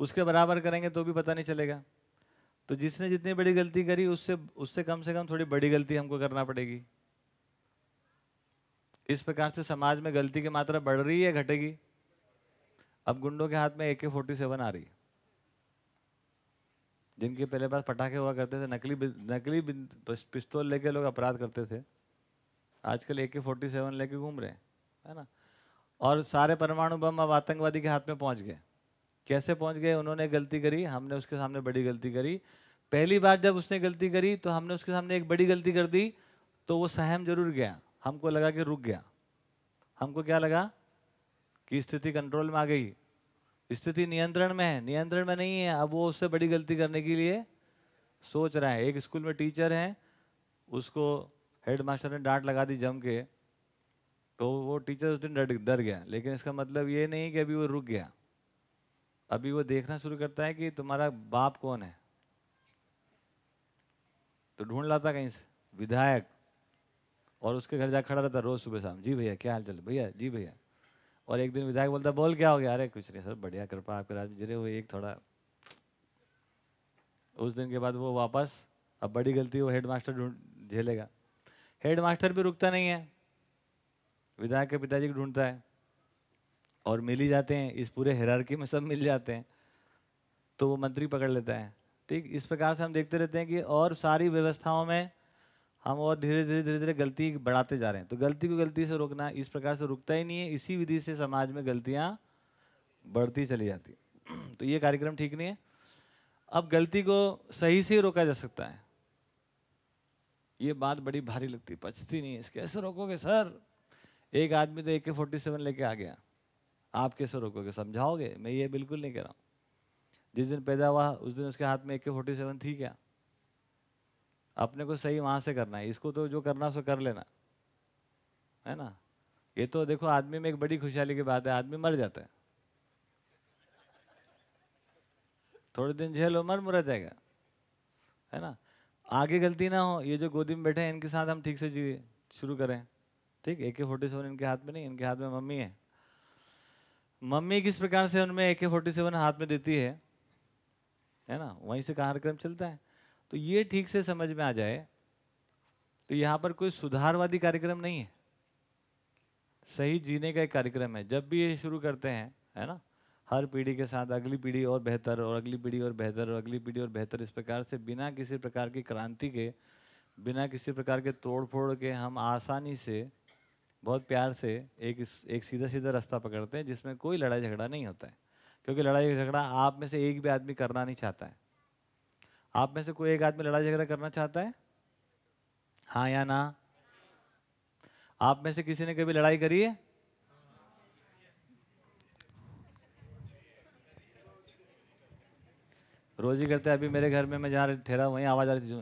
उसके बराबर करेंगे तो भी पता नहीं चलेगा। तो जिसने जितनी बड़ी गलती करी, उससे उससे कम से कम थोड़ी बड़ी गलती हमको करना पड़ेगी। इस प्रकार से समाज में गलती की मात्रा बढ़ रही है, घटेगी। अब गुंडों के हाथ में ए के फोर्टी सेवन आ रही है। जिनके पहले पास पटाखे हुआ करते थे, नकली नकली पिस्तौल लेके लोग अपराध करते थे। आजकल ए के फोर्टी सेवन लेके घूम रहे हैं, है ना? और सारे परमाणु बम अब आतंकवादी के हाथ में पहुँच गए। कैसे पहुँच गए, उन्होंने गलती करी, हमने उसके सामने बड़ी गलती करी। पहली बार जब उसने गलती करी तो हमने उसके सामने एक बड़ी गलती कर दी तो वो सहम ज़रूर गया। हमको लगा कि रुक गया। हमको क्या लगा कि स्थिति कंट्रोल में आ गई। स्थिति नियंत्रण में है। नियंत्रण में नहीं है। अब वो उससे बड़ी गलती करने के लिए सोच रहा है। एक स्कूल में टीचर है, उसको हेड मास्टर ने डांट लगा दी जम के तो वो टीचर उस दिन डर डर गया। लेकिन इसका मतलब ये नहीं कि अभी वो रुक गया। अभी वो देखना शुरू करता है कि तुम्हारा बाप कौन है? तो ढूंढ लाता कहीं से, विधायक। और उसके घर जा खड़ा रहता रोज सुबह शाम। जी भैया, क्या हाल चल भैया, जी भैया। और एक दिन विधायक बोलता, बोल, क्या हो गया? अरे, कुछ नहीं सर, बढ़िया कृपा आपके राज जरे वो एक थोड़ा उस दिन के बाद वो वापस, अब बड़ी गलती वो हेड मास्टर ढूंढ, झेलेगा। हेड मास्टर भी रुकता नहीं है। विधायक के पिताजी को ढूंढता है। और मिल ही जाते हैं, इस पूरे हिरारकी में सब मिल जाते हैं। तो वो मंत्री पकड़ लेता है। ठीक, इस प्रकार से हम देखते रहते हैं कि और सारी व्यवस्थाओं में हम और धीरे धीरे धीरे धीरे गलती बढ़ाते जा रहे हैं। तो गलती को गलती से रोकना इस प्रकार से रुकता ही नहीं है। इसी विधि से समाज में गलतियाँ बढ़ती चली जाती तो ये कार्यक्रम ठीक नहीं है। अब गलती को सही से रोका जा सकता है। ये बात बड़ी भारी लगती पचती नहीं है। कैसे रोकोगे, सर? एक आदमी तो ए के फोर्टी सेवन लेके आ गया। आप कैसे रोकोगे, समझाओगे? मैं ये बिल्कुल नहीं कह रहा हूँ। जिस दिन पैदा हुआ, उस दिन उसके हाथ में ए के फोर्टी सेवन थी क्या? अपने को सही वहाँ से करना है। इसको तो जो करना सो कर लेना। है ना? ये तो देखो, आदमी में एक बड़ी खुशहाली की बात है, आदमी मर जाता है। थोड़े दिन झेलो मर मुरा जाएगा। है ना? आगे गलती ना हो, ये जो गोदी में बैठे हैं, इनके साथ हम ठीक से जी, शुरू करें। ठीक? ए के फोर्टी सेवन इनके हाथ में नहीं, इनके हाथ में मम्मी है। मम्मी किस प्रकार से उनमें ए के फोर्टी सेवन हाथ में देती है? है ना? वहीं से कार्यक्रम चलता है? तो ये ठीक से समझ में आ जाए तो यहाँ पर कोई सुधारवादी कार्यक्रम नहीं है। सही जीने का एक कार्यक्रम है। जब भी ये शुरू करते हैं, है ना? हर पीढ़ी के साथ अगली पीढ़ी और बेहतर और अगली पीढ़ी और बेहतर और अगली पीढ़ी और बेहतर। इस प्रकार से बिना किसी प्रकार की क्रांति के, बिना किसी प्रकार के तोड़ फोड़ के हम आसानी से बहुत प्यार से एक एक सीधा सीधा रास्ता पकड़ते हैं जिसमें कोई लड़ाई झगड़ा नहीं होता है क्योंकि लड़ाई झगड़ा आप में से एक भी आदमी करना नहीं चाहता है आप में से कोई एक आदमी लड़ाई झगड़ा करना चाहता है हाँ या ना आप में से किसी ने कभी लड़ाई करी है रोज ही करते अभी मेरे घर में मैं जहाँ ठहरा वहीं आवाज़ आ रही थी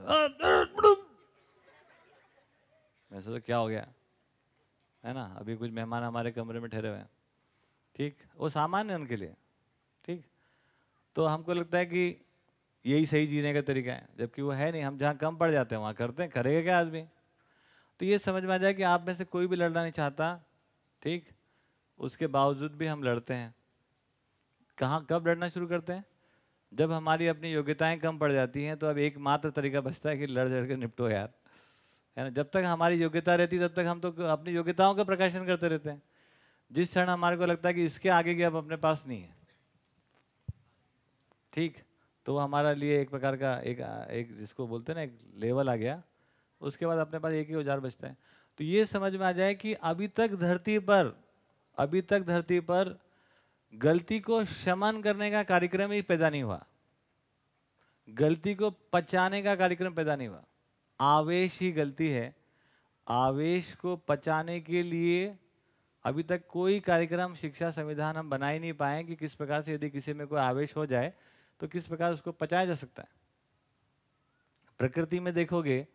मैं सोचा क्या हो गया है ना? अभी कुछ मेहमान हमारे कमरे में ठहरे हुए हैं। ठीक? वो सामान्य है उनके लिए। ठीक? तो हमको लगता है कि यही सही जीने का तरीका है, जबकि वो है नहीं। हम जहाँ कम पड़ जाते हैं, वहाँ करते हैं। करेगा क्या आदमी? तो ये समझ में आ जाए कि आप में से कोई भी लड़ना नहीं चाहता। ठीक? उसके बावजूद भी हम लड़ते हैं। कहाँ, कब लड़ना शुरू करते हैं? जब हमारी अपनी योग्यताएँ कम पड़ जाती हैं तो अब एकमात्र तरीका बचता है कि लड़ लड़ के निपटो यार। है ना? जब तक हमारी योग्यता रहती तब तक हम तो अपनी योग्यताओं का प्रकाशन करते रहते हैं। जिस क्षण हमारे को लगता है कि इसके आगे की अब अपने पास नहीं है। ठीक? तो हमारा लिए एक प्रकार का एक एक जिसको बोलते हैं ना, एक लेवल आ गया। उसके बाद अपने पास एक ही औज़ार बचता है। तो ये समझ में आ जाए कि अभी तक धरती पर, अभी तक धरती पर गलती को शमन करने का कार्यक्रम ही पैदा नहीं हुआ। गलती को पचाने का कार्यक्रम पैदा नहीं हुआ। आवेश ही गलती है। आवेश को पचाने के लिए अभी तक कोई कार्यक्रम, शिक्षा संविधान हम बना ही नहीं पाए कि किस प्रकार से यदि किसी में कोई आवेश हो जाए तो किस प्रकार उसको पचाया जा सकता है। प्रकृति में देखोगे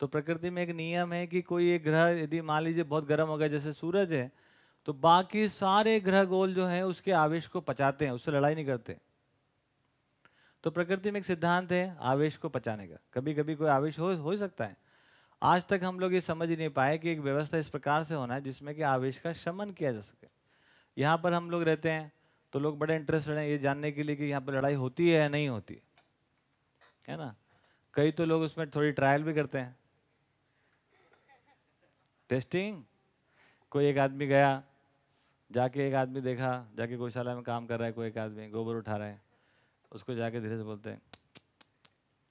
तो प्रकृति में एक नियम है कि कोई एक ग्रह यदि मान लीजिए बहुत गर्म हो गया, जैसे सूरज है तो बाकी सारे ग्रह गोल जो है, उसके आवेश को पचाते हैं, उससे लड़ाई नहीं करते। तो प्रकृति में एक सिद्धांत है, आवेश को पचाने का। कभी कभी कोई आवेश हो हो सकता है। आज तक हम लोग ये समझ ही नहीं पाए कि एक व्यवस्था इस प्रकार से होना है जिसमें कि आवेश का शमन किया जा सके। यहाँ पर हम लोग रहते हैं तो लोग बड़े इंटरेस्टेड हैं ये जानने के लिए कि यहाँ पर लड़ाई होती है या नहीं होती। है ना? कई तो लोग उसमें थोड़ी ट्रायल भी करते हैं। टेस्टिंग कोई एक आदमी गया, जाके एक आदमी देखा, जाके गौशाला में काम कर रहा है, कोई एक आदमी गोबर उठा रहा है। उसको जाके धीरे से बोलते हैं,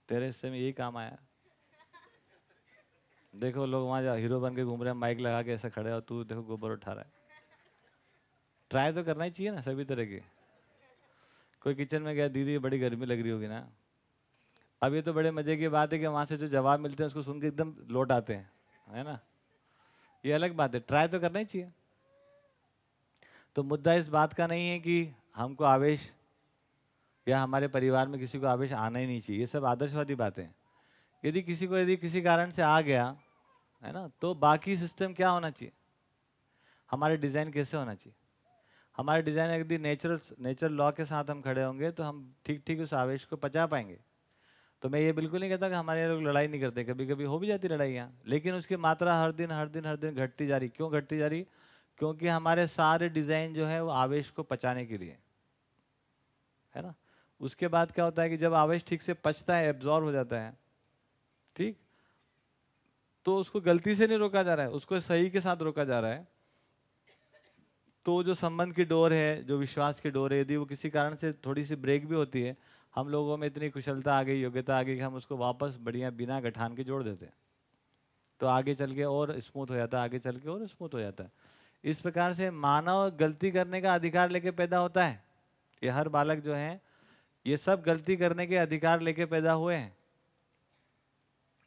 तेरे हिस्से में यही काम आया। देखो लोग वहाँ जा हीरो बन के घूम रहे हैं, माइक लगा के ऐसा खड़े और तू देखो गोबर उठा रहा है। ट्राई तो करना ही चाहिए ना सभी तरह की। कोई किचन में गया, दीदी, बड़ी गर्मी लग रही होगी ना। अब ये तो बड़े मज़े की बात है कि वहाँ से जो जवाब मिलते हैं उसको सुन के एकदम लौट आते हैं, है ना? ये अलग बात है, ट्राई तो करना ही चाहिए। तो मुद्दा इस बात का नहीं है कि हमको आवेश या हमारे परिवार में किसी को आवेश आना ही नहीं चाहिए। ये सब आदर्शवादी बातें यदि किसी को यदि किसी कारण से आ गया, है ना तो बाकी सिस्टम क्या होना चाहिए? हमारे डिज़ाइन कैसे होना चाहिए? हमारे डिज़ाइन यदि नेचुरल नेचुरल लॉ के साथ हम खड़े होंगे तो हम ठीक ठीक उस आवेश को पचा पाएँगे। तो मैं ये बिल्कुल नहीं कहता कि हमारे लोग लड़ाई नहीं करते। कभी कभी हो भी जाती लड़ाइयाँ, लेकिन उसकी मात्रा हर दिन हर दिन हर दिन घटती जा रही। क्यों घटती जा रही? क्योंकि हमारे सारे डिज़ाइन जो है, वो आवेश को पचाने के लिए। है ना? उसके बाद क्या होता है कि जब आवेश ठीक से पचता है एब्जॉर्व हो जाता है, ठीक? तो उसको गलती से नहीं रोका जा रहा है, उसको सही के साथ रोका जा रहा है। तो जो संबंध की डोर है, जो विश्वास की डोर है, यदि वो किसी कारण से थोड़ी सी ब्रेक भी होती है, हम लोगों में इतनी कुशलता आ गई, योग्यता आ गई कि हम उसको वापस बढ़िया बिना गठान के जोड़ देते हैं। तो आगे चल के और स्मूथ हो जाता है, आगे चल के और स्मूथ हो जाता है। इस प्रकार से मानव गलती करने का अधिकार लेके पैदा होता है। ये हर बालक जो है ये सब गलती करने के अधिकार लेके पैदा हुए हैं।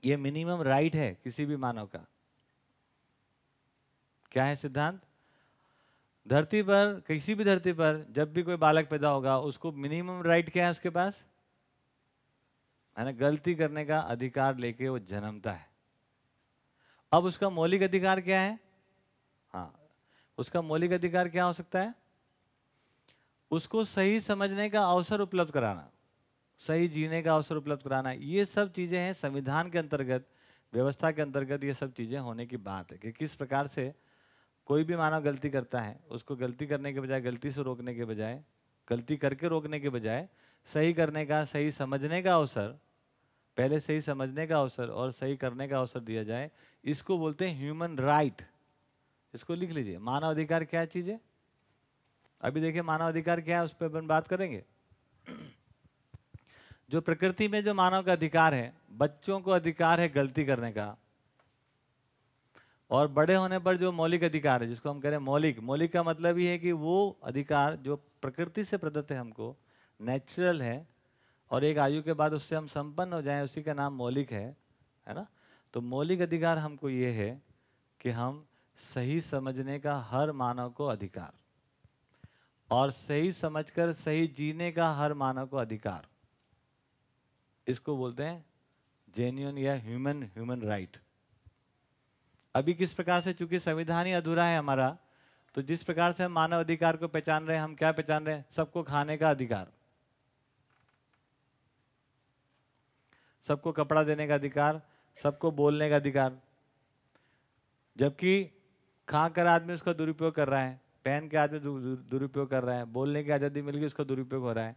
ये मिनिमम राइट है किसी भी मानव का। क्या है सिद्धांत? धरती पर, किसी भी धरती पर जब भी कोई बालक पैदा होगा, उसको मिनिमम राइट क्या है उसके पास? है ना गलती करने का अधिकार लेके वो जन्मता है। अब उसका मौलिक अधिकार क्या है? हाँ उसका मौलिक अधिकार क्या हो सकता है? उसको सही समझने का अवसर उपलब्ध कराना, सही जीने का अवसर उपलब्ध कराना, ये सब चीज़ें हैं संविधान के अंतर्गत, व्यवस्था के अंतर्गत ये सब चीज़ें होने की बात है कि किस प्रकार से कोई भी मानव गलती करता है, उसको गलती करने के बजाय, गलती से रोकने के बजाय, गलती करके रोकने के बजाय सही करने का, सही समझने का अवसर, पहले सही समझने का अवसर और सही करने का अवसर दिया जाए, इसको बोलते हैं ह्यूमन राइट इसको लिख लीजिए। मानव अधिकार क्या चीज़ है? अभी देखिए मानव अधिकार क्या है, उस पर अपन बात करेंगे। जो प्रकृति में जो मानव का अधिकार है, बच्चों को अधिकार है गलती करने का, और बड़े होने पर जो मौलिक अधिकार है, जिसको हम कह रहे हैं मौलिक मौलिक का मतलब ही है कि वो अधिकार जो प्रकृति से प्रदत्त है हमको नेचुरल है, और एक आयु के बाद उससे हम संपन्न हो जाएँ, उसी का नाम मौलिक है है ना? तो मौलिक अधिकार हमको ये है कि हम सही समझने का हर मानव को अधिकार। और सही समझकर सही जीने का हर मानव को अधिकार। इसको बोलते हैं जेन्यून या ह्यूमन ह्यूमन राइट अभी किस प्रकार से चूँकि संविधान ही अधूरा है हमारा तो जिस प्रकार से हम मानव अधिकार को पहचान रहे हैं, हम क्या पहचान रहे हैं? सबको खाने का अधिकार। सबको कपड़ा देने का अधिकार, सबको बोलने का अधिकार। जबकि खाकर आदमी उसका दुरुपयोग कर रहा है। पहन के आदमी दुरुपयोग कर रहा है, बोलने की आज़ादी मिल गई, उसका दुरुपयोग हो रहा है।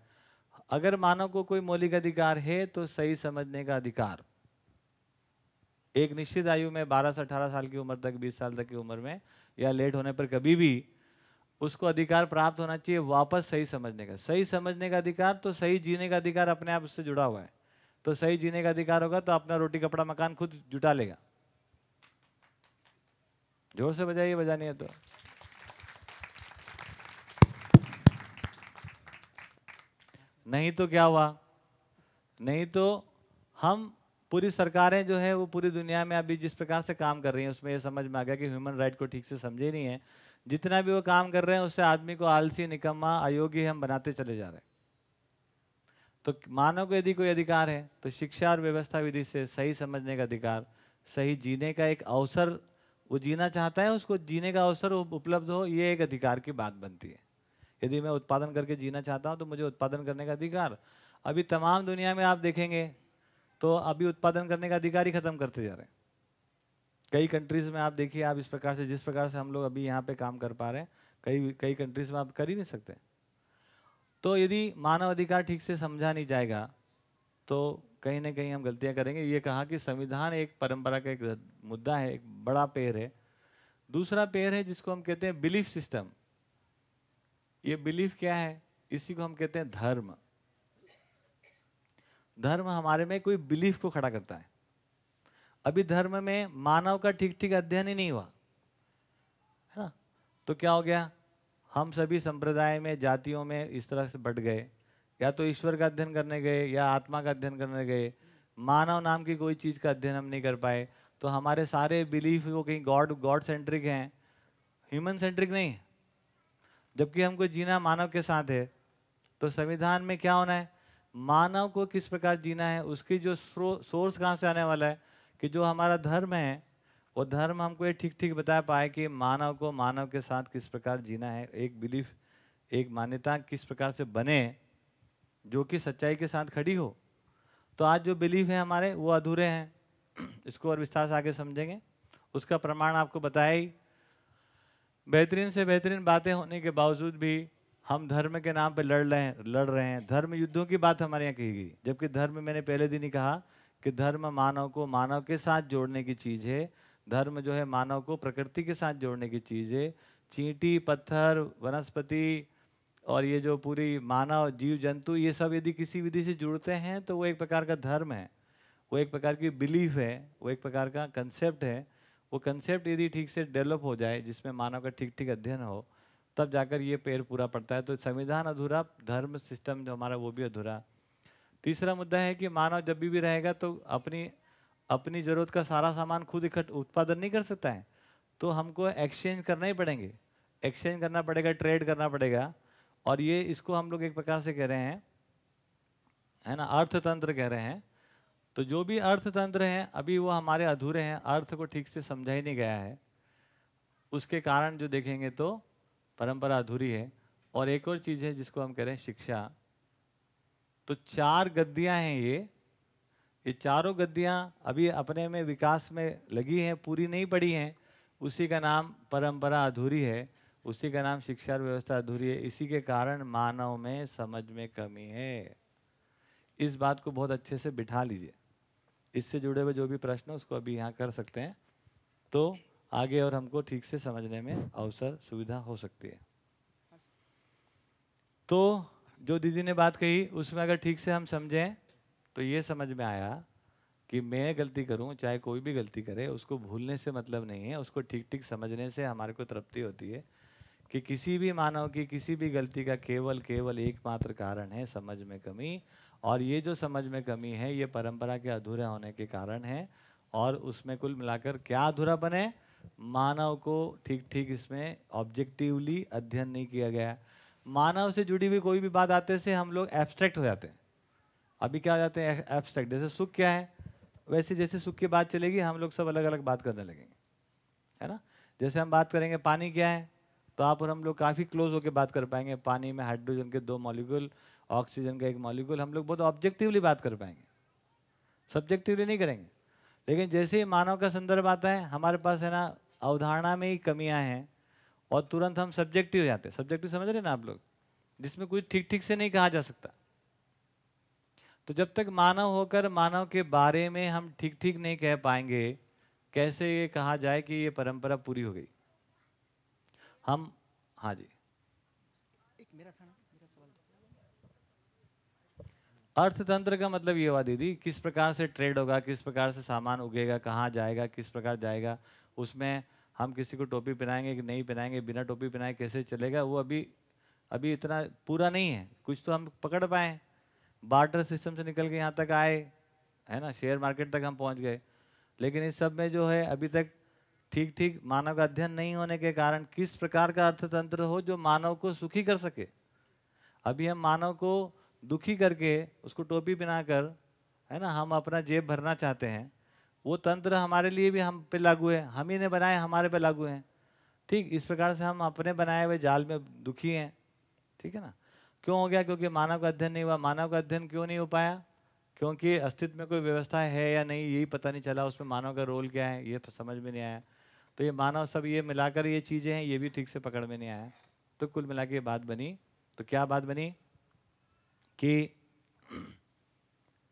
अगर मानव को कोई मौलिक अधिकार है तो सही समझने का अधिकार। एक निश्चित आयु में 12 से 18 साल की उम्र तक 20 साल तक की उम्र में, या लेट होने पर कभी भी, उसको अधिकार प्राप्त होना चाहिए, वापस सही समझने का। सही समझने का अधिकार तो सही जीने का अधिकार अपने आप उससे जुड़ा हुआ है। तो सही जीने का अधिकार होगा तो अपना रोटी, कपड़ा, मकान खुद जुटा लेगा। ज़ोर से बजाइए बजानी है तो। नहीं तो क्या हुआ? नहीं तो हम पूरी सरकारें जो है, वो पूरी दुनिया में अभी जिस प्रकार से काम कर रही हैं, उसमें ये समझ में आ गया कि ह्यूमन राइट को ठीक से समझे नहीं है। जितना भी वो काम कर रहे हैं, उससे आदमी को आलसी, निकम्मा, अयोग्य हम बनाते चले जा रहे हैं। तो मानव को यदि कोई अधिकार है तो शिक्षा और व्यवस्था विधि से सही समझने का अधिकार, सही जीने का एक अवसर, वो जीना चाहता है, उसको जीने का अवसर उपलब्ध हो, ये एक अधिकार की बात बनती है। यदि मैं उत्पादन करके जीना चाहता हूँ तो मुझे उत्पादन करने का अधिकार। अभी तमाम दुनिया में आप देखेंगे तो अभी उत्पादन करने का अधिकार ही खत्म करते जा रहे हैं। कई कंट्रीज़ में आप देखिए, आप इस प्रकार से, जिस प्रकार से हम लोग अभी यहाँ पे काम कर पा रहे हैं, कई कई कंट्रीज़ में आप कर ही नहीं सकते। तो यदि मानव अधिकार ठीक से समझा नहीं जाएगा तो कहीं ना कहीं हम गलतियाँ करेंगे। ये कहा कि संविधान एक परंपरा का एक मुद्दा है, एक बड़ा पेड़ है। दूसरा पेड़ है जिसको हम कहते हैं बिलीफ सिस्टम ये बिलीफ क्या है? इसी को हम कहते हैं धर्म। धर्म हमारे में कोई बिलीफ को खड़ा करता है। अभी धर्म में मानव का ठीक ठीक अध्ययन ही नहीं हुआ, है ना? तो क्या हो गया? हम सभी संप्रदाय में, जातियों में इस तरह से बट गए। या तो ईश्वर का अध्ययन करने गए, या आत्मा का अध्ययन करने गए। मानव नाम की कोई चीज़ का अध्ययन हम नहीं कर पाए। तो हमारे सारे बिलीफ वो कहीं गॉड गॉड सेंट्रिक हैं। ह्यूमन सेंट्रिक नहीं। जबकि हमको जीना मानव के साथ है तो संविधान में क्या होना है? मानव को किस प्रकार जीना है? उसकी जो सोर्स कहाँ से आने वाला है? कि जो हमारा धर्म है, वो धर्म हमको ये ठीक ठीक बता पाए कि मानव को मानव के साथ किस प्रकार जीना है, एक बिलीफ, एक मान्यता किस प्रकार से बने, जो कि सच्चाई के साथ खड़ी हो। तो आज जो बिलीफ है हमारे, वो अधूरे हैं। इसको और विस्तार से आगे समझेंगे। उसका प्रमाण आपको बताया ही बेहतरीन से बेहतरीन बातें होने के बावजूद भी हम धर्म के नाम पर लड़ रहे हैं, लड़ रहे हैं। धर्म युद्धों की बात हमारे यहाँ कही गई। जबकि धर्म मैंने पहले दिन ही कहा कि धर्म मानव को मानव के साथ जोड़ने की चीज़ है। धर्म जो है मानव को प्रकृति के साथ जोड़ने की चीज़ है। चींटी, पत्थर, वनस्पति और ये जो पूरी मानव, जीव, जंतु, ये सब यदि किसी विधि से जुड़ते हैं तो वो एक प्रकार का धर्म है। वो एक प्रकार की बिलीफ है, वो एक प्रकार का कंसेप्ट है। वो कंसेप्ट यदि ठीक से डेवलप हो जाए जिसमें मानव का ठीक ठीक अध्ययन हो तब जाकर ये पेड़ पूरा पड़ता है। तो संविधान अधूरा धर्म सिस्टम जो हमारा वो भी अधूरा। तीसरा मुद्दा है कि मानव जब भी, भी रहेगा तो अपनी अपनी ज़रूरत का सारा सामान खुद इकट्ठ उत्पादन नहीं कर सकता है। तो हमको एक्सचेंज करना ही पड़ेंगे। एक्सचेंज करना पड़ेगा ट्रेड करना पड़ेगा। और ये इसको हम लोग एक प्रकार से कह रहे हैं है ना अर्थतंत्र कह रहे हैं। तो जो भी अर्थतंत्र हैं, अभी वो हमारे अधूरे हैं, अर्थ को ठीक से समझा ही नहीं गया है। उसके कारण जो देखेंगे तो परंपरा अधूरी है। और एक और चीज़ है जिसको हम कह रहे हैं शिक्षा। तो चार गद्दियाँ हैं ये। ये चारों गद्दियाँ अभी अपने में विकास में लगी हैं, पूरी नहीं पड़ी हैं। उसी का नाम परंपरा अधूरी है। उसी का नाम शिक्षा व्यवस्था अधूरी है। इसी के कारण मानव में समझ में कमी है। इस बात को बहुत अच्छे से बिठा लीजिए। इससे जुड़े हुए जो भी प्रश्न उसको अभी यहाँ कर सकते हैं। तो आगे और हमको ठीक से समझने में अवसर, सुविधा हो सकती है। तो जो दीदी ने बात कही, उसमें अगर ठीक से हम समझें तो ये समझ में आया कि मैं गलती करूँ, चाहे कोई भी गलती करे, उसको भूलने से मतलब नहीं है। उसको ठीक ठीक समझने से हमारे को तृप्ति होती है कि किसी भी मानव की, किसी भी गलती का केवल केवल एकमात्र कारण है समझ में कमी। और ये जो समझ में कमी है, ये परंपरा के अधूरे होने के कारण है और उसमें कुल मिलाकर क्या अधूरा बने? मानव को ठीक ठीक इसमें ऑब्जेक्टिवली अध्ययन नहीं किया गया। मानव से जुड़ी हुई कोई भी बात आते से हम लोग एब्स्ट्रैक्ट हो जाते हैं। अभी क्या हो जाते हैं एब्स्ट्रैक्ट जैसे सुख क्या है? वैसे जैसे सुख की बात चलेगी, हम लोग सब अलग अलग बात करने लगेंगे। है ना? जैसे हम बात करेंगे पानी क्या है तो आप और हम लोग काफ़ी क्लोज होकर बात कर पाएँगे। पानी में हाइड्रोजन के दो मॉलिक्यूल ऑक्सीजन का एक मॉलिक्यूल, हम लोग बहुत ऑब्जेक्टिवली बात कर पाएँगे। सब्जेक्टिवली नहीं करेंगे। लेकिन जैसे ही मानव का संदर्भ आता है, हमारे पास है ना, अवधारणा में ही कमियाँ हैं और तुरंत हम सब्जेक्टिव जाते हैं। सब्जेक्टिव समझ रहे ना आप लोग? जिसमें कुछ ठीक ठीक से नहीं कहा जा सकता। तो जब तक मानव होकर मानव के बारे में हम ठीक ठीक नहीं कह पाएँगे, कैसे ये कहा जाए कि ये परंपरा पूरी हो गई? हम हाँ जी एक मेरा था अर्थतंत्र का मतलब ये हुआ, दीदी, किस प्रकार से ट्रेड होगा, किस प्रकार से सामान उगेगा, कहाँ जाएगा, किस प्रकार जाएगा, उसमें हम किसी को टोपी पहनाएँगे कि नहीं पहनाएँगे, बिना टोपी पहनाए कैसे चलेगा, वो अभी अभी इतना पूरा नहीं है। कुछ तो हम पकड़ पाए। बार्टर सिस्टम से निकल के यहाँ तक आए, है ना, शेयर मार्केट तक हम पहुँच गए। लेकिन इस सब में जो है, अभी तक ठीक ठीक मानव का अध्ययन नहीं होने के कारण किस प्रकार का अर्थतंत्र हो जो मानव को सुखी कर सके। अभी हम मानव को दुखी करके उसको टोपी पहनाकर, है ना, हम अपना जेब भरना चाहते हैं, वो तंत्र हमारे लिए भी हम पे लागू है। हम ही ने बनाए, हमारे पे लागू हैं। ठीक, इस प्रकार से हम अपने बनाए हुए जाल में दुखी हैं। ठीक है ना? क्यों हो गया? क्योंकि मानव का अध्ययन नहीं हुआ। मानव का अध्ययन क्यों नहीं हो पाया? क्योंकि अस्तित्व में कोई व्यवस्था है या नहीं, यही पता नहीं चला। उसमें मानव का रोल क्या है, ये तो समझ में नहीं आया। तो ये मानव सब ये मिलाकर ये चीज़ें हैं, ये भी ठीक से पकड़ में नहीं आया। तो कुल मिला के बात बनी। तो क्या बात बनी? कि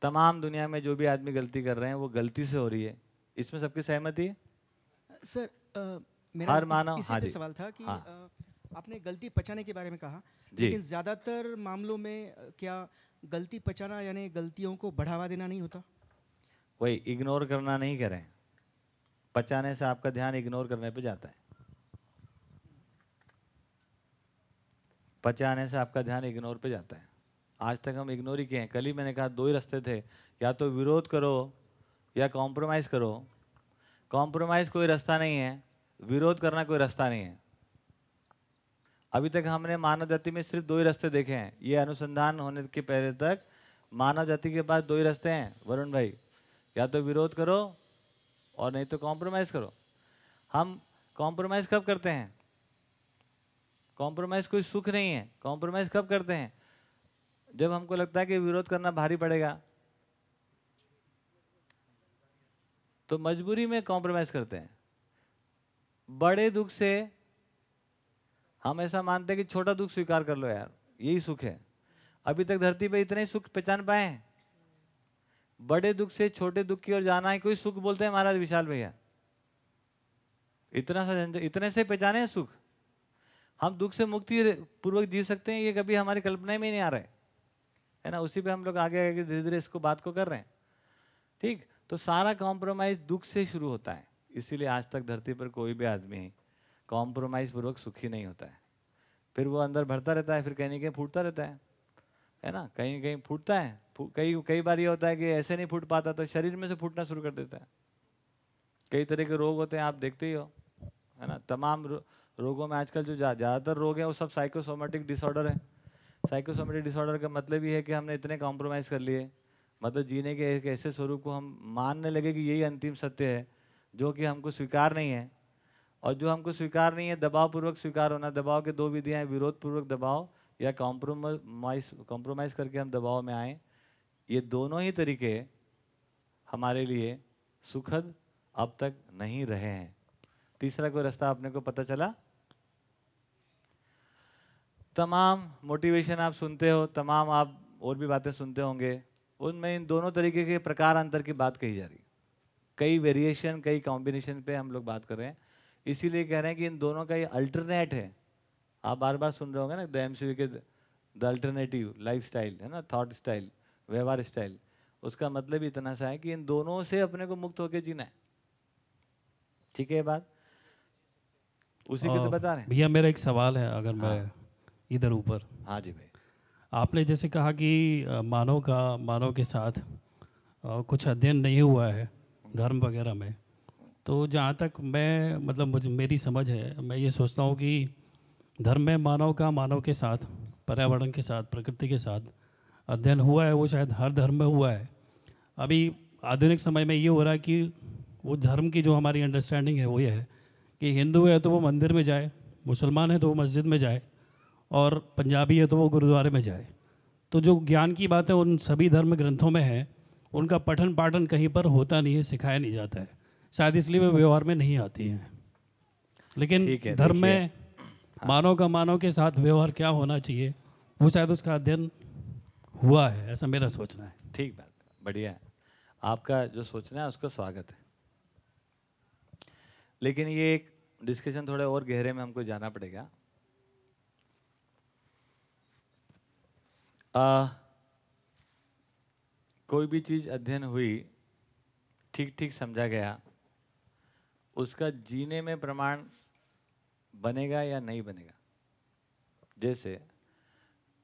तमाम दुनिया में जो भी आदमी गलती कर रहे हैं वो गलती से हो रही है। इसमें सबकी सहमति है? सर अ, मेरा हर मानव- इसी हाँ जी, सवाल था कि हाँ। आपने गलती पचाने के बारे में कहा लेकिन ज़्यादातर मामलों में क्या गलती पचाना यानी गलतियों को बढ़ावा देना नहीं होता? वही इग्नोर करना नहीं करें पचाने से आपका ध्यान इग्नोर करने पे जाता है। पचाने से आपका ध्यान इग्नोर पे जाता है। आज तक हम इग्नोर ही किए हैं। कल ही मैंने कहा, दो ही रास्ते थे। या तो विरोध करो, या कॉम्प्रोमाइज़ करो। कॉम्प्रोमाइज़ कोई रास्ता नहीं है, विरोध करना कोई रास्ता नहीं है। अभी तक हमने मानव जाति में सिर्फ़ दो ही रास्ते देखे हैं। ये अनुसंधान होने के पहले तक मानव जाति के पास दो ही रास्ते हैं, वरुण भाई। या तो विरोध करो और नहीं तो कॉम्प्रोमाइज़ करो। हम कॉम्प्रोमाइज़ कब करते हैं? कॉम्प्रोमाइज़ कोई सुख नहीं है। कॉम्प्रोमाइज़ कब करते हैं? जब हमको लगता है कि विरोध करना भारी पड़ेगा तो मजबूरी में कॉम्प्रोमाइज़ करते हैं। बड़े दुख से हम ऐसा मानते हैं कि छोटा दुख स्वीकार कर लो यार, यही सुख है। अभी तक धरती पे इतने सुख पहचान पाए हैं। बड़े दुख से छोटे दुख की ओर जाना है कोई सुख बोलते हैं महाराज विशाल भैया। इतना सा इतने से पहचाने सुख। हम दुख से मुक्ति पूर्वक जी सकते हैं, ये कभी हमारी कल्पना में ही नहीं आ रहा है। है ना? उसी पे हम लोग आगे आगे धीरे धीरे इसको बात को कर रहे हैं। ठीक? तो सारा कॉम्प्रोमाइज दुख से शुरू होता है। इसीलिए आज तक धरती पर कोई भी आदमी कॉम्प्रोमाइज पूर्वक सुखी नहीं होता है। फिर वो अंदर भरता रहता है फिर कहीं ना कहीं फूटता रहता है। है ना? कहीं कहीं फूटता है। कई कई बार ये होता है कि ऐसे नहीं फूट पाता तो शरीर में से फूटना शुरू कर देता है। कई तरह के रोग होते हैं आप देखते ही हो। है ना? तमाम रो, रोगों में आजकल जो ज्या- ज़्यादातर रोग हैं वो सब साइकोसोमेटिक डिसऑर्डर है। साइकोसोमेटिक डिसऑर्डर का मतलब ये है कि हमने इतने कॉम्प्रोमाइज़ कर लिए। मतलब जीने के एक ऐसे स्वरूप को हम मानने लगे कि यही अंतिम सत्य है, जो कि हमको स्वीकार नहीं है। और जो हमको स्वीकार नहीं है दबाव पूर्वक स्वीकार होना, दबाव के दो विधियाँ हैं विरोध पूर्वक दबाव या कॉम्प्रोमाइज कॉम्प्रोमाइज करके हम दबाव में आए। ये दोनों ही तरीके हमारे लिए सुखद अब तक नहीं रहे हैं। तीसरा कोई रास्ता आपने को पता चला? तमाम मोटिवेशन आप सुनते हो तमाम आप और भी बातें सुनते होंगे उनमें इन दोनों तरीके के प्रकार अंतर की बात कही जा रही है। कई वेरिएशन कई कॉम्बिनेशन पे हम लोग बात कर रहे हैं। इसीलिए कह रहे हैं कि इन दोनों का ये अल्टरनेट है। आप बार बार सुन रहे होंगे ना the M K the alternative life style है ना थाट स्टाइल व्यवहार स्टाइल उसका मतलब इतना सा है कि इन दोनों से अपने को मुक्त होकर जीना है। ठीक है बात? उसी के तो बता रहे हैं। भैया मेरा एक सवाल है अगर मैं हाँ। इधर ऊपर। हाँ जी भाई। आपने जैसे कहा कि मानव का मानव के साथ कुछ अध्ययन नहीं हुआ है धर्म वगैरह में। तो जहाँ तक मैं मतलब मुझे मेरी समझ है मैं ये सोचता हूँ कि धर्म में मानव का मानव के साथ पर्यावरण के साथ प्रकृति के साथ अध्ययन हुआ है वो शायद हर धर्म में हुआ है। अभी आधुनिक समय में ये हो रहा है कि वो धर्म की जो हमारी अंडरस्टैंडिंग है वो ये है कि हिंदू है तो वो मंदिर में जाए मुसलमान है तो वो मस्जिद में जाए। और पंजाबी है तो वो गुरुद्वारे में जाए। तो जो ज्ञान की बातें उन सभी धर्म ग्रंथों में है उनका पठन पाठन कहीं पर होता नहीं है सिखाया नहीं जाता है। शायद इसलिए वो व्यवहार में नहीं आती हैं। लेकिन है, धर्म। में मानव का मानव के साथ व्यवहार क्या होना चाहिए वो शायद उसका अध्ययन हुआ है ऐसा मेरा सोचना है। ठीक बात बढ़िया है। आपका जो सोचना है उसका स्वागत है। लेकिन ये एक डिस्कशन थोड़े और गहरे में हमको जाना पड़ेगा। आ, कोई भी चीज़ अध्ययन हुई ठीक ठीक समझा गया उसका जीने में प्रमाण बनेगा या नहीं बनेगा? जैसे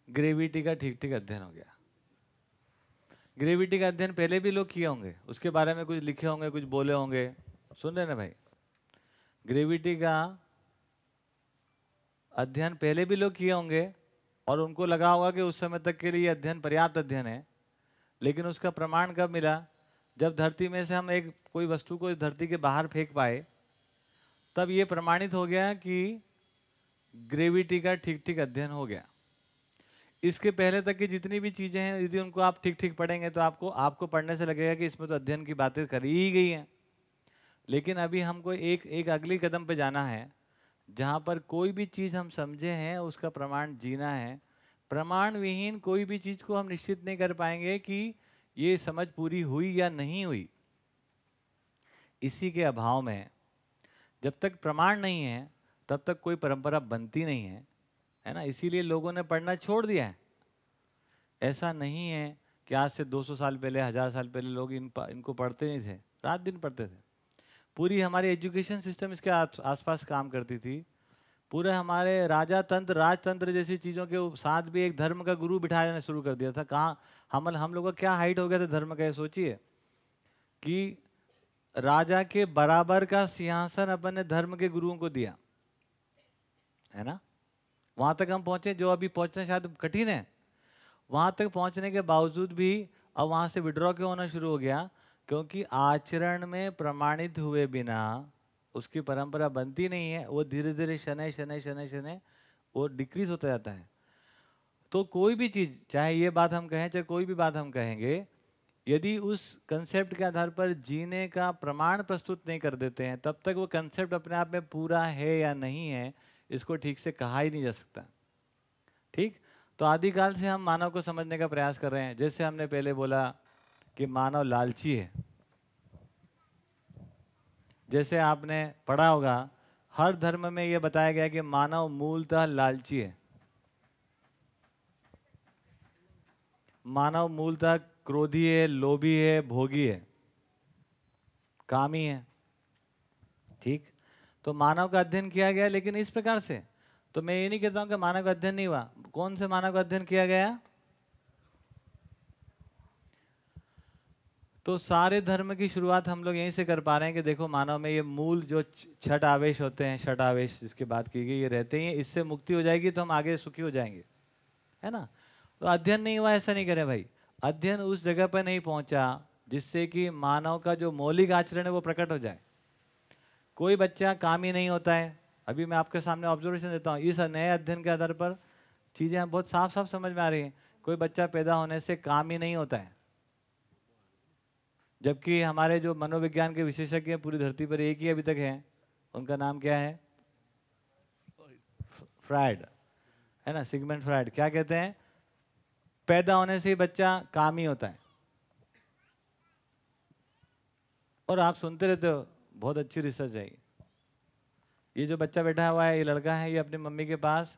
ग्रेविटी का ठीक ठीक अध्ययन हो गया। ग्रेविटी का अध्ययन पहले भी लोग किए होंगे उसके बारे में कुछ लिखे होंगे कुछ बोले होंगे। सुन रहे ना भाई? ग्रेविटी का अध्ययन पहले भी लोग किए होंगे और उनको लगा होगा कि उस समय तक के लिए अध्ययन पर्याप्त अध्ययन है। लेकिन उसका प्रमाण कब मिला? जब धरती में से हम एक, कोई वस्तु को धरती के बाहर फेंक पाए, तब ये प्रमाणित हो गया कि ग्रेविटी का ठीक ठीक अध्ययन हो गया। इसके पहले तक की जितनी भी चीज़ें हैं, यदि उनको आप ठीक ठीक पढ़ेंगे तो आपको आपको पढ़ने से लगेगा कि इसमें तो अध्ययन की बातें करी ही गई हैं। लेकिन अभी हमको एक एक अगली कदम पे जाना है। जहाँ पर कोई भी चीज़ हम समझे हैं, उसका प्रमाण जीना है। प्रमाण विहीन कोई भी चीज़ को हम निश्चित नहीं कर पाएँगे कि ये समझ पूरी हुई या नहीं हुई। इसी के अभाव में जब तक प्रमाण नहीं है, तब तक कोई परंपरा बनती नहीं है है ना? इसीलिए लोगों ने पढ़ना छोड़ दिया है। ऐसा नहीं है कि आज से 200 साल पहले, हज़ार साल पहले लोग इन इनको पढ़ते नहीं थे। रात दिन पढ़ते थे। पूरी हमारी एजुकेशन सिस्टम इसके आस- आसपास काम करती थी। पूरे हमारे राजा तंत्र राजतंत्र जैसी चीज़ों के साथ भी एक धर्म का गुरु बिठाना शुरू कर दिया था। कहाँ हम हम लोग का क्या हाइट हो गया था धर्म का, ये सोचिए। कि राजा के बराबर का सिंहासन अपन ने धर्म के गुरुओं को दिया। है ना? वहाँ तक हम पहुँचे, जो अभी पहुँचना शायद कठिन है। वहाँ तक पहुँचने के बावजूद भी अब वहाँ से विड्रॉ क्यों होना शुरू हो गया? क्योंकि आचरण में प्रमाणित हुए बिना उसकी परंपरा बनती नहीं है, वो धीरे धीरे शनै शनै शनै शनै, वो डिक्रीज होता जाता है। तो कोई भी चीज़, चाहे ये बात हम कहें, चाहे कोई भी बात हम कहेंगे, यदि उस कंसेप्ट के आधार पर जीने का प्रमाण प्रस्तुत नहीं कर देते हैं, तब तक वो कंसेप्ट अपने आप में पूरा है या नहीं है, इसको ठीक से कहा ही नहीं जा सकता। ठीक? तो आदिकाल से हम मानव को समझने का प्रयास कर रहे हैं। जैसे हमने पहले बोला कि मानव लालची है। जैसे आपने पढ़ा होगा, हर धर्म में यह बताया गया कि मानव मूलतः लालची है। मानव मूलतः क्रोधी है, लोभी है, भोगी है, कामी है। ठीक? तो मानव का अध्ययन किया गया लेकिन इस प्रकार से। तो मैं ये नहीं कहता हूँ कि मानव का अध्ययन नहीं हुआ। कौन से मानव का अध्ययन किया गया? तो सारे धर्म की शुरुआत हम लोग यहीं से कर पा रहे हैं कि देखो, मानव में ये मूल जो छठ आवेश होते हैं, छठ आवेश जिसकी बात की गई, ये रहते ही इससे मुक्ति हो जाएगी तो हम आगे सुखी हो जाएँगे। है ना? तो अध्ययन नहीं हुआ, ऐसा नहीं करें भाई। अध्ययन उस जगह पर नहीं पहुँचा जिससे कि मानव का जो मौलिक आचरण है वो प्रकट हो जाए। कोई बच्चा काम ही नहीं होता है। अभी मैं आपके सामने ऑब्जर्वेशन देता हूँ, इस नए अध्ययन के आधार पर चीज़ें बहुत साफ़ साफ़ समझ में आ रही हैं। कोई बच्चा पैदा होने से काम ही नहीं होता है। जबकि हमारे जो मनोविज्ञान के विशेषज्ञ हैं, पूरी धरती पर एक ही अभी तक हैं, उनका नाम क्या है? फ्राइड, है ना? Sigmund Freud. क्या कहते हैं? पैदा होने से ही बच्चा काम ही होता है। और आप सुनते रहते हो, बहुत अच्छी रिसर्च है ये। जो बच्चा बैठा हुआ है, ये लड़का है, ये अपनी मम्मी के पास,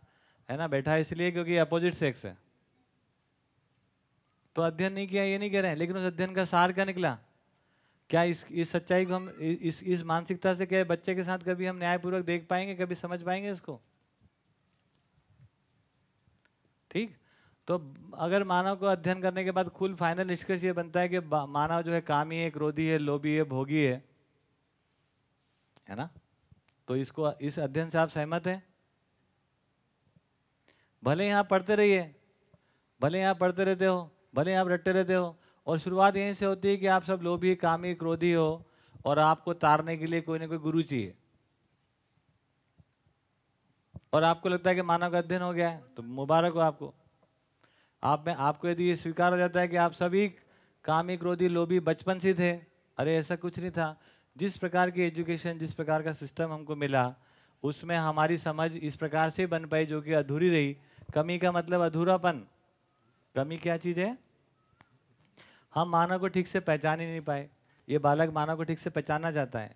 है ना? बैठा है इसलिए क्योंकि अपोजिट सेक्स है। तो अध्ययन नहीं किया, ये नहीं कह रहे हैं, लेकिन उस अध्ययन का सार क्या निकला? क्या इस इस सच्चाई को हम इस इस मानसिकता से क्या बच्चे के साथ कभी हम न्यायपूर्वक देख पाएँगे, कभी समझ पाएँगे इसको? ठीक? तो अगर मानव को अध्ययन करने के बाद कुल फाइनल निष्कर्ष ये बनता है कि मानव जो है कामी है, क्रोधी है, लोभी है, भोगी है। है ना? तो इसको, इस अध्ययन से आप सहमत हैं? भले यहाँ पढ़ते रहिए, भले यहाँ पढ़ते रहते हो, भले आप रटते रहते हो और शुरुआत यहीं से होती है कि आप सब लोभी, कामी, क्रोधी हो और आपको तारने के लिए कोई ना कोई गुरु चाहिए। और आपको लगता है कि मानव का अध्ययन हो गया है तो मुबारक हो आपको। आप में, आपको यदि ये स्वीकार हो जाता है कि आप सभी कामी, क्रोधी, लोभी बचपन से थे, अरे ऐसा कुछ नहीं था। जिस प्रकार की एजुकेशन, जिस प्रकार का सिस्टम हमको मिला, उसमें हमारी समझ इस प्रकार से बन पाई जो कि अधूरी रही। कमी का मतलब अधूरापन। कमी क्या चीज़ है? हम मानव को ठीक से पहचान ही नहीं पाए। ये बालक मानव को ठीक से पहचाना जाता है।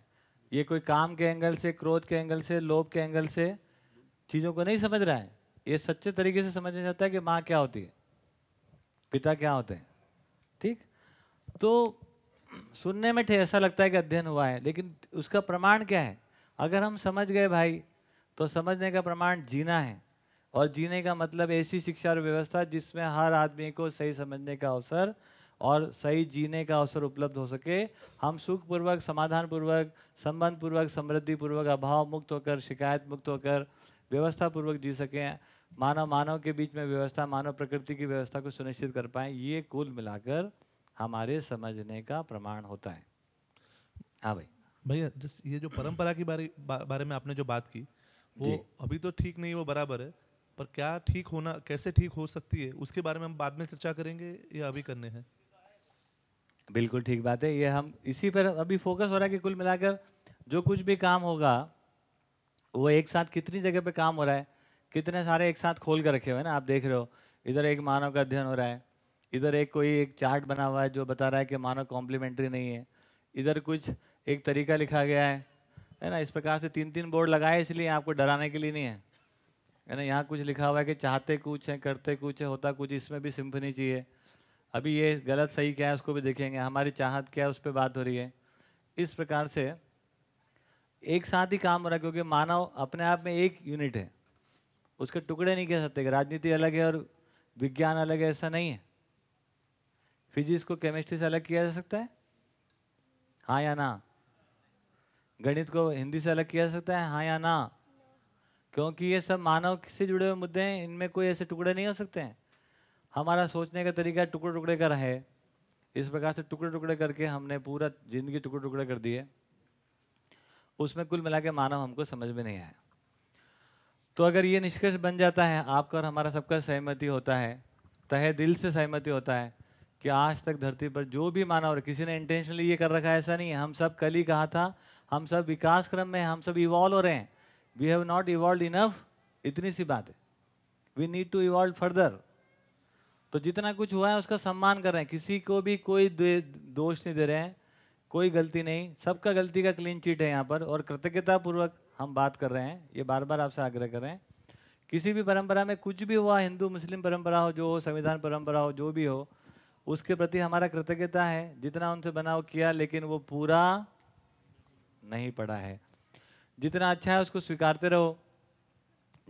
ये कोई काम के एंगल से, क्रोध के एंगल से, लोभ के एंगल से चीज़ों को नहीं समझ रहा है। ये सच्चे तरीके से समझना चाहता है कि माँ क्या होती है, पिता क्या होते हैं, ठीक? तो सुनने में ऐसा लगता है कि अध्ययन हुआ है, लेकिन उसका प्रमाण क्या है? अगर हम समझ गए भाई तो समझने का प्रमाण जीना है। और जीने का मतलब ऐसी शिक्षा और व्यवस्था जिसमें हर आदमी को सही समझने का अवसर और सही जीने का अवसर उपलब्ध हो सके। हम सुखपूर्वक समाधान पूर्वक संबंध पूर्वक समृद्धि पूर्वक अभाव मुक्त होकर शिकायत मुक्त होकर व्यवस्था पूर्वक जी सकें। मानव मानव के बीच में व्यवस्था मानव प्रकृति की व्यवस्था को सुनिश्चित कर पाए। ये कुल मिलाकर हमारे समझने का प्रमाण होता है। हाँ भाई। भैया जिस ये जो परंपरा के बारे बा, बारे में आपने जो बात की वो अभी तो ठीक नहीं वो बराबर है पर क्या ठीक होना कैसे ठीक हो सकती है उसके बारे में हम बाद में चर्चा करेंगे या अभी करने हैं? बिल्कुल ठीक बात है, ये हम इसी पर अभी फोकस हो रहा है कि कुल मिलाकर जो कुछ भी काम होगा, वो एक साथ कितनी जगह पे काम हो रहा है, कितने सारे एक साथ खोल कर रखे हुए हैं ना, आप देख रहे हो, इधर एक मानव का अध्ययन हो रहा है, इधर एक कोई एक चार्ट बना हुआ है जो बता रहा है कि मानव कॉम्प्लीमेंट्री नहीं है, इधर कुछ एक तरीका लिखा गया है है ना, इस प्रकार से तीन तीन बोर्ड लगाए इसलिए आपको डराने के लिए नहीं है है ना, यहाँ कुछ लिखा हुआ है कि चाहते कुछ है, करते कुछ है, होता कुछ, इसमें भी सिम्फनी चाहिए अभी ये गलत सही क्या है, उसको भी देखेंगे। हमारी चाहत क्या है, उस पर बात हो रही है। इस प्रकार से एक साथ ही काम हो रहा है, क्योंकि मानव अपने आप में एक यूनिट है। उसके टुकड़े नहीं कह सकते कि राजनीति अलग है और विज्ञान अलग है, ऐसा नहीं है। फिजिक्स को केमिस्ट्री से अलग किया जा सकता है? हाँ या ना? गणित को हिंदी से अलग किया जा सकता है? हाँ या ना? क्योंकि ये सब मानव से जुड़े हुए मुद्दे हैं, इनमें कोई ऐसे टुकड़े नहीं हो सकते हैं। हमारा सोचने का तरीका टुकड़े टुकड़े का है इस प्रकार से टुकड़े टुकड़े करके हमने पूरा ज़िंदगी टुकड़े टुकड़े कर दिए उसमें कुल मिला के मानव हमको समझ में नहीं आया। तो अगर ये निष्कर्ष बन जाता है, आपका और हमारा सबका सहमति होता है, तहे दिल से सहमति होता है कि आज तक धरती पर जो भी मानव है किसी ने इंटेंशनली ये कर रखा है, ऐसा नहीं है। हम सब कल ही कहा था, हम सब विकास क्रम में हम सब इवॉल्व हो रहे हैं। We have not evolve enough इतनी सी बात है। We need to evolve further तो जितना कुछ हुआ है, उसका सम्मान कर रहे हैं। किसी को भी कोई दोष नहीं दे रहे हैं, कोई गलती नहीं। सबका गलती का क्लीन चिट है यहाँ पर और कृतज्ञता पूर्वक हम बात कर रहे हैं। ये बार बार आपसे आग्रह कर रहे हैं। किसी भी परंपरा में कुछ भी हुआ, हिंदू, मुस्लिम परंपरा हो, जो हो, संविधान परंपरा हो, जो भी हो, उसके प्रति हमारा कृतज्ञता है। जितना उनसे बना वो किया, लेकिन वो पूरा नहीं पड़ा है। जितना अच्छा है, उसको स्वीकारते रहो।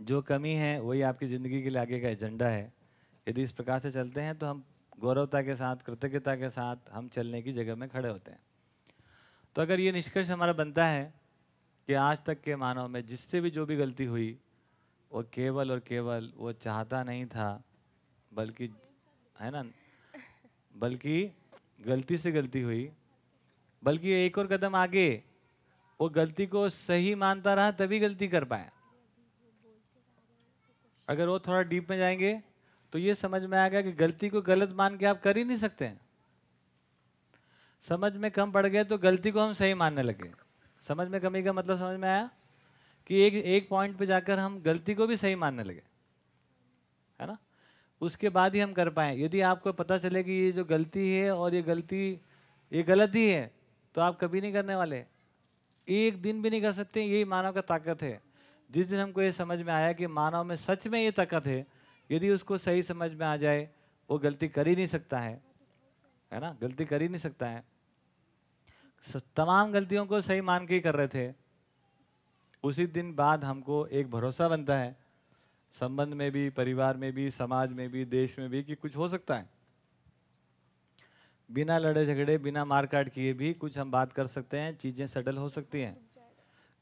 जो कमी है, वही आपकी ज़िंदगी के लिए आगे का एजेंडा है। यदि इस प्रकार से चलते हैं तो हम गौरवता के साथ, कृतज्ञता के साथ हम चलने की जगह में खड़े होते हैं। तो अगर ये निष्कर्ष हमारा बनता है कि आज तक के मानव में जिससे भी जो भी गलती हुई, वो केवल और केवल वो चाहता नहीं था, बल्कि, है ना? बल्कि गलती से गलती हुई, बल्कि एक और कदम आगे, वो गलती को सही मानता रहा, तभी गलती कर पाया। अगर वो थोड़ा डीप में जाएँगे तो ये समझ में आ गया कि गलती को गलत मान के आप कर ही नहीं सकते समझ में कम पड़ गया तो गलती को हम सही मानने लगे। समझ में कमी का मतलब समझ में आया? कि एक एक पॉइंट पे जाकर हम गलती को भी सही मानने लगे। है ना? उसके बाद ही हम कर पाए। यदि आपको पता चले कि ये जो गलती है और ये गलती, ये गलत ही है तो आप कभी नहीं करने वाले। एक दिन भी नहीं कर सकते, यही मानव का ताकत है। जिस दिन हमको ये समझ में आया कि मानव में सच में ये ताकत है यदि उसको सही समझ में आ जाए, वो गलती कर ही नहीं सकता है। है ना? गलती कर ही नहीं सकता है। तमाम गलतियों को सही मान के ही कर रहे थे। उसी दिन बाद हमको एक भरोसा बनता है। संबंध में भी, परिवार में भी, समाज में भी, देश में भी कि कुछ हो सकता है। बिना लड़े झगड़े, बिना मार काट किए भी कुछ हम बात कर सकते हैं, चीज़ें सेटल हो सकती हैं।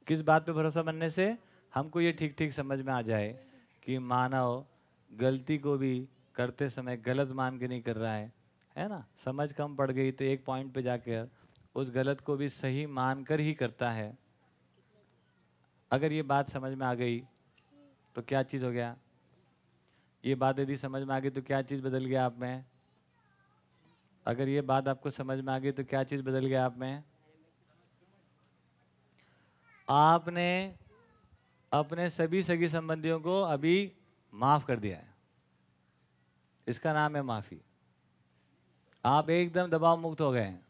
किस बात पे भरोसा बनने से हमको ये ठीक ठीक समझ में आ जाए कि मानव गलती को भी करते समय गलत मान के नहीं कर रहा है है ना? समझ कम पड़ गई तो एक पॉइंट पे जाकर उस गलत को भी सही मान कर ही करता है। अगर ये बात समझ में आ गई तो क्या चीज़ हो गया? ये बात यदि समझ में आ गई तो क्या चीज़ बदल गया आप में? अगर ये बात आपको समझ में आ गई तो क्या चीज़ बदल गया आप में? आपने अपने सभी सगी संबंधियों को अभी माफ़ कर दिया है। इसका नाम है माफ़ी। आप एकदम दबाव मुक्त हो गए हैं।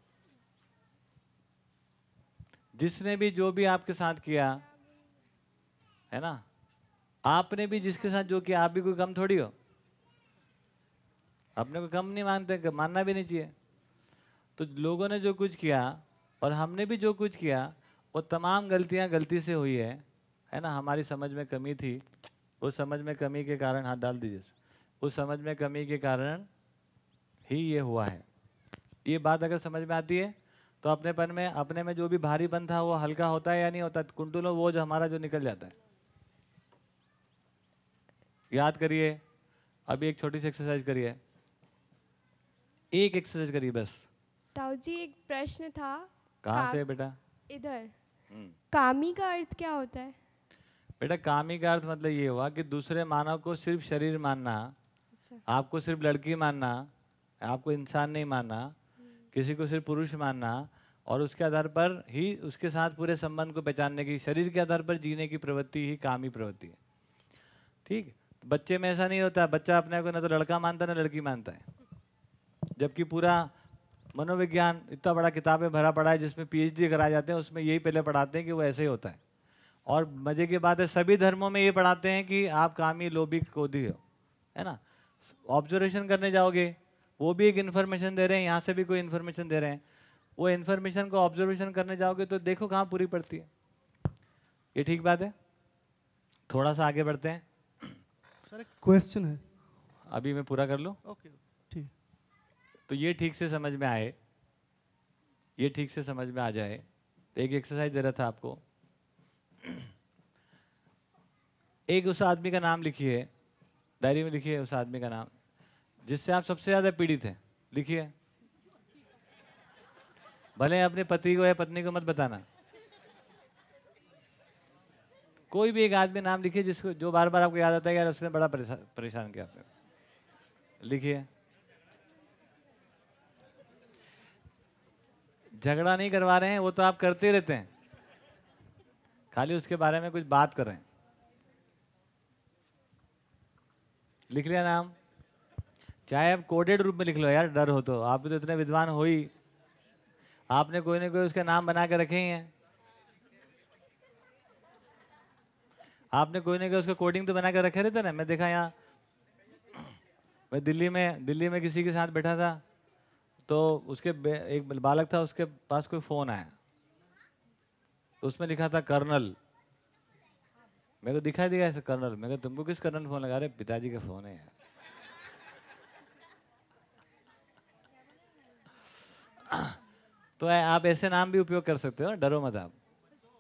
जिसने भी जो भी आपके साथ किया, है ना? आपने भी जिसके साथ जो किया, आप भी कोई कम थोड़ी हो। अपने को कम नहीं मानते मानना भी नहीं चाहिए। तो लोगों ने जो कुछ किया और हमने भी जो कुछ किया, वो तमाम गलतियाँ गलती से हुई है है ना? हमारी समझ में कमी थी। उस समझ में कमी के कारण हाथ डाल दीजिए उस। समझ में कमी के कारण ही ये हुआ है। ये बात अगर समझ में आती है तो अपनेपन में अपने में जो भी भारीपन था वो हल्का होता है या नहीं होता कुंटलों वो जो हमारा जो निकल जाता है। याद करिए अभी एक छोटी सी एक्सरसाइज करिए। एक एक्सरसाइज करिए बस। ताऊ जी एक प्रश्न था। कहाँ से बेटा? इधर। हम्म। कामी का अर्थ क्या होता है? बेटा कामी का अर्थ मतलब ये हुआ कि दूसरे मानव को सिर्फ़ शरीर मानना अच्छा। आपको सिर्फ़ लड़की मानना आपको इंसान नहीं मानना किसी को सिर्फ़ पुरुष मानना और उसके आधार पर ही उसके साथ पूरे संबंध को पहचानने की शरीर के आधार पर जीने की प्रवृत्ति ही कामी प्रवृत्ति है। ठीक? बच्चे में ऐसा नहीं होता बच्चा अपने आप को ना तो लड़का मानता है ना लड़की मानता है। जबकि पूरा मनोविज्ञान इतना बड़ा किताबें भरा पड़ा है जिसमें पीएचडी कराए जाते हैं उसमें यही पहले पढ़ाते हैं कि वो ऐसे ही होता है। और मज़े की बात है सभी धर्मों में ये पढ़ाते हैं कि आप कामी लोभी क्रोधी हो है ना? ऑब्जर्वेशन करने जाओगे वो भी एक इन्फॉर्मेशन दे रहे हैं यहाँ से भी कोई इन्फॉर्मेशन दे रहे हैं। वो इन्फॉर्मेशन को ऑब्जर्वेशन करने जाओगे तो देखो कहाँ पूरी पड़ती है। ये ठीक बात है? थोड़ा सा आगे बढ़ते हैं। सर एक क्वेश्चन है। अभी मैं पूरा कर लूँ? ओके ठीक। तो ये ठीक से समझ में आए। ये ठीक से समझ में आ जाए। तो एक एक्सरसाइज दे रहा था आपको। एक उस आदमी का नाम लिखिए, डायरी में लिखिए उस आदमी का नाम, जिससे आप सबसे ज़्यादा पीड़ित हैं। लिखिए। भले अपने पति को या पत्नी को मत बताना। कोई भी एक आदमी नाम लिखिए जिसको, जो बार बार आपको याद आता है यार उसने बड़ा परेशान परेशान किया आपने। लिखिए। झगड़ा नहीं करवा रहे हैं, वो तो आप करते रहते हैं। खाली उसके बारे में कुछ बात कर। रहे हैं लिख लिया नाम? चाहे आप कोडेड रूप में लिख लो यार, डर हो तो। आप तो इतने विद्वान हो ही। आपने कोई ना कोई उसके नाम बना के रखे ही हैं। आपने कोई ना कोई उसका कोडिंग तो बना के रखे रहते ना? मैं देखा यहाँ, मैं दिल्ली में दिल्ली में किसी के साथ बैठा था तो उसके एक बालक था, उसके पास कोई फ़ोन आया। तो उसमें लिखा था कर्नल। मेरे को दिखाई दिया ऐसे कर्नल। मैं कहा, तुमको किस कर्नल फ़ोन लगा रहे? पिताजी का फ़ोन है तो आप ऐसे नाम भी उपयोग कर सकते हो, डरो मत आप।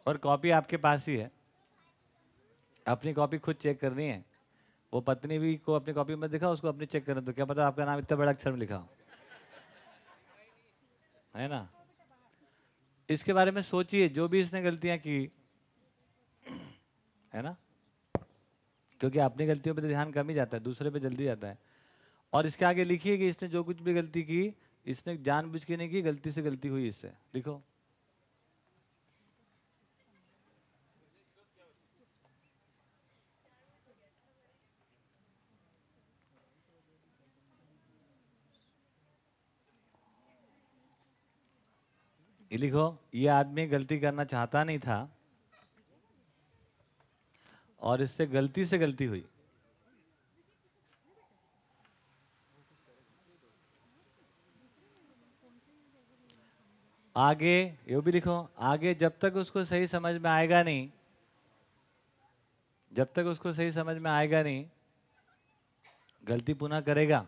और कॉपी आपके पास ही है। अपनी कॉपी खुद चेक करनी है। वो पत्नी भी को अपनी कॉपी में दिखा उसको अपनी चेक करना तो क्या पता आपका नाम इतना बड़ा अक्षर में लिखा हो। है ना? इसके बारे में सोचिए, जो भी इसने गलतियाँ की, है ना? क्योंकि अपनी गलतियों पर तो ध्यान कम ही जाता है, दूसरे पे जल्दी जाता है। और इसके आगे लिखिए कि इसने जो कुछ भी गलती की, इसने जानबूझ के नहीं की, गलती से गलती हुई इससे। लिखो। ये लिखो, ये आदमी गलती करना चाहता नहीं था और इससे गलती से गलती हुई। आगे, ये भी लिखो, आगे जब तक उसको सही समझ में आएगा नहीं, जब तक उसको सही समझ में आएगा नहीं, गलती पुनः करेगा।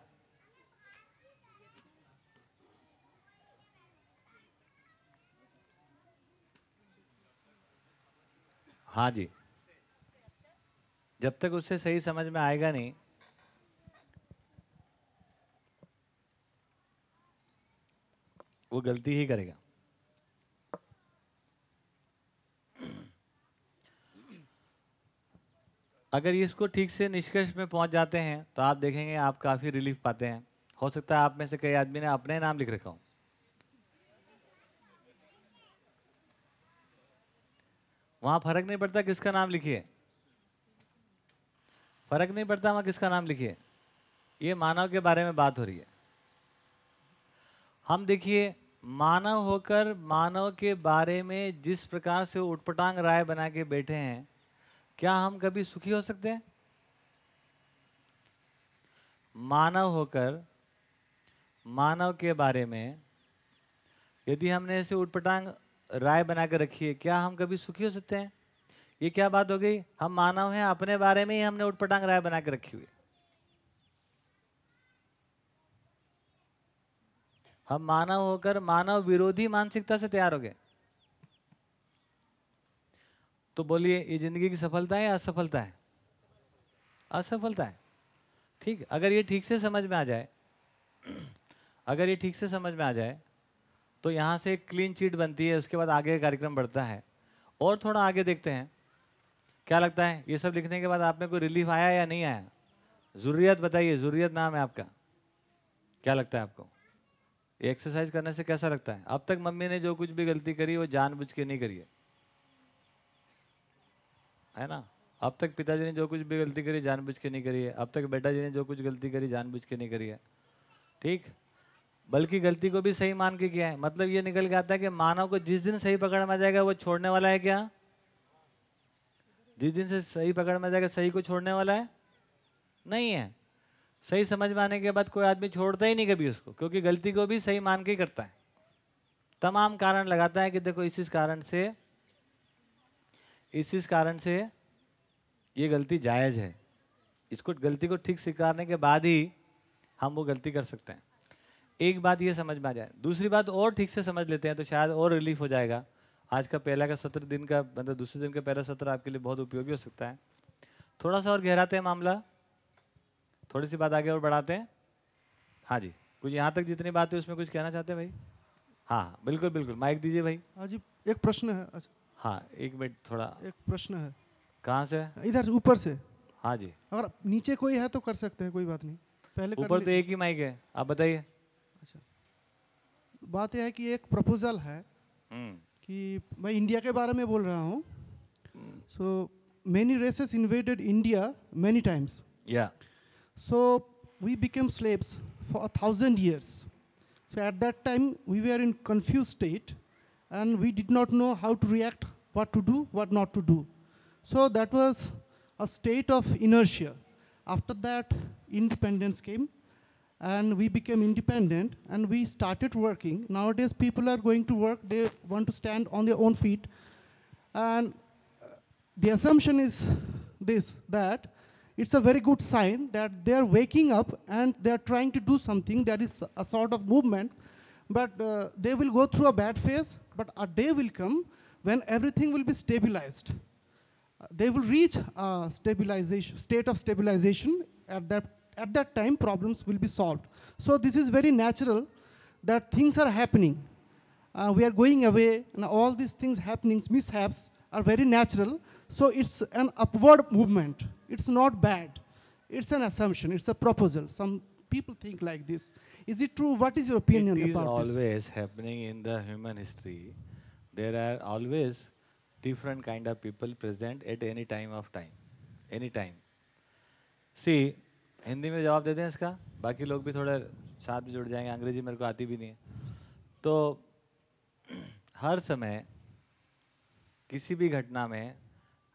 हाँ जी। जब तक उससे सही समझ में आएगा नहीं, वो गलती ही करेगा। अगर इसको ठीक से निष्कर्ष में पहुँच जाते हैं तो आप देखेंगे आप काफ़ी रिलीफ पाते हैं। हो सकता है आप में से कई आदमी ने अपने नाम लिख रखा हो। वहाँ फ़र्क नहीं पड़ता किसका नाम लिखिए। फ़र्क नहीं पड़ता वहाँ किसका नाम लिखिए। ये मानव के बारे में बात हो रही है। हम देखिए, मानव होकर मानव के बारे में जिस प्रकार से उटपटांग राय बना के बैठे हैं, क्या हम कभी सुखी हो सकते हैं? मानव होकर मानव के बारे में यदि हमने ऐसे उटपटांग राय बना के रखी है क्या हम कभी सुखी हो सकते हैं? ये क्या बात हो गई? हम मानव हैं, अपने बारे में ही हमने उठपटांग राय बना के रखी हुई। हम मानव होकर मानव विरोधी मानसिकता से तैयार हो गए। तो बोलिए, ये ज़िंदगी की सफलता है या असफलता है? असफलता है। ठीक, अगर ये ठीक से समझ में आ जाए, अगर ये ठीक से समझ में आ जाए तो यहाँ से एक क्लीन चीट बनती है, उसके बाद आगे कार्यक्रम बढ़ता है। और थोड़ा आगे देखते हैं। क्या लगता है, ये सब लिखने के बाद आप में कोई रिलीफ आया या नहीं आया? ज़रूरियत बताइए, ज़रूरियत नाम है आपका। क्या लगता है आपको? एक्सरसाइज करने से कैसा लगता है? अब तक मम्मी ने जो कुछ भी गलती करी, वो जानबूझ के नहीं करी है। है ना? अब तक पिताजी ने जो कुछ भी गलती करी, जानबूझ के नहीं करी है। अब तक बेटा जी ने जो कुछ गलती करी, जानबूझ के नहीं करी है। ठीक? बल्कि गलती को भी सही मान के किया है। मतलब ये निकल के आता है कि मानव को जिस दिन सही पकड़ में आ जाएगा, वो छोड़ने वाला है क्या? जिस दिन से सही पकड़ में आ जाएगा, सही को छोड़ने वाला है? नहीं है। सही समझ में आने के बाद कोई आदमी छोड़ता ही नहीं कभी उसको, क्योंकि गलती को भी सही मान के करता है। तमाम कारण लगाता है कि देखो, इस इस कारण से, इस इस कारण से ये गलती जायज़ है। इसको, गलती को ठीक स्वीकारने के बाद ही हम वो गलती कर सकते हैं। एक बात ये समझ में आ जाए। दूसरी बात और ठीक से समझ लेते हैं तो शायद और रिलीफ हो जाएगा। आज का पहला का सत्र दिन का मतलब दूसरे दिन का पहला सत्र आपके लिए बहुत उपयोगी हो सकता है। थोड़ा सा और गहराते हैं मामला। थोड़ी सी बात आगे और बढ़ाते हैं। हाँ जी। कुछ यहाँ तक जितनी बात है उसमें कुछ कहना चाहते हैं भाई? हाँ हाँ बिल्कुल बिल्कुल। माइक दीजिए भाई। हाँ जी एक प्रश्न है। अच्छा। हाँ एक मिनट थोड़ा। एक प्रश्न है। कहाँ से? इधर ऊपर से। हाँ जी। अगर नीचे कोई है तो कर सकते हैं कोई बात नहीं। पहले ऊपर तो एक ही माइक है। आप बताइए। बात यह है कि एक प्रपोजल है हम्म। कि मैं इंडिया के बारे में बोल रहा हूँ। So many races invaded India many times या so we became slaves for a thousand years so at that time we we are in confuse state and we did not know how to react what to do what not to do so that was a state of inertia after that independence came and we became independent and we started working. Nowadays people are going to work, they want to stand on their own feet. And uh, the assumption is this that it's a very good sign that they are waking up and they are trying to do something. There is a sort of movement but uh, they will go through a bad phase but a day will come when everything will be stabilized. Uh, they will reach a stabilization state of stabilization at that at that time problems will be solved. So this is very natural that things are happening. Uh, we are going away and all these things happening mishaps are very natural. So it's an upward movement. It's not bad. It's an assumption. It's a proposal. Some people think like this. Is it true? What is your opinion it about this? It is always happening in the human history. There are always different kind of people present at any time of time. Any time. See Hindi में जवाब दे दें इसका। बाकी लोग भी थोड़े साथ में जुड़ जाएँगे, अंग्रेज़ी मेरे को आती भी नहीं है। तो हर समय किसी भी घटना में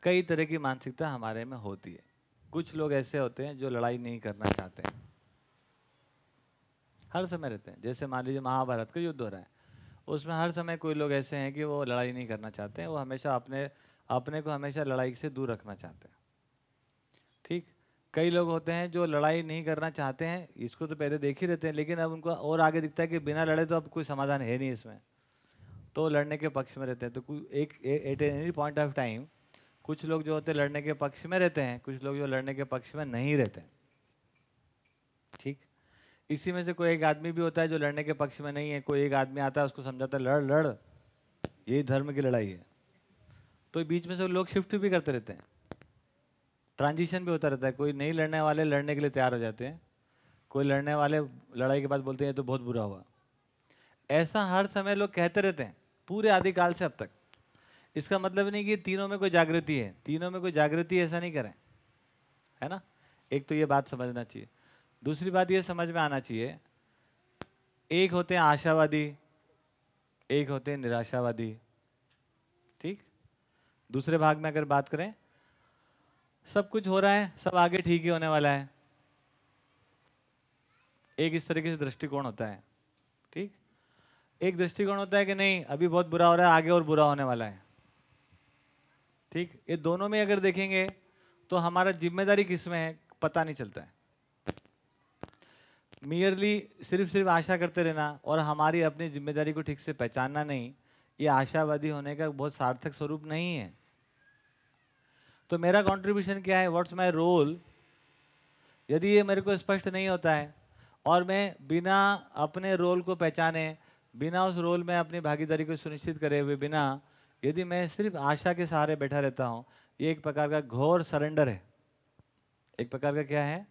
कई तरह की मानसिकता हमारे में होती है। कुछ लोग ऐसे होते हैं जो लड़ाई नहीं करना चाहते हैं। हर समय रहते हैं। जैसे मान लीजिए महाभारत का युद्ध हो रहा है। उसमें हर समय कोई लोग ऐसे हैं कि वो लड़ाई नहीं करना चाहते हैं। वो हमेशा अपने अपने को हमेशा लड़ाई से दूर रखना चाहते हैं। कई लोग होते हैं जो लड़ाई नहीं करना चाहते हैं, इसको तो पहले देख ही रहते हैं, लेकिन अब उनको और आगे दिखता है कि बिना लड़े तो अब कोई समाधान है नहीं इसमें। तो लड़ने के पक्ष में रहते हैं। तो एक at any point of time कुछ लोग जो होते हैं लड़ने के पक्ष में रहते हैं, कुछ लोग जो लड़ने के पक्ष में नहीं रहते ठीक? इसी में से कोई एक आदमी भी होता है जो लड़ने के पक्ष में नहीं है, कोई एक आदमी आता है, उसको समझाता है, लड़ लड़ यही धर्म की लड़ाई है। तो बीच में से लोग शिफ्ट भी करते रहते हैं। ट्रांजिशन भी होता रहता है। कोई नहीं लड़ने वाले लड़ने के लिए तैयार हो जाते हैं। कोई लड़ने वाले लड़ाई के बाद बोलते हैं तो बहुत बुरा हुआ। ऐसा हर समय लोग कहते रहते हैं, पूरे आदिकाल से अब तक। इसका मतलब नहीं कि तीनों में कोई जागृति है। तीनों में कोई जागृति ऐसा नहीं करें, है ना? एक तो ये बात समझना चाहिए। दूसरी बात ये समझ में आना चाहिए, एक होते हैं आशावादी, एक होते हैं निराशावादी, ठीक? दूसरे भाग में अगर बात करें सब कुछ हो रहा है, सब आगे ठीक ही होने वाला है। एक इस तरीके से दृष्टिकोण होता है, ठीक? एक दृष्टिकोण होता है कि नहीं, अभी बहुत बुरा हो रहा है, आगे और बुरा होने वाला है, ठीक? ये दोनों में अगर देखेंगे तो हमारा ज़िम्मेदारी किसमें है, पता नहीं चलता है। मियरली सिर्फ़ सिर्फ़ आशा करते रहना और हमारी अपनी ज़िम्मेदारी को ठीक से पहचानना नहीं, ये आशावादी होने का बहुत सार्थक स्वरूप नहीं है। तो मेरा कंट्रीब्यूशन क्या है? व्हाट्स माय रोल यदि ये मेरे को स्पष्ट नहीं होता है, और मैं बिना अपने रोल को पहचाने, बिना उस रोल में अपनी भागीदारी को सुनिश्चित करे हुए, बिना, यदि मैं सिर्फ़ आशा के सहारे बैठा रहता हूँ, ये एक प्रकार का घोर सरेंडर है। एक प्रकार का क्या है?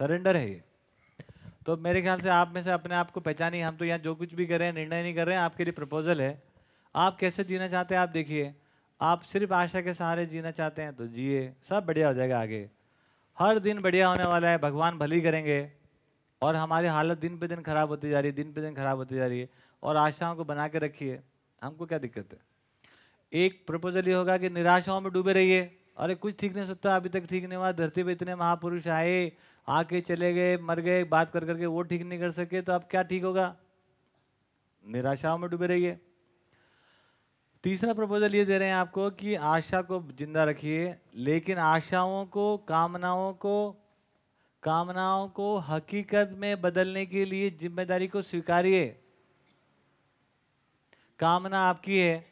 सरेंडर है ये। तो मेरे ख्याल से आप में से अपने आप को पहचानिए। हम तो यहाँ जो कुछ भी कर रहे हैं निर्णय नहीं कर रहे हैं, आपके लिए प्रपोजल है। आप कैसे जीना चाहते हैं, आप देखिए। आप सिर्फ़ आशा के सहारे जीना चाहते हैं तो जिए, सब बढ़िया हो जाएगा आगे। हर दिन बढ़िया होने वाला है, भगवान भली करेंगे, और हमारी हालत दिन पे दिन खराब होती जा रही है, दिन पे दिन खराब होती जा रही है, और आशाओं को बना के रखिए, हमको क्या दिक्कत है? एक प्रपोजल ये होगा कि निराशाओं में डूबे रहिए, अरे कुछ ठीक नहीं सकता अभी तक ठीक नहीं हुआ, धरती पे इतने महापुरुष आए, आके चले गए, मर गए, बात कर करके वो ठीक नहीं कर सके तो अब क्या ठीक होगा? निराशाओं में डूबे रहिए। तीसरा प्रपोजल ये दे रहे हैं आपको कि आशा को ज़िंदा रखिए, लेकिन आशाओं को, कामनाओं को कामनाओं को हकीकत में बदलने के लिए ज़िम्मेदारी को स्वीकारिए। कामना आपकी है,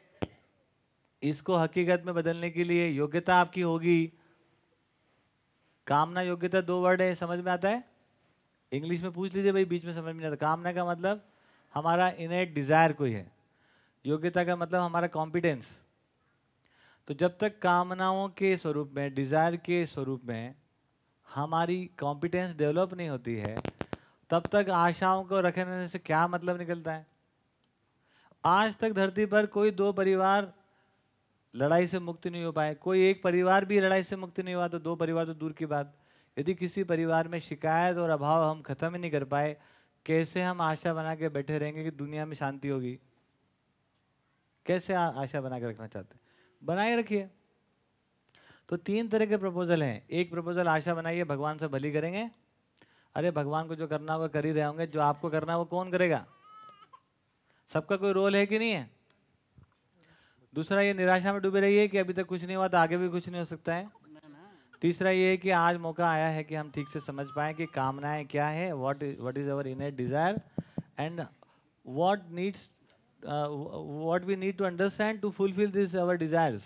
इसको हकीकत में बदलने के लिए योग्यता आपकी होगी। कामना योग्यता दो वर्ड है, समझ में आता है? इंग्लिश में पूछ लीजिए भाई, बीच में समझ में आता। कामना का मतलब हमारा इनेट डिज़ायर कोई है। योग्यता का मतलब हमारा कॉम्पिटेंस तो जब तक कामनाओं के स्वरूप में डिज़ायर के स्वरूप में हमारी कॉम्पिटेंस डेवलप नहीं होती है, तब तक आशाओं को रखने से क्या मतलब निकलता है? आज तक धरती पर कोई दो परिवार लड़ाई से मुक्त नहीं हो पाए, कोई एक परिवार भी लड़ाई से मुक्त नहीं हुआ तो दो परिवार तो दूर की बात। यदि किसी परिवार में शिकायत और अभाव हम खत्म ही नहीं कर पाए, कैसे हम आशा बना के बैठे रहेंगे कि दुनिया में शांति होगी? कैसे आ, आशा बना के रखना चाहते बनाए रखिए। तो तीन तरह के प्रपोजल हैं। एक प्रपोजल आशा बनाइए भगवान से भली करेंगे। अरे भगवान को जो करना होगा कर ही रहे होंगे। जो आपको करना है वो कौन करेगा? सबका कोई रोल है कि नहीं है? दूसरा ये निराशा में डूबे रहिए कि अभी तक कुछ नहीं हुआ तो आगे भी कुछ नहीं हो सकता है। तीसरा ये है कि आज मौका आया है कि हम ठीक से समझ पाए कि कामनाएँ क्या है। What what is our inner desire and what needs what we need to understand to fulfil this our desires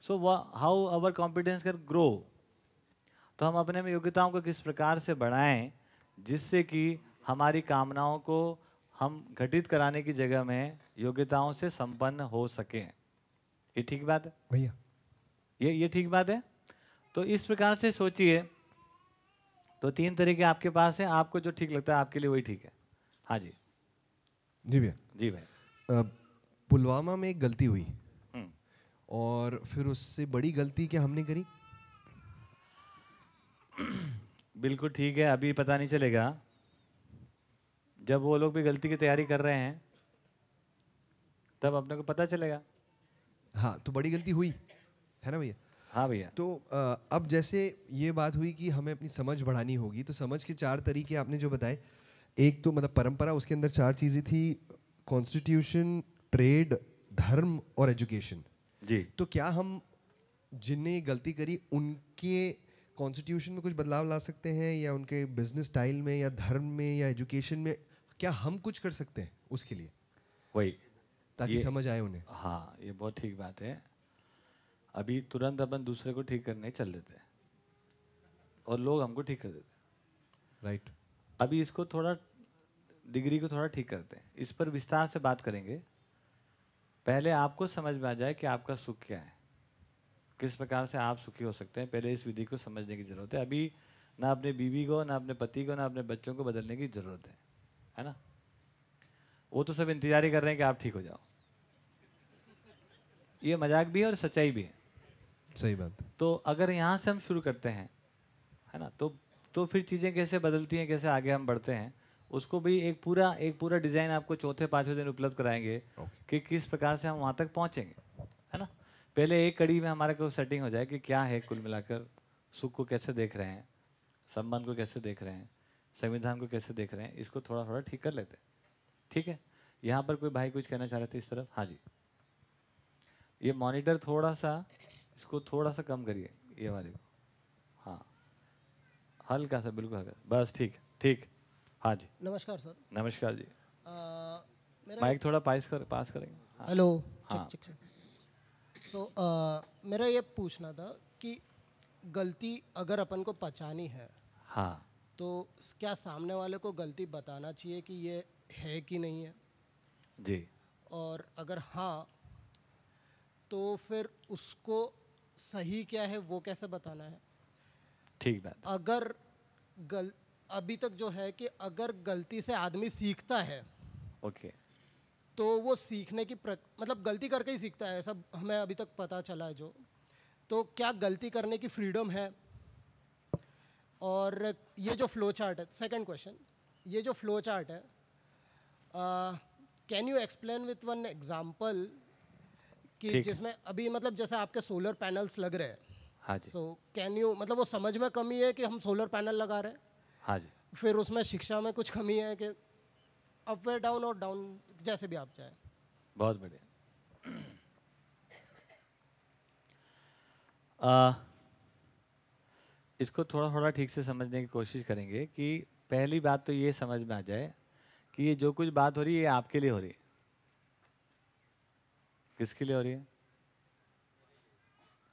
so how our competence can grow तो हम अपने में योग्यताओं को किस प्रकार से बढ़ाएँ जिससे कि हमारी कामनाओं को हम घटित कराने की जगह में योग्यताओं से संपन्न हो सकें। ये ठीक बात है? भैया। ये ये ठीक बात है? तो इस प्रकार से सोचिए तो तीन तरीके आपके पास हैं आपको जो ठीक लगता है आपके लिए वही ठीक है। हाँ जी। जी भैया। जी अ, पुलवामा में एक गलती हुई। हम्म, और फिर उससे बड़ी गलती क्या हमने करी? बिल्कुल ठीक है अभी पता नहीं चलेगा। जब वो लोग भी गलती की तैयारी कर रहे हैं तब अपने को पता चलेगा। हाँ तो बड़ी गलती हुई है ना भैया? हाँ भैया। तो अ, अब जैसे ये बात हुई कि हमें अपनी समझ बढ़ानी होगी तो समझ के चार तरीके आपने जो बताए एक तो मतलब परंपरा उसके अंदर चार चीज़ें थी कॉन्स्टिट्यूशन ट्रेड धर्म और एजुकेशन जी। तो क्या हम जिनने गलती करी उनके कॉन्स्टिट्यूशन में कुछ बदलाव ला सकते हैं या उनके बिज़नेस स्टाइल में या धर्म में या एजुकेशन में? क्या हम कुछ कर सकते हैं उसके लिए? वही। ताकि ये- समझ आए उन्हें। हाँ ये बहुत ठीक बात है। अभी तुरंत अपन दूसरे को ठीक करने चल देते हैं। और लोग हमको ठीक कर देते हैं। राइट अभी इसको थोड़ा डिग्री को थोड़ा ठीक करते हैं। इस पर विस्तार से बात करेंगे। पहले आपको समझ में आ जाए कि आपका सुख क्या है। किस प्रकार से आप सुखी हो सकते हैं पहले इस विधि को समझने की ज़रूरत है। अभी ना अपने बीवी को ना अपने पति को ना अपने बच्चों को बदलने की ज़रूरत है है ना? वो तो सब इंतज़ार ही कर रहे हैं कि आप ठीक हो जाओ। ये मज़ाक भी है और सच्चाई भी है। सही बात। तो अगर यहाँ से हम शुरू करते हैं है ना? तो तो फिर चीज़ें कैसे बदलती हैं कैसे आगे हम बढ़ते हैं उसको भी एक पूरा एक पूरा डिज़ाइन आपको चौथे पाँचवें दिन उपलब्ध कराएँगे कि किस प्रकार से हम वहाँ तक पहुँचेंगे है ना? पहले एक कड़ी में हमारे को सेटिंग हो जाए कि क्या है कुल मिलाकर सुख को कैसे देख रहे हैं संबंध को कैसे देख रहे हैं संविधान को कैसे देख रहे हैं इसको थोड़ा थोड़ा ठीक कर लेते हैं। ठीक है? यहाँ पर कोई भाई कुछ कहना चाह रहे थे इस तरफ़? हाँ जी। ये मॉनिटर थोड़ा सा इसको थोड़ा सा कम करिए ये वाले को। हाँ। हल्का सा बिल्कुल हल्का बस ठीक ठीक। हाँ जी। नमस्कार सर। नमस्कार जी। मेरा माइक थोड़ा पास कर पास करेंगे। हाँ। हेलो हाँ। सो मेरा ये पूछना था कि गलती अगर अपन को पहचानी है हाँ। तो क्या सामने वाले को गलती बताना चाहिए कि ये है कि नहीं है? जी। और अगर हाँ तो फिर उसको सही क्या है वो कैसे बताना है? ठीक बात। अगर गल अभी तक जो है कि अगर गलती से आदमी सीखता है ओके। तो वो सीखने की प्रक मतलब गलती करके ही सीखता है सब हमें अभी तक पता चला है जो। तो क्या गलती करने की फ्रीडम है? और ये जो फ्लो चार्ट है सेकंड क्वेश्चन ये जो फ्लो चार्ट है can you explain with one example कि जिसमें अभी मतलब जैसे आपके सोलर पैनल्स लग रहे हैं। हाँ जी। सो कैन यू मतलब वो समझ में कमी है कि हम सोलर पैनल लगा रहे हैं? हाँ जी। फिर उसमें शिक्षा में कुछ कमी है कि अप वे डाउन और डाउन जैसे भी आप चाहें। बहुत बढ़िया। इसको थोड़ा थोड़ा ठीक से समझने की कोशिश करेंगे कि पहली बात तो ये समझ में आ जाए कि ये जो कुछ बात हो रही है ये आपके लिए हो रही है। किसके लिए हो रही है?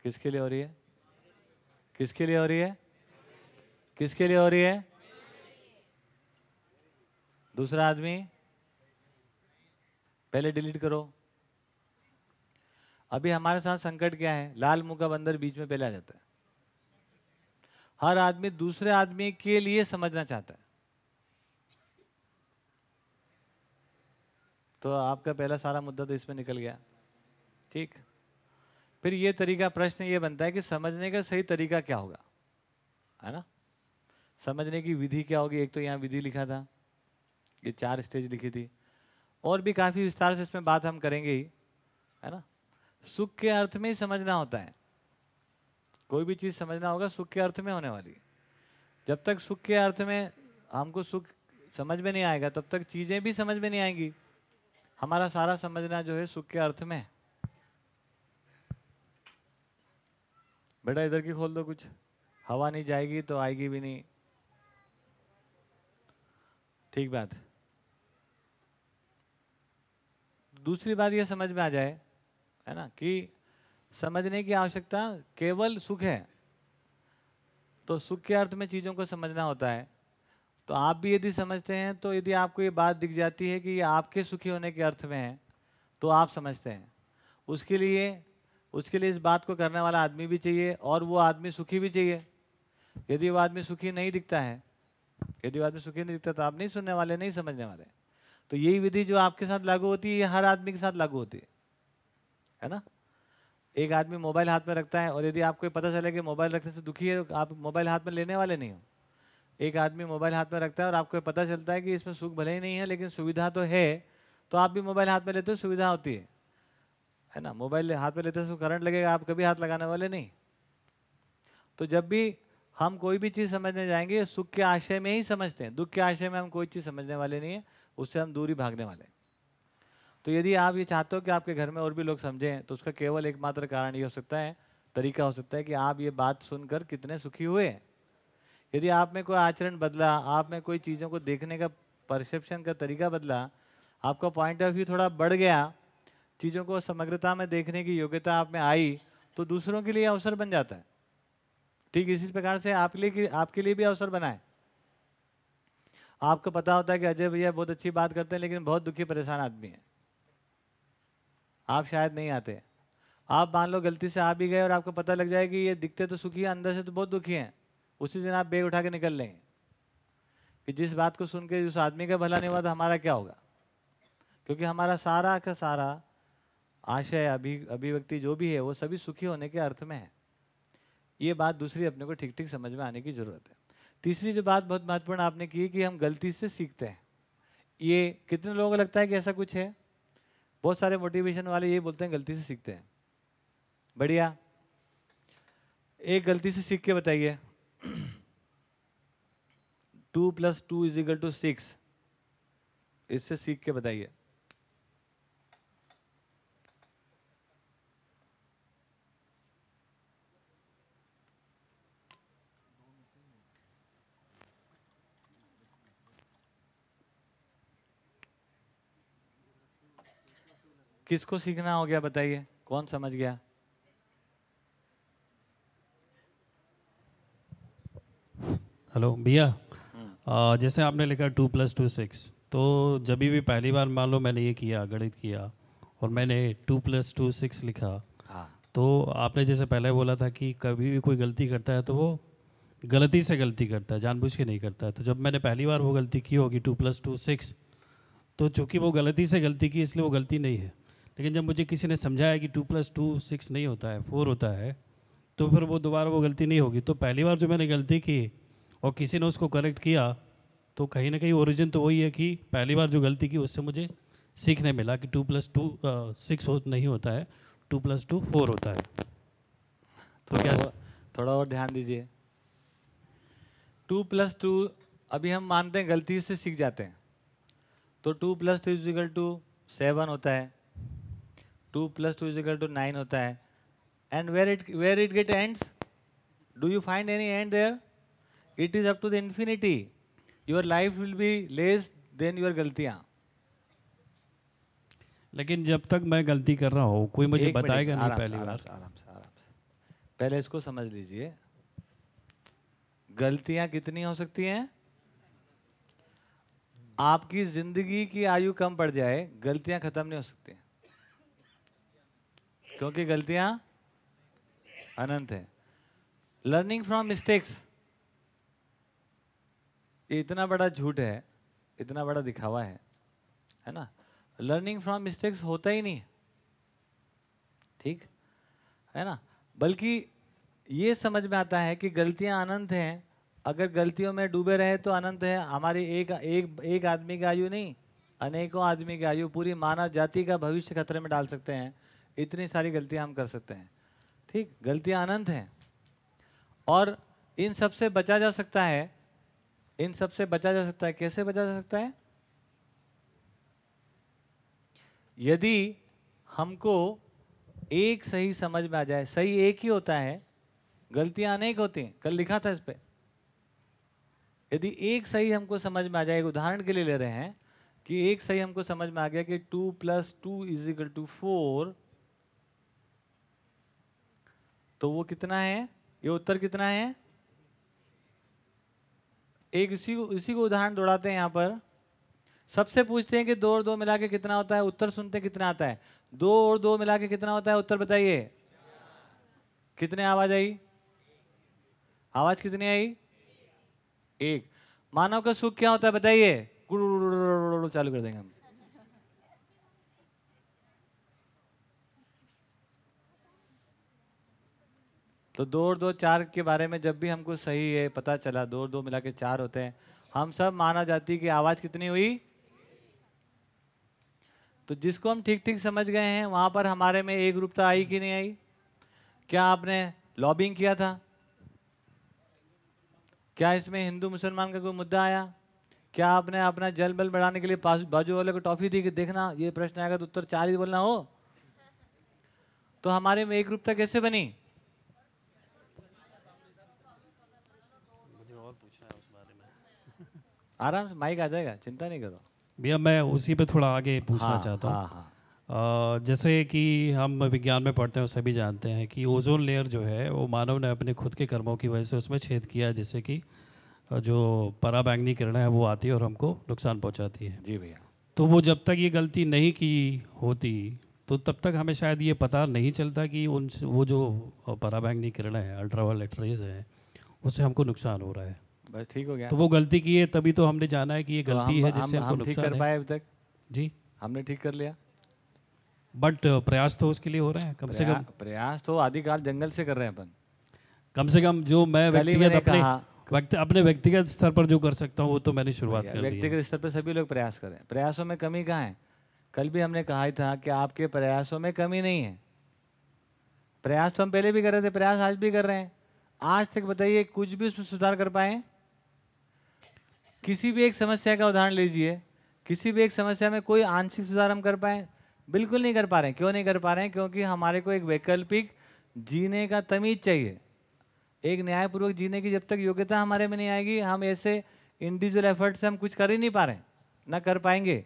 किसके लिए हो रही है? किसके लिए हो रही है? किसके लिए हो रही है? दूसरा आदमी, पहले डिलीट करो। अभी हमारे साथ संकट क्या है? लाल मुँह का बंदर बीच में पहले आ जाता है। हर आदमी दूसरे आदमी के लिए समझना चाहता है। तो आपका पहला सारा मुद्दा तो इसमें निकल गया। ठीक? फिर ये तरीका, प्रश्न ये बनता है कि समझने का सही तरीका क्या होगा? है ना? समझने की विधि क्या होगी? एक तो यहाँ विधि लिखा था। ये चार स्टेज लिखी थी। और भी काफ़ी विस्तार से इसमें बात हम करेंगे ही, है ना? सुख के अर्थ में ही समझना होता है। कोई भी चीज़ समझना होगा, सुख के अर्थ में होने वाली है। जब तक सुख के अर्थ में हमको सुख समझ में नहीं आएगा, तब तक चीज़ें भी समझ में नहीं आएँगी। हमारा सारा समझना जो है सुख के अर्थ में बेटा, इधर की खोल दो कुछ। हवा नहीं जाएगी तो आएगी भी नहीं। ठीक बात। दूसरी बात यह समझ में आ जाए, है ना, कि समझने की आवश्यकता केवल सुख है। तो सुख के अर्थ में चीज़ों को समझना होता है। तो आप भी यदि समझते हैं तो यदि आपको ये बात दिख जाती है कि ये आपके सुखी होने के अर्थ में है तो आप समझते हैं। उसके लिए उसके लिए इस बात को करने वाला आदमी भी चाहिए और वो आदमी सुखी भी चाहिए। यदि वो आदमी सुखी नहीं दिखता है, यदि वो आदमी सुखी नहीं दिखता तो आप नहीं सुनने वाले, नहीं समझने वाले। तो यही विधि जो आपके साथ लागू होती है हर आदमी के साथ लागू होती है। है ना? एक आदमी मोबाइल हाथ में रखता है और यदि आपको पता चले कि मोबाइल रखने से दुखी है तो आप मोबाइल हाथ में लेने वाले नहीं हो। एक आदमी मोबाइल हाथ में रखता है और आपको पता चलता है कि इसमें सुख भले ही नहीं है, लेकिन सुविधा तो है तो आप भी मोबाइल हाथ में लेते हो, सुविधा होती है। है ना? मोबाइल हाथ में लेते हो करंट लगेगा, आप कभी हाथ लगाने वाले नहीं। तो जब भी हम कोई भी चीज़ समझने जाएँगे, सुख के आशय में ही समझते हैं। दुख के आशय में हम कोई चीज़ समझने वाले नहीं है। उससे हम दूरी भागने वाले हैं। तो यदि आप ये चाहते हो कि आपके घर में और भी लोग समझें तो उसका केवल एकमात्र कारण ये हो सकता है, तरीका हो सकता है कि आप ये बात सुनकर कितने सुखी हुए यदि आप में कोई आचरण बदला, आप में कोई चीज़ों को देखने का परसेप्शन का तरीका बदला, आपका पॉइंट ऑफ़ व्यू थोड़ा बढ़ गया, चीज़ों को समग्रता में देखने की योग्यता आप में आई तो दूसरों के लिए अवसर बन जाता है। ठीक, इसी प्रकार से आप लिए आपके लिए भी अवसर बना है। आपको पता होता है कि अजय भैया बहुत अच्छी बात करते हैं, लेकिन बहुत दुखी, परेशान आदमी है। आप शायद नहीं आते। आप मान लो गलती से आ भी गए और आपको पता लग जाए कि ये दिखते तो सुखी हैं, अंदर से तो बहुत दुखी हैं। उसी दिन आप बेग उठा के निकल लेंगे। कि जिस बात को सुन के, उस आदमी का भला नहीं हुआ तो हमारा क्या होगा? क्योंकि हमारा सारा का सारा आशय, अभि, अभिव्यक्ति जो भी है, वो सभी सुखी होने के अर्थ में है। ये बात दूसरी अपने को ठीक ठीक समझ में आने की ज़रूरत है। तीसरी जो बात बहुत महत्वपूर्ण आपने की कि हम गलती से सीखते हैं। ये कितने लोगों को लगता है कि ऐसा कुछ है? बहुत सारे मोटिवेशन वाले ये बोलते हैं, गलती से सीखते हैं। बढ़िया। एक गलती से सीख के बताइए। Two plus two is equal to six इससे सीख के बताइए। किसको सीखना हो गया बताइए? कौन समझ गया? हेलो भैया। हम्म, जैसे आपने लिखा टू प्लस टू सिक्स तो जब भी पहली बार मान लो मैंने ये किया गणित किया और मैंने टू प्लस टू सिक्स लिखा हाँ। तो आपने जैसे पहले बोला था कि कभी भी कोई गलती करता है तो वो गलती से गलती करता है जानबूझ के नहीं करता है। तो जब मैंने पहली बार वो गलती की होगी टू प्लस टू सिक्स तो चूँकि वो गलती से गलती की इसलिए वो गलती नहीं है। लेकिन जब मुझे किसी ने समझाया कि टू प्लस टू सिक्स नहीं होता है फोर होता है तो फिर वो दोबारा वो गलती नहीं होगी। तो पहली बार जो मैंने गलती की और किसी ने उसको करेक्ट किया तो कहीं ना कहीं ओरिजिन तो वही है कि पहली बार जो गलती की उससे मुझे सीखने मिला कि टू प्लस टू सिक्स हो नहीं होता है टू प्लस टू फोर होता है। तो क्या थोड़ा और ध्यान दीजिए। टू प्लस टू अभी हम मानते हैं गलती से सीख जाते हैं। तो two plus two is equal to seven होता है। Two plus two is equal to nine होता है। And where it where it get ends do you find any end there it is up to the infinity your life will be less than your गलतियाँ लेकिन जब तक मैं गलती कर रहा हूँ कोई मुझे बताएगा नहीं आराम पहली आराम बार? आराम से आराम से। पहले इसको समझ लीजिए। गलतियाँ कितनी हो सकती हैं? आपकी ज़िंदगी की आयु कम पड़ जाए गलतियाँ खत्म नहीं हो सकती क्योंकि गलतियाँ अनंत है। लर्निंग फ्रॉम मिस्टेक्स ये इतना बड़ा झूठ है, इतना बड़ा दिखावा है है ना? लर्निंग फ्रॉम मिस्टेक्स होता ही नहीं। ठीक? है ना? बल्कि ये समझ में आता है कि गलतियाँ अनंत हैं। अगर गलतियों में डूबे रहे तो अनंत है। हमारी एक एक एक आदमी की आयु नहीं, अनेकों आदमी की आयु, पूरी मानव जाति का भविष्य खतरे में डाल सकते हैं। इतनी सारी गलतियाँ हम कर सकते हैं। ठीक, गलतियाँ अनंत हैं। और इन सबसे बचा जा सकता है, इन सबसे बचा जा सकता है, कैसे बचा जा सकता है? यदि हमको एक सही समझ में आ जाए, सही एक ही होता है, गलतियाँ अनेक होती हैं, कल लिखा था इस पर यदि एक सही हमको समझ में आ जाए, एक उदाहरण के लिए ले रहे हैं कि एक सही हमको समझ में आ गया कि two plus two is equal to four तो वो कितना है? ये उत्तर कितना है? एक इसी को इसी को उदाहरण दौड़ाते हैं यहाँ पर। सबसे पूछते हैं कि दो और दो मिला के कितना होता है? उत्तर सुनते कितना आता है। दो और दो मिला के कितना होता है? उत्तर बताइए। कितने आवाज़ आई? आवाज़ कितनी आई? एक। मानव का सुख क्या होता है बताइए। चालू कर देंगे हम। तो दो और दो, चार के बारे में जब भी हमको सही है, पता चला, दो और दो मिला के चार होते हैं, हम सब मानव जाति की आवाज़ कितनी हुई? तो जिसको हम ठीक ठीक समझ गए हैं, वहाँ पर हमारे में एक रूपता आई कि नहीं आई? क्या आपने लॉबिंग किया था? क्या इसमें हिंदू, मुसलमान का कोई मुद्दा आया? क्या आपने अपना जल बल बढ़ाने के लिए पास, बाजू वाले को टॉफी दी कि देखना, ये प्रश्न आएगा तो उत्तर चार ही बोलना हो? तो हमारे में एक रूपता कैसे बनी मुझे और पूछना है उस बारे में आराम से माइक आ जाएगा चिंता नहीं करो। भैया मैं उसी पे थोड़ा आगे पूछना हाँ, चाहता हूँ। हाँ हाँ। जैसे कि हम विज्ञान में पढ़ते हैं सभी जानते हैं कि ओजोन लेयर जो है वो मानव ने अपने खुद के कर्मों की वजह से उसमें छेद किया है, जिससे कि जो पराबैंगनी किरण है वो आती है और हमको नुकसान पहुंचाती है। जी भैया। तो वो जब तक ये गलती नहीं की होती तो तब तक हमें शायद ये पता नहीं चलता कि उन वो जो पराबैंगनी किरणें हैं अल्ट्रावायलेट रेज हैं उससे हमको नुकसान हो रहा है। बस ठीक हो गया। तो वो गलती की है तभी तो हमने जाना है कि ये तो गलती हम, है जिससे हम, हमको हम ठीक नुकसान कर है। पाए अभी तक। जी। हमने ठीक कर लिया। बट प्रयास तो उसके लिए हो रहे हैं कम से कम। प्रयास तो आदिकाल जंगल से कर रहे हैं अपन। कम से कम जो मैं व्यक्तिगत अपने व्यक्ति अपने व्यक्तिगत स्तर पर जो कर सकता हूँ वो तो मैंने शुरुआत कर व्यक्तिगत स्तर पर सभी लोग प्रयास करें प्रयासों में कमी कहाँ है? कल भी हमने कहा ही था कि आपके प्रयासों में कमी नहीं है। प्रयास तो हम पहले भी कर रहे थे प्रयास आज भी कर रहे हैं। आज तक बताइए कुछ भी उसमें सुधार कर पाए किसी भी एक समस्या का उदाहरण लीजिए, किसी भी एक समस्या में कोई आंशिक सुधार हम कर पाए? बिल्कुल नहीं कर पा रहे हैं। क्यों नहीं कर पा रहे हैं? क्योंकि हमारे को एक वैकल्पिक जीने का तमीज चाहिए। एक न्यायपूर्वक जीने की जब तक योग्यता हमारे में नहीं आएगी, हम ऐसे इंडिविजुअल एफर्ट से हम कुछ कर ही नहीं पा रहे ना कर पाएँगे।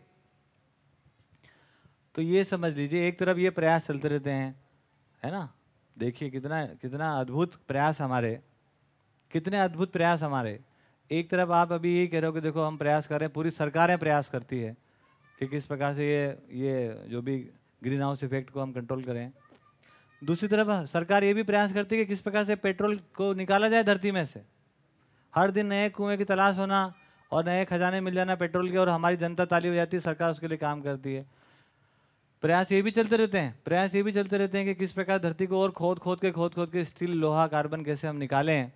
तो ये समझ लीजिए, एक तरफ़ ये प्रयास चलते रहते हैं, है ना? देखिए कितना कितना अद्भुत प्रयास हमारे, कितने अद्भुत प्रयास हमारे। एक तरफ़ आप अभी यही कह रहे हो कि देखो हम प्रयास कर रहे हैं, पूरी सरकारें प्रयास करती है कि किस प्रकार से ये ये जो भी ग्रीन हाउस इफ़ेक्ट को हम कंट्रोल करें। दूसरी तरफ़ सरकार ये भी प्रयास करती है कि किस प्रकार से पेट्रोल को निकाला जाए धरती में से। हर दिन नए कुएँ की तलाश होना और नए खजाने मिल जाना पेट्रोल के और हमारी जनता ताली हो जाती है, सरकार उसके लिए काम करती है। प्रयास ये भी चलते रहते हैं, प्रयास ये भी चलते रहते हैं कि किस प्रकार धरती को और खोद खोद के खोद खोद के स्टील लोहा कार्बन कैसे हम निकालें।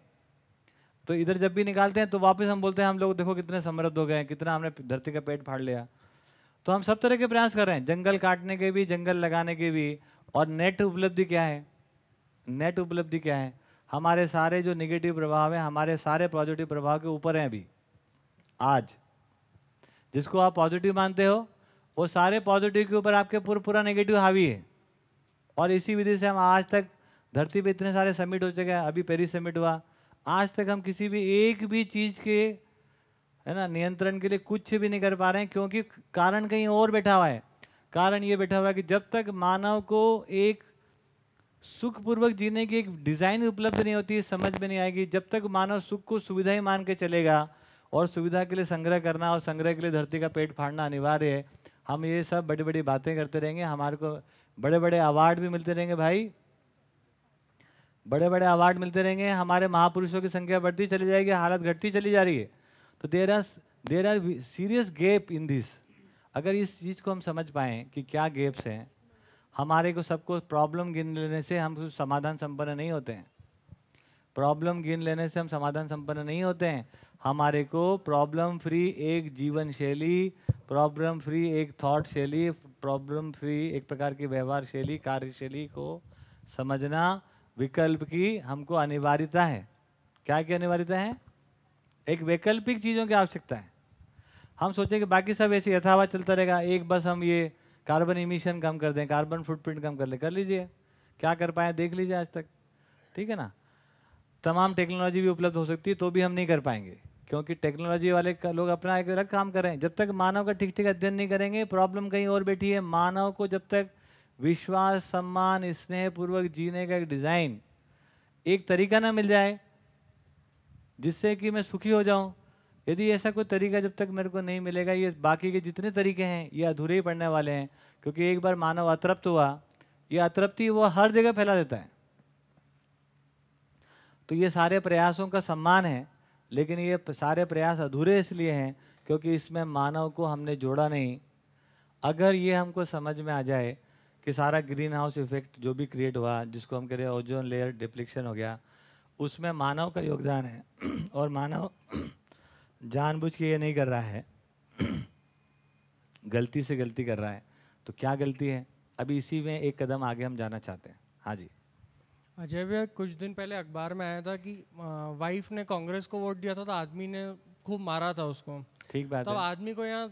तो इधर जब भी निकालते हैं तो वापस हम बोलते हैं, हम लोग देखो कितने समृद्ध हो गए हैं, कितना हमने धरती का पेट फाड़ लिया। तो हम सब तरह के प्रयास कर रहे हैं, जंगल काटने के भी, जंगल लगाने के भी। और नेट उपलब्धि क्या है? नेट उपलब्धि क्या है? हमारे सारे जो निगेटिव प्रभाव हैं, हमारे सारे पॉजिटिव प्रभाव के ऊपर हैं अभी। आज। जिसको आप पॉजिटिव मानते हो, वो सारे पॉजिटिव के ऊपर आपके पूरा पूरा नेगेटिव हावी है। और इसी विधि से हम आज तक धरती पे इतने सारे समिट हो चुके हैं। अभी पेरिस समिट हुआ। आज तक हम किसी भी एक भी चीज़ के, है ना, नियंत्रण के लिए कुछ भी नहीं कर पा रहे हैं, क्योंकि कारण कहीं और बैठा हुआ है। कारण ये बैठा हुआ है कि जब तक मानव को एक सुखपूर्वक जीने की एक डिज़ाइन उपलब्ध नहीं होती, समझ में नहीं आएगी, जब तक मानव सुख को सुविधा ही मान के चलेगा और सुविधा के लिए संग्रह करना और संग्रह के लिए धरती का पेट फाड़ना अनिवार्य है, हम ये सब बड़ी बड़ी बातें करते रहेंगे, हमारे को बड़े बड़े अवार्ड भी मिलते रहेंगे भाई। बड़े बड़े अवार्ड मिलते रहेंगे, हमारे महापुरुषों की संख्या बढ़ती चली जाएगी, हालत घटती चली जा रही है। तो there are there are serious gap in this अगर इस चीज़ को हम समझ पाएँ कि क्या गैप्स हैं, हमारे को सबको प्रॉब्लम गिन लेने से हम समाधान संपन्न नहीं होते हैं। प्रॉब्लम गिन लेने से हम समाधान संपन्न नहीं होते हैं। हमारे को प्रॉब्लम फ्री एक जीवन शैली प्रॉब्लम फ्री एक थॉट शैली प्रॉब्लम फ्री एक प्रकार की व्यवहार शैली कार्यशैली को समझना विकल्प की हमको अनिवार्यता है। क्या की अनिवार्यता है? एक वैकल्पिक चीज़ों की आवश्यकता है। हम सोचें कि बाकी सब ऐसे यथावत चलता रहेगा, एक बस हम ये कार्बन इमिशन कम कर दें कार्बन फुटप्रिंट कम कर ले, कर लीजिए। क्या कर पाए? देख लीजिए आज तक। ठीक है ना? तमाम टेक्नोलॉजी भी उपलब्ध हो सकती है तो भी हम नहीं कर पाएँगे। क्योंकि टेक्नोलॉजी वाले लोग अपना एक अलग काम कर रहे हैं। जब तक मानव का ठीक ठीक अध्ययन नहीं करेंगे प्रॉब्लम कहीं और बैठी है। मानव को जब तक विश्वास, सम्मान स्नेह पूर्वक जीने का एक डिज़ाइन एक तरीका ना मिल जाए, जिससे कि मैं सुखी हो जाऊँ। यदि ऐसा कोई तरीका जब तक मेरे को नहीं मिलेगा, ये बाकी के जितने तरीके हैं, ये अधूरे ही पड़ने वाले हैं, क्योंकि एक बार मानव अतृप्त हुआ, ये अतृप्ति वो हर जगह फैला देता है। तो ये सारे प्रयासों का सम्मान है, लेकिन ये सारे प्रयास अधूरे इसलिए हैं, क्योंकि इसमें मानव को हमने जोड़ा नहीं। अगर ये हमको समझ में आ जाए कि सारा ग्रीन हाउस इफ़ेक्ट जो भी क्रिएट हुआ जिसको हम कह रहे हैं ओजोन लेयर डिप्लीशन हो गया उसमें मानव का योगदान है। और मानव जानबूझ के ये नहीं कर रहा है। गलती से गलती कर रहा है। तो क्या गलती है? अभी इसी में एक कदम आगे हम जाना चाहते हैं। हाँ जी। अजय भैया कुछ दिन पहले अखबार में आया था कि वाइफ ने कांग्रेस को वोट दिया था तो आदमी ने खूब मारा था उसको। ठीक बात तब है। आदमी को यहाँ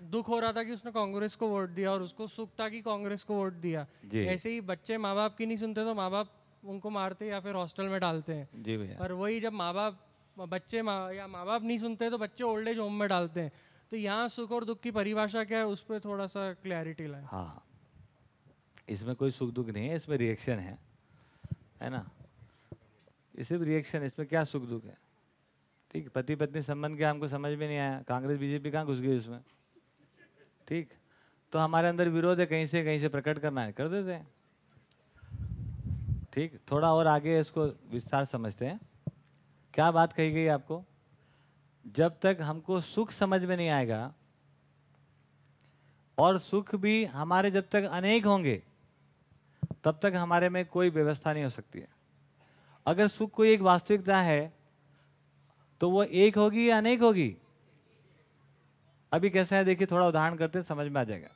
दुख हो रहा था कि उसने कांग्रेस को वोट दिया और उसको सुख था कि कांग्रेस को वोट दिया। जी। ऐसे ही बच्चे माँ बाप की नहीं सुनते तो माँ बाप उनको मारते या फिर हॉस्टल में डालते हैं। जी भैया। पर वही जब माँ बाप बच्चे माँ या माँ बाप नहीं सुनते तो बच्चे ओल्ड एज होम में डालते हैं। तो यहाँ सुख और दुख की परिभाषा क्या है उस पर थोड़ा सा क्लैरिटी लाए। हाँ। इसमें कोई सुख दुख नहीं है इसमें रिएक्शन है। है ना? सिर्फ़ रिएक्शन है इसमें क्या सुख दुख है? ठीक पति पत्नी संबंध क्या हमको समझ में नहीं आया? कांग्रेस बीजेपी कहाँ घुस गई उसमें? ठीक? तो हमारे अंदर विरोध है, कहीं से कहीं से प्रकट करना है, कर देते हैं। ठीक? थोड़ा और आगे इसको विस्तार समझते हैं। क्या बात कही गई आपको? जब तक हमको सुख समझ में नहीं आएगा, और सुख भी हमारे जब तक अनेक होंगे, तब तक हमारे में कोई व्यवस्था नहीं हो सकती है। अगर सुख कोई एक वास्तविकता है तो वो एक होगी या अनेक होगी? अभी कैसा है, देखिए, थोड़ा उदाहरण करते समझ में आ जाएगा।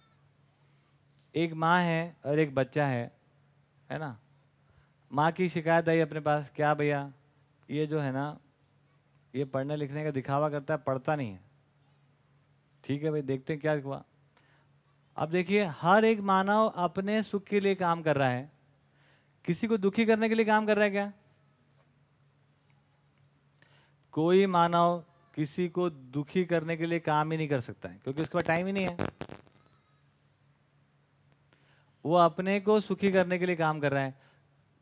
एक माँ है और एक बच्चा है है ना? माँ की शिकायत आई अपने पास, क्या भैया, ये जो है ना, ये पढ़ने लिखने का दिखावा करता है, पढ़ता नहीं है। ठीक है भाई, देखते हैं क्या हुआ। अब देखिए, हर एक मानव अपने सुख के लिए काम कर रहा है। किसी को दुखी करने के लिए काम कर रहा है क्या? कोई मानव किसी को दुखी करने के लिए काम ही नहीं कर सकता है, क्योंकि उसके पास टाइम ही नहीं है। वो अपने को सुखी करने के लिए काम कर रहा है।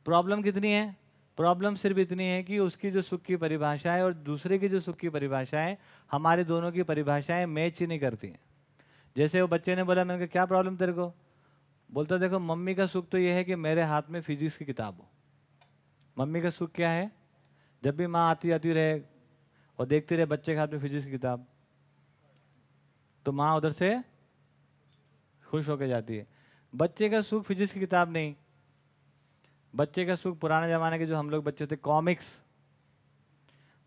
प्रॉब्लम कितनी है? प्रॉब्लम सिर्फ़ इतनी है कि उसकी जो सुख की परिभाषा है और दूसरे की जो सुख की परिभाषा है, हमारे दोनों की परिभाषाएँ मैच ही नहीं करती हैं। जैसे वो बच्चे ने बोला, मैंने कहा, क्या प्रॉब्लम तेरे को? बोलता देखो, मम्मी का सुख तो ये है कि मेरे हाथ में फिजिक्स की किताब हो। मम्मी का सुख क्या है? जब भी माँ आती आती रहे और देखते रहे बच्चे के हाथ में फिजिक्स की किताब। तो माँ उधर से खुश होकर जाती है। बच्चे का सुख फिजिक्स की किताब नहीं। बच्चे का सुख पुराने ज़माने के जो हम लोग बच्चे थे कॉमिक्स।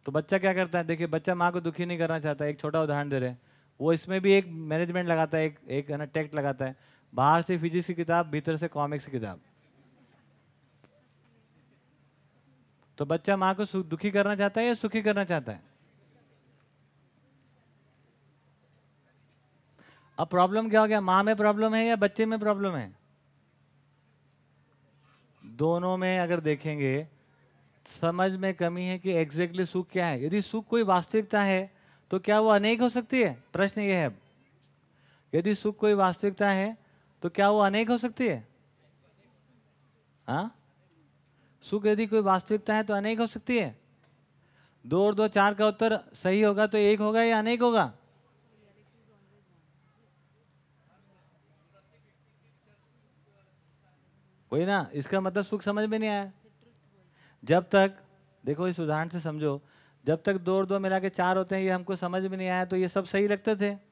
तो बच्चा क्या करता है? देखिए, बच्चा माँ को दुखी नहीं करना चाहता। एक छोटा उदाहरण दे रहे वो इसमें भी एक मैनेजमेंट लगाता है, एक एक, है ना टेक्ट लगाता है। बाहर से फिजिक्स की किताब, भीतर से कॉमिक्स की किताब। तो बच्चा माँ को दुखी करना चाहता है या सुखी करना चाहता है? अब प्रॉब्लम क्या हो गया? माँ में प्रॉब्लम है या बच्चे में प्रॉब्लम है? दोनों में अगर देखेंगे, समझ में कमी है कि एग्जैक्टली सुख क्या है। यदि सुख कोई वास्तविकता है तो क्या वो अनेक हो सकती है? प्रश्न ये है यदि सुख कोई वास्तविकता है तो क्या वो अनेक हो सकती है? हाँ? सुख यदि कोई वास्तविकता है तो अनेक हो सकती है। दो और दो चार का उत्तर सही होगा तो एक होगा या अनेक होगा? वही ना, इसका मतलब सुख समझ में नहीं आया। जब तक, देखो इस उदाहरण से समझो, जब तक दो और दो मिला के चार होते हैं, ये हमको समझ में नहीं आया तो ये सब सही लगते थे।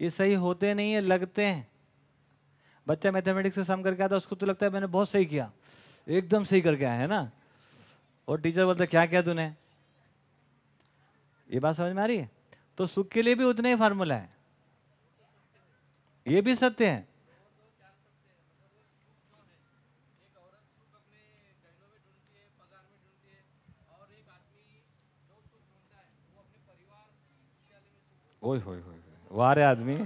ये सही होते नहीं है, लगते हैं। बच्चा मैथमेटिक्स से सम करके आता उसको तो लगता है मैंने बहुत सही किया। एकदम सही करके आया, है ना? और टीचर बोलता क्या किया तूने? ये बात समझ में आ रही है? तो सुख के लिए भी उतना ही फार्मूला है। ये भी सत्य है। होय होय वाह रे आदमी।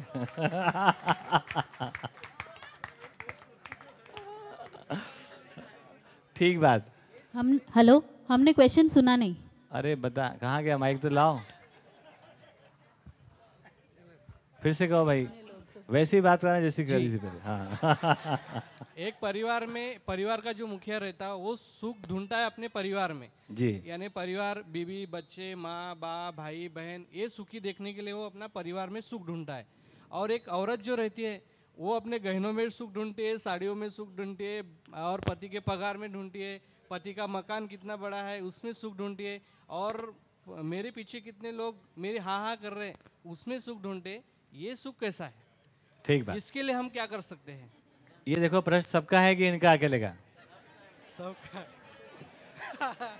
ठीक बात। हम हेलो हमने क्वेश्चन सुना नहीं। अरे बता कहाँ गया? माइक तो लाओ। फिर से कहो भाई। वैसे ही बात करना जैसी कर रही थी पहले हाँ। एक परिवार में परिवार का जो मुखिया रहता है वो सुख ढूंढता है अपने परिवार में। जी। यानी परिवार बीवी बच्चे माँ बाप भाई बहन ये सुखी देखने के लिए वो अपना परिवार में सुख ढूंढता है। और एक औरत जो रहती है वो अपने गहनों में सुख ढूंढती है साड़ियों में सुख ढूंढती है और पति के पगार में ढूंढती है पति का मकान कितना बड़ा है उसमें सुख ढूंढती है और मेरे पीछे कितने लोग मेरे हाँ हाँ कर रहे हैं उसमें सुख ढूंढते ये सुख कैसा है? ठीक बात। इसके लिए हम क्या कर सकते हैं? ये देखो प्रश्न सबका है कि इनका अकेले का? सबका।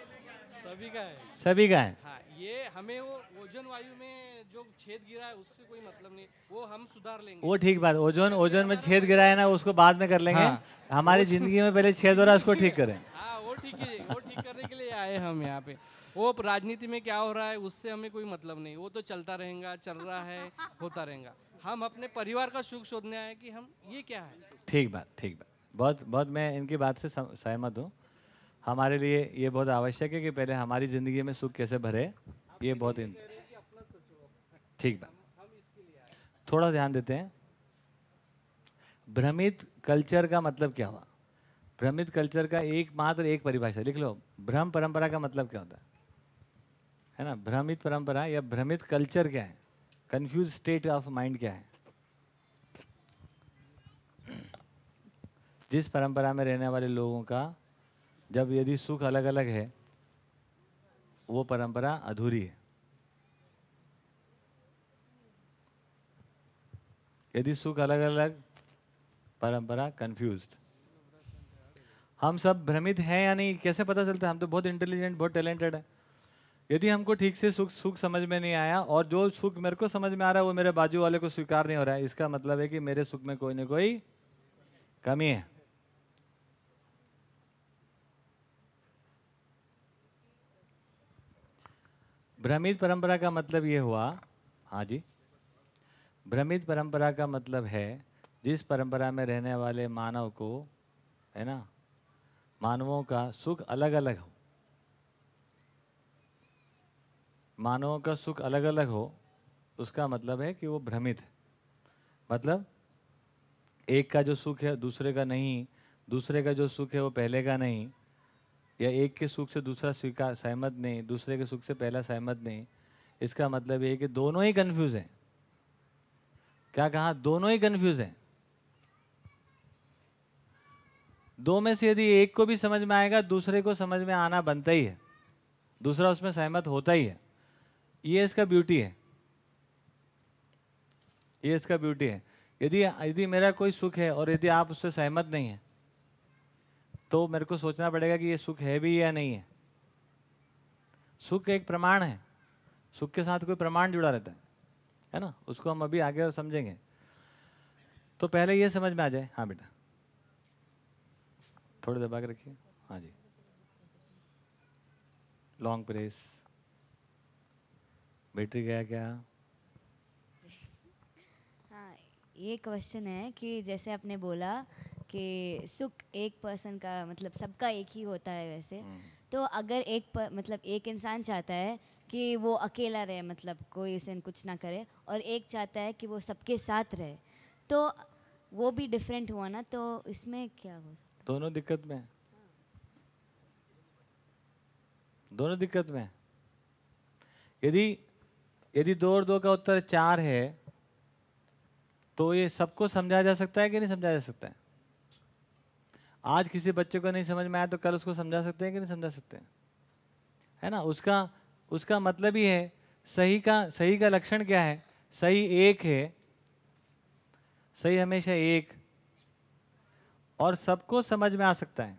सभी का है। सभी का है? हाँ ये हमें वो ओजोन वायु में जो छेद गिरा है उससे कोई मतलब नहीं। वो हम सुधार लेंगे। वो ठीक बात ओजोन ओजोन में छेद गिरा है ना उसको बाद में कर लेंगे। हाँ। हमारी ज़िंदगी में पहले छेद हो रहा है उसको ठीक करें। हाँ वो ठीक है वो ठीक करने के लिए आए हम यहाँ पे। वो राजनीति में क्या हो रहा है, उससे हमें कोई मतलब नहीं। वो तो चलता रहेगा, चल रहा है, होता रहेगा। हम अपने परिवार का सुख शोधने आए कि हम, ये क्या है? ठीक बात ठीक बात। बहुत बहुत मैं इनकी बात से सहमत हूँ। हमारे लिए ये बहुत आवश्यक है कि पहले हमारी ज़िंदगी में सुख कैसे भरे, ये बहुत ठीक बात। थोड़ा ध्यान देते हैं। भ्रमित कल्चर का मतलब क्या हुआ? भ्रमित कल्चर का एकमात्र एक परिभाषा, लिख लो। भ्रम परंपरा का मतलब क्या होता है? है ना, भ्रमित परंपरा या भ्रमित कल्चर क्या है? कंफ्यूज स्टेट ऑफ़ माइंड क्या है? जिस परंपरा में रहने वाले लोगों का जब यदि सुख अलग अलग है, वो परंपरा अधूरी है। यदि सुख अलग अलग परंपरा कंफ्यूज्ड हम सब भ्रमित हैं या नहीं? कैसे पता चलता है? हम तो बहुत इंटेलिजेंट बहुत टैलेंटेड है। यदि हमको ठीक से सुख सुख समझ में नहीं आया और जो सुख मेरे को समझ में आ रहा है, वो मेरे बाजू वाले को स्वीकार नहीं हो रहा है, इसका मतलब है कि मेरे सुख में कोई ना कोई कमी है। भ्रमित परंपरा का मतलब ये हुआ हाँ जी, भ्रमित परंपरा का मतलब है जिस परंपरा में रहने वाले मानव को, है ना, मानवों का सुख अलग अलग हो। मानवों का सुख अलग अलग हो, उसका मतलब है कि वो भ्रमित है। मतलब एक का जो सुख है, दूसरे का नहीं, दूसरे का जो सुख है, वो पहले का नहीं, या एक के सुख से दूसरा स्वीकार सहमत नहीं, दूसरे के सुख से पहला सहमत नहीं, इसका मतलब ये है कि दोनों ही कंफ्यूज हैं। क्या कहा? दोनों ही कंफ्यूज हैं। दो में से यदि एक को भी समझ में आएगा, दूसरे को समझ में आना बनता ही है। दूसरा उसमें सहमत होता ही है। ये इसका ब्यूटी है। ये इसका ब्यूटी है। यदि यदि मेरा कोई सुख है और यदि आप उससे सहमत नहीं है तो मेरे को सोचना पड़ेगा कि ये सुख है भी या नहीं है। सुख एक प्रमाण है। सुख के साथ कोई प्रमाण जुड़ा रहता है है ना? उसको हम अभी आगे समझेंगे। तो पहले ये समझ में आ जाए। हाँ बेटा। थोड़ी दबा के रखिए। हाँ जी। लॉन्ग प्रेस बैटरी गया क्या हाँ ये क्वेश्चन है कि जैसे आपने बोला कि सुख एक पर्सन का मतलब सबका एक ही होता है वैसे तो अगर एक पर, मतलब एक इंसान चाहता है कि वो अकेला रहे मतलब कोई उसे कुछ ना करे और एक चाहता है कि वो सबके साथ रहे तो वो भी डिफरेंट हुआ ना तो इसमें क्या हो दोनों दिक्कत में हैं। दोनों दिक्कत में हैं। यदि यदि दो और दो का उत्तर चार है तो ये सबको समझाया जा सकता है कि नहीं समझा जा सकता है? आज किसी बच्चे को नहीं समझ में आया तो कल उसको समझा सकते हैं कि नहीं समझा सकते हैं? है ना? उसका उसका मतलब ही है, सही का सही का लक्षण क्या है? सही एक है, सही हमेशा एक, और सबको समझ में आ सकता है।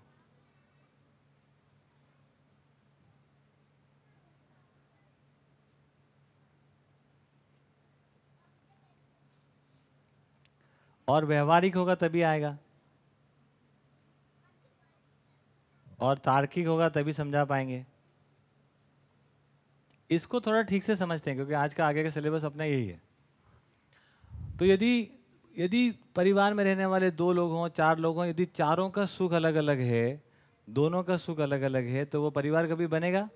और व्यवहारिक होगा तभी आएगा। और तार्किक होगा तभी समझा पाएँगे। इसको थोड़ा ठीक से समझते हैं, क्योंकि आज का आगे का सिलेबस अपना यही है। तो यदि यदि परिवार में रहने वाले दो लोग हों, चार लोग हों, यदि चारों का सुख अलग अलग है, दोनों का सुख अलग अलग है तो वो परिवार कभी बनेगा?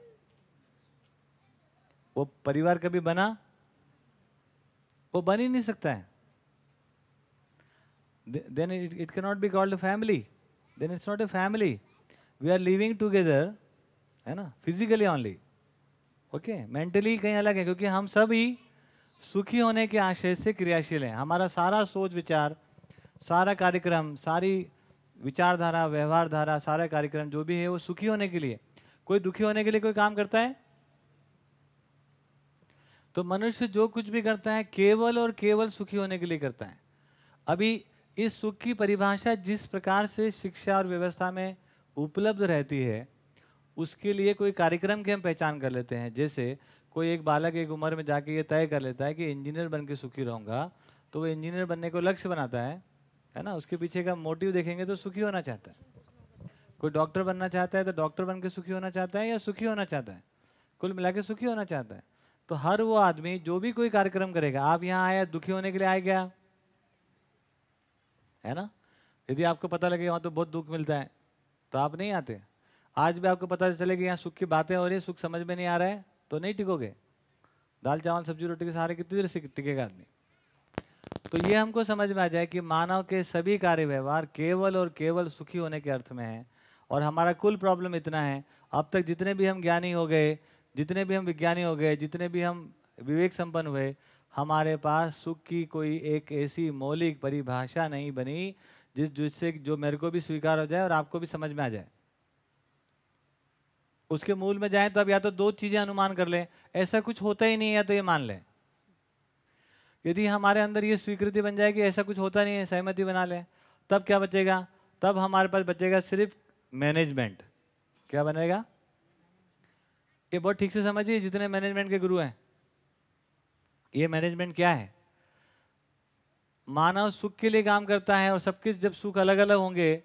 वो परिवार कभी बना? वो बन ही नहीं सकता है। Then it, it cannot be called a family. Then it's not a family. We are living together है ना फिजिकली ओनली ओके मेंटली कहीं अलग है क्योंकि हम सभी सुखी होने के आशय से क्रियाशील हैं। हमारा सारा सोच विचार सारा कार्यक्रम सारी विचारधारा व्यवहार धारा सारा कार्यक्रम जो भी है वो सुखी होने के लिए। कोई दुखी होने के लिए कोई काम करता है? तो मनुष्य जो कुछ भी करता है केवल और केवल सुखी होने के लिए करता है। अभी इस सुख की परिभाषा जिस प्रकार से शिक्षा और व्यवस्था में उपलब्ध रहती है, उसके लिए कोई कार्यक्रम की हम पहचान कर लेते हैं। जैसे कोई एक बालक एक उम्र में जाके ये तय कर लेता है कि इंजीनियर बन के सुखी रहूँगा तो वो इंजीनियर बनने को लक्ष्य बनाता है है ना? उसके पीछे का मोटिव देखेंगे तो सुखी होना चाहता है। कोई डॉक्टर बनना चाहता है तो डॉक्टर बन के सुखी होना चाहता है या सुखी होना चाहता है? कुल मिला के सुखी होना चाहता है। तो हर वो आदमी जो भी कोई कार्यक्रम करेगा, आप यहाँ आया दुखी होने के लिए आए क्या? है ना? यदि आपको पता लगे वहाँ तो बहुत दुख मिलता है तो आप नहीं आते। आज भी आपको पता चले कि यहाँ सुख की बातें हो रही है, सुख समझ में नहीं आ रहा है तो नहीं टिकोगे। दाल, चावल, सब्ज़ी, रोटी के सहारे कितनी देर से टिकेगा आदमी? तो ये हमको समझ में आ जाए कि मानव के सभी कार्य व्यवहार केवल और केवल सुखी होने के अर्थ में है, और हमारा कुल प्रॉब्लम इतना है, अब तक जितने भी हम ज्ञानी हो गए, जितने भी हम विज्ञानी हो गए, जितने भी हम विवेक संपन्न हुए हमारे पास सुख की कोई एक ऐसी मौलिक परिभाषा नहीं बनी, जिस, जिससे जो मेरे को भी स्वीकार हो जाए और आपको भी समझ में आ जाए। उसके मूल में जाए तो अब या तो दो चीज़ें अनुमान कर लें, ऐसा कुछ होता ही नहीं है तो ये मान लें। यदि हमारे अंदर ये स्वीकृति बन जाए कि ऐसा कुछ होता नहीं है, सहमति बना लें, तब क्या बचेगा? तब हमारे पास बचेगा सिर्फ़ मैनेजमेंट क्या बनेगा? ये बहुत ठीक से समझिए, जितने मैनेजमेंट के गुरु हैं। ये मैनेजमेंट क्या है? मानव सुख के लिए काम करता है और सबके जब सुख अलग अलग होंगे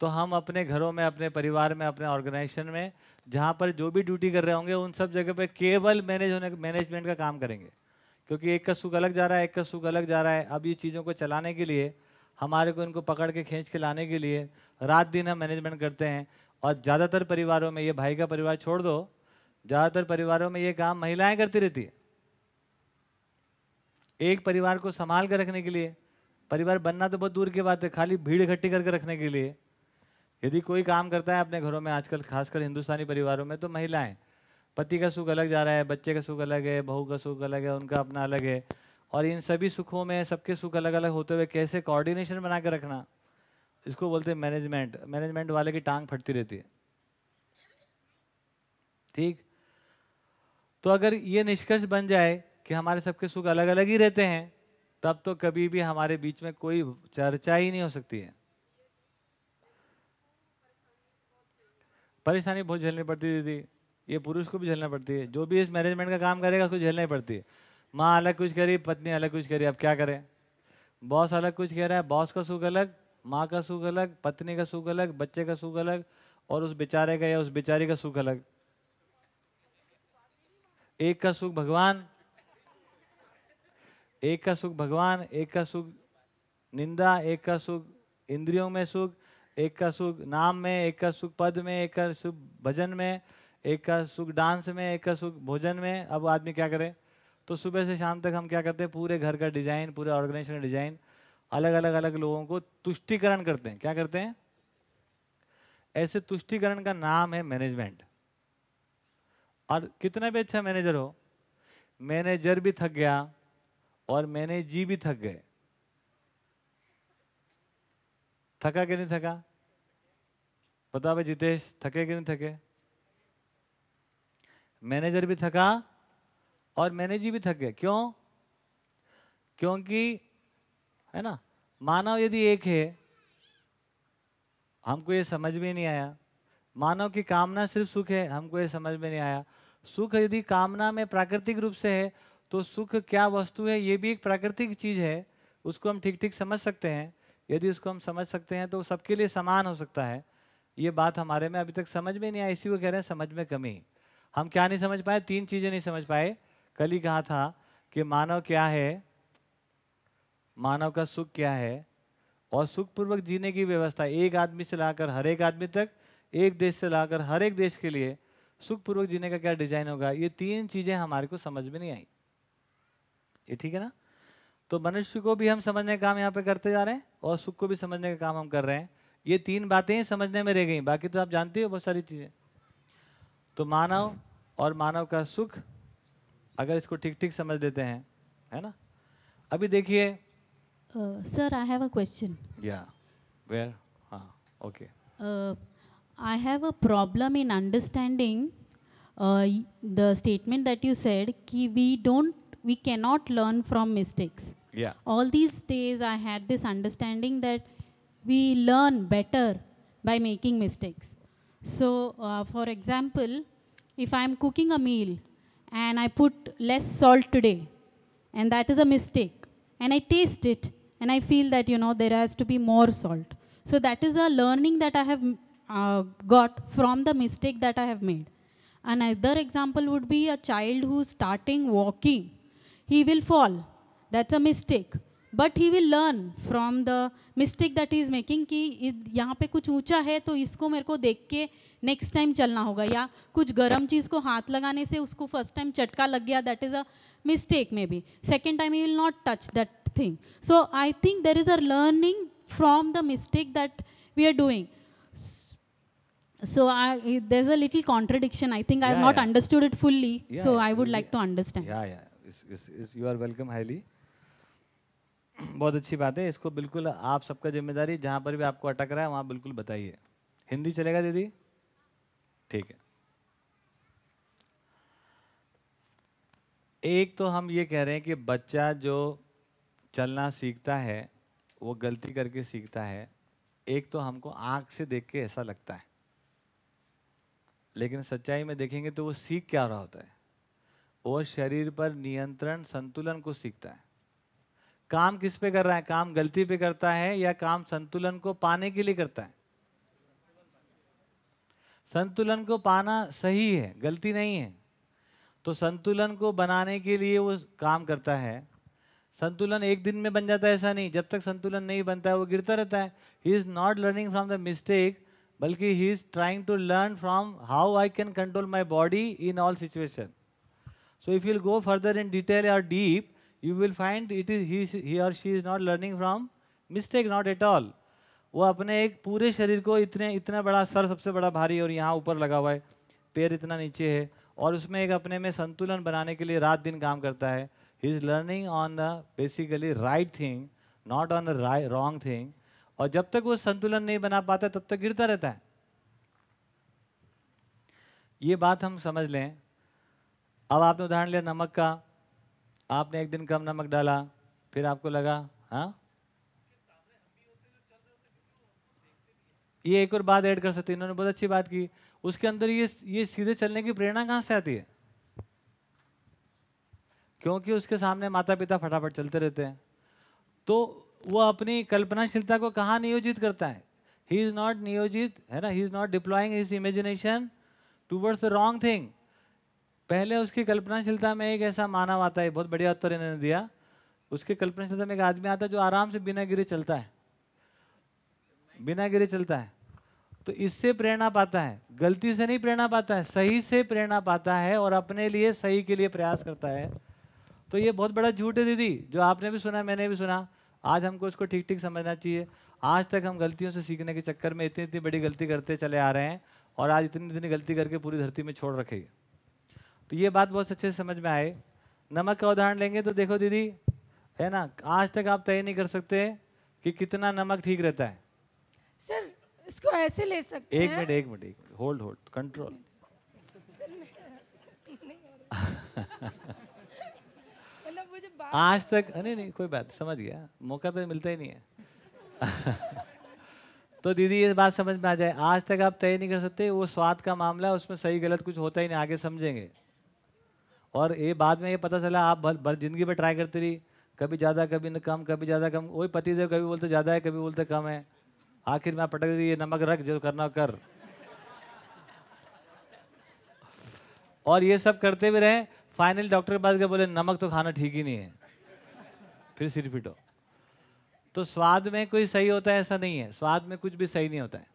तो हम अपने घरों में, अपने परिवार में, अपने ऑर्गेनाइजेशन में, जहाँ पर जो भी ड्यूटी कर रहे होंगे, उन सब जगह पे केवल मैनेज होने मैनेजमेंट का काम करेंगे। क्योंकि एक का सुख अलग जा रहा है, एक का सुख अलग जा रहा है। अब ये चीज़ों को चलाने के लिए, हमारे को इनको पकड़ के खींच के लाने के लिए, रात दिन हम मैनेजमेंट करते हैं। और ज़्यादातर परिवारों में ये भाई का परिवार छोड़ दो, ज़्यादातर परिवारों में ये काम महिलाएँ करती रहती है। एक परिवार को संभाल कर रखने के लिए, परिवार बनना तो बहुत दूर की बात है, खाली भीड़ इकट्ठी करके रखने के लिए। यदि कोई काम करता है अपने घरों में, आजकल खासकर हिंदुस्तानी परिवारों में तो महिलाएँ, पति का सुख अलग जा रहा है, बच्चे का सुख अलग है, बहू का सुख अलग है, उनका अपना अलग है। और इन सभी सुखों में, सबके सुख अलग अलग होते हुए कैसे कोऑर्डिनेशन बना कर रखना, इसको बोलते हैं मैनेजमेंट मैनेजमेंट वाले की टांग फटती रहती है। ठीक? तो अगर ये निष्कर्ष बन जाए कि हमारे सबके सुख अलग अलग ही रहते हैं, तब तो कभी भी हमारे बीच में कोई चर्चा ही नहीं हो सकती है। परेशानी बहुत झेलनी पड़ती दीदी, ये पुरुष को भी झेलना पड़ती है, जो भी इस मैनेजमेंट का काम करेगा उसको झेलना ही पड़ती है। माँ अलग कुछ करी, पत्नी अलग कुछ करी, अब क्या करें? बॉस अलग कुछ कह रहा है, बॉस का सुख अलग, माँ का सुख अलग, पत्नी का सुख अलग, बच्चे का सुख अलग, और उस बेचारे का या उस बेचारी का सुख अलग। एक का सुख भगवान एक का सुख भगवान, एक का सुख निंदा, एक का सुख इंद्रियों में सुख, एक का सुख नाम में, एक का सुख पद में, एक का सुख भजन में, एक का सुख डांस में, एक का सुख भोजन में। अब आदमी क्या करे? तो सुबह से शाम तक हम क्या करते हैं? पूरे घर का डिज़ाइन, पूरे ऑर्गेनाइजेशन का डिज़ाइन अलग अलग अलग लोगों को तुष्टिकरण करते हैं। क्या करते हैं? ऐसे तुष्टिकरण का नाम है मैनेजमेंट और कितना भी अच्छा मैनेजर हो मैनेजर भी थक गया और मैनेजी भी थक गए। थका कि नहीं थका? बता भाई जितेश, थके कि नहीं थके? मैनेजर भी थका और मैनेजी भी थक गए। क्यों? क्योंकि, है ना, मानव यदि एक है, हमको ये समझ में नहीं आया। मानव की कामना सिर्फ़ सुख है, हमको ये समझ में नहीं आया। सुख यदि कामना में प्राकृतिक रूप से है तो सुख क्या वस्तु है, ये भी एक प्राकृतिक चीज़ है, उसको हम ठीक ठीक समझ सकते हैं। यदि उसको हम समझ सकते हैं तो सबके लिए समान हो सकता है। ये बात हमारे में अभी तक समझ में नहीं आई, इसी को कह रहे हैं समझ में कमी। हम क्या नहीं समझ पाए? तीन चीज़ें नहीं समझ पाए। कल ही कहा था कि मानव क्या है? मानव का सुख क्या है? और सुखपूर्वक जीने की व्यवस्था, एक आदमी से लाकर हर एक आदमी तक, एक देश से लाकर हर एक देश के लिए सुखपूर्वक जीने का क्या डिज़ाइन होगा? ये तीन चीज़ें हमारे को समझ में नहीं आई। ये ठीक है ना? तो मनुष्य को भी हम समझने का काम यहाँ पे करते जा रहे हैं और सुख को भी समझने का काम हम कर रहे हैं। ये तीन बातें ही समझने में रह गई बाकी तो आप जानते हो बहुत सारी चीज़ें। तो मानव और मानव का सुख अगर इसको ठीक ठीक समझ देते हैं है ना? अभी देखिए। Sir I have a question या वेयर हाँ okay a problem in understanding uh, y- the statement that you said कि we don't we cannot learn from mistakes. या All these days I had this understanding that we learn better by making mistakes. So, uh, for example, if I am cooking a meal and I put less salt today, and that is a mistake, and I taste it and I feel that you know there has to be more salt. So that is a learning that I have uh, got from the mistake that I have made. Another example would be a child who's starting walking. He will fall. That's a mistake. But he will learn from the mistake that he is making कि यहाँ पे कुछ ऊँचा है तो इसको मेरे को देख के नेक्स्ट टाइम चलना होगा या कुछ गर्म चीज़ को हाथ लगाने से उसको फ़र्स्ट टाइम चटका लग गया that is a mistake maybe second time he will not touch that thing so i think there is a learning from the mistake that we are doing so I, there's a little contradiction i think i have Yeah, not yeah. understood it fully Yeah, so yeah, i would like to understand या या you are welcome highly बहुत अच्छी बात है। इसको बिल्कुल आप सबका ज़िम्मेदारी, जहाँ पर भी आपको अटक रहा है, वहाँ बिल्कुल बताइए। हिंदी चलेगा दीदी? ठीक है। एक तो हम ये कह रहे हैं कि बच्चा जो चलना सीखता है, वो गलती करके सीखता है। एक तो हमको आँख से देख के ऐसा लगता है। लेकिन सच्चाई में देखेंगे तो वो सीख क्या रहा होता है? वो शरीर पर नियंत्रण, संतुलन को सीखता है। काम किस पे कर रहा है? काम गलती पे करता है या काम संतुलन को पाने के लिए करता है? संतुलन को पाना सही है, गलती नहीं है। तो संतुलन को बनाने के लिए वो काम करता है। संतुलन एक दिन में बन जाता है ऐसा नहीं। जब तक संतुलन नहीं बनता है, वो गिरता रहता है। He is not learning from the mistake बल्कि he is trying to learn from how I can control my body in all situation So if you'll go further in detail or deep, you will find it is he, he or she is not learning from mistake, not at all. वो अपने एक पूरे शरीर को इतने इतना बड़ा sir सबसे बड़ा भारी और यहाँ ऊपर लगा हुआ है। पैर इतना नीचे है और उसमें एक अपने में संतुलन बनाने के लिए रात दिन काम करता है। He is learning on the basically right thing not on wrong thing और जब तक वो संतुलन नहीं बना पाता तब तक गिरता रहता है। ये बात हम समझ लें। अब आपने उदाहरण लिया नमक का। आपने एक दिन कम नमक डाला, फिर आपको लगा हाँ? ये एक और बात ऐड कर सकते हैं, इन्होंने बहुत अच्छी बात की। उसके अंदर ये ये सीधे चलने की प्रेरणा कहाँ से आती है? क्योंकि उसके सामने माता पिता फटाफट चलते रहते हैं। तो वो अपनी कल्पनाशीलता को कहाँ नियोजित करता है? ही इज़ नॉट नियोजित, है ना? He is not deploying his imagination towards the wrong thing पहले उसकी कल्पनाशीलता में एक ऐसा मानव आता है, बहुत बढ़िया उत्तर इन्होंने दिया। उसकी कल्पनाशीलता में एक आदमी आता है जो आराम से बिना गिरे चलता है। बिना गिरे चलता है। तो इससे प्रेरणा पाता है। गलती से नहीं प्रेरणा पाता है, सही से प्रेरणा पाता है और अपने लिए सही के लिए प्रयास करता है। तो ये बहुत बड़ा झूठ है दीदी, जो आपने भी सुना, मैंने भी सुना। आज हमको इसको ठीक ठीक समझना चाहिए। आज तक हम गलतियों से सीखने के चक्कर में इतनी इतनी बड़ी गलती करते चले आ रहे हैं और आज इतनी इतनी गलती करके पूरी धरती में छोड़ रखे तो ये बात बहुत अच्छे से समझ में आए नमक का उदाहरण लेंगे तो देखो दीदी है ना आज तक आप तय नहीं कर सकते कि कितना नमक ठीक रहता है। सर इसको ऐसे ले सकते एक मिनट एक मिनट एक होल्ड होल्ड कंट्रोल आज तक नहीं नहीं कोई बात समझ गया। मौका तो मिलता ही नहीं है। तो दीदी ये बात समझ में आ जाए आज तक आप तय नहीं कर सकते वो स्वाद का मामला है उसमें सही गलत कुछ होता ही नहीं आगे समझेंगे। और ये बाद में ये पता चला आप भर, भर ज़िंदगी में ट्राई करती रही। कभी ज़्यादा कभी न कम कभी ज़्यादा कम। वही पति देव कभी बोलते ज़्यादा है कभी बोलते कम है। आखिर में पटक दी ये नमक रख जो करना कर। और ये सब करते भी रहे फाइनल डॉक्टर के पास गए बोले नमक तो खाना ठीक ही नहीं है। फिर सिर पिटो। तो स्वाद में कोई सही होता है ऐसा नहीं है। स्वाद में कुछ भी सही नहीं होता है।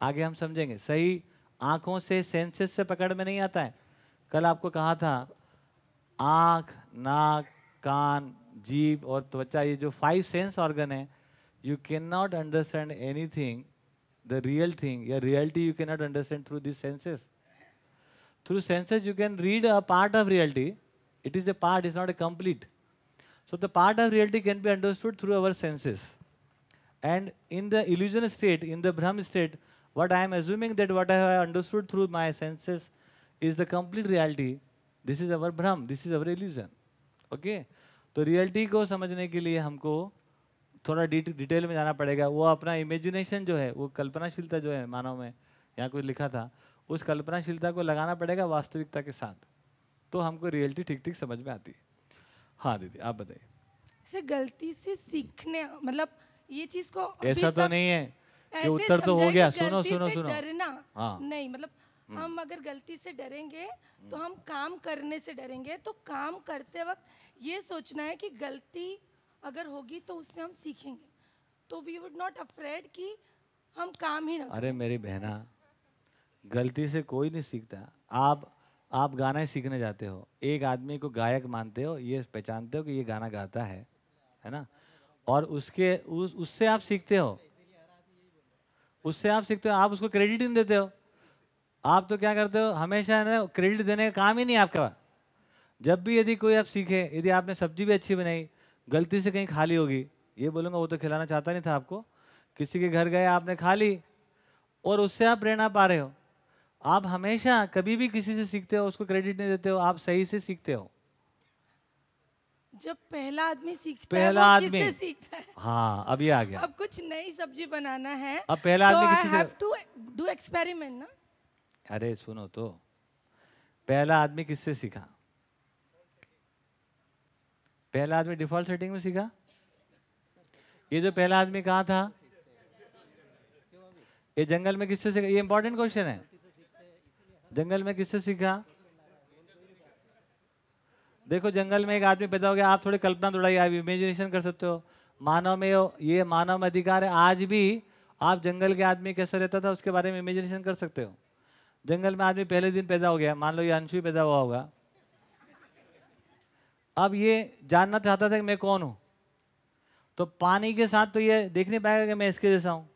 आगे हम समझेंगे। सही आँखों से सेंसेस से पकड़ में नहीं आता है। कल आपको कहा था, आँख, नाक, कान, जीभ और त्वचा, ये जो फाइव सेंस ऑर्गन है you can not understand any thing the real thing या reality you can not understand through this senses through senses you can read a part of reality it is a part is not a complete so the part of reality can be understood through our senses and in the illusion state in the भ्रम state what I am assuming that what I have understood through my senses is the complete reality. This is our brahm this is our illusion. Okay? तो reality को समझने के लिए हमको थोड़ा detail में जाना पड़ेगा। वो अपना इमेजिनेशन जो है वो कल्पनाशीलता जो है मानव में यहाँ कुछ लिखा था उस कल्पनाशीलता को लगाना पड़ेगा वास्तविकता के साथ। तो हमको रियलिटी ठीक ठीक समझ में आती है। हाँ दीदी आप बताइए। से गलती से सीखने मतलब ये चीज़ को ऐसा तो नहीं है कि उत्तर तो हो गया। सुनो सुनो सुनो। डरना हाँ। नहीं मतलब। हम अगर गलती से डरेंगे तो हम काम करने से डरेंगे। तो काम करते वक्त ये सोचना है कि गलती अगर होगी तो उससे हम सीखेंगे। तो वी वुड नॉट अफ्रेड कि हम काम ही ना अरे मेरी बहना गलती से कोई नहीं सीखता। आप आप गाना ही सीखने जाते हो। एक आदमी को गायक मानते हो ये पहचानते हो कि ये गाना गाता है है ना? और उसके उस उससे आप सीखते हो। उससे आप सीखते हो आप उसको क्रेडिट नहीं देते हो। आप तो क्या करते हो? हमेशा है ना क्रेडिट देने का काम ही नहीं आपका। जब भी यदि कोई आप सीखे यदि आपने सब्ज़ी भी अच्छी बनाई गलती से कहीं खाली होगी ये बोलूँगा वो तो खिलाना चाहता नहीं था आपको। किसी के घर गए आपने खा ली और उससे आप प्रेरणा पा रहे हो। आप हमेशा कभी भी किसी से सीखते हो उसको क्रेडिट नहीं देते हो आप सही से सीखते हो। जब पहला आदमी सीखता पहला है वो आदमी। सीखता है? हाँ अब ये आ गया। अब कुछ नई सब्ज़ी बनाना है। अब पहला तो आदमी I have to do experiment ना। अरे सुनो तो पहला आदमी किससे सीखा? पहला आदमी डिफ़ॉल्ट सेटिंग में सीखा? ये जो पहला आदमी कहाँ था? ये जंगल में किससे सीखा? ये इंपॉर्टेंट क्वेश्चन है। जंगल में किससे सीखा? देखो, जंगल में एक आदमी पैदा हो गया, आप थोड़ी कल्पना दौड़ाइए आप इमेजिनेशन कर सकते हो। मानव में ये मानव अधिकार है। आज भी आप जंगल के आदमी कैसा रहता था, उसके बारे में इमेजिनेशन कर सकते हो। जंगल में आदमी पहले दिन पैदा हो गया, मान लो ये अंशु पैदा हुआ होगा। अब ये जानना चाहता था कि मैं कौन हूँ? तो पानी के साथ तो ये देख नहीं पाएगा कि मैं इसके जैसा हूँ।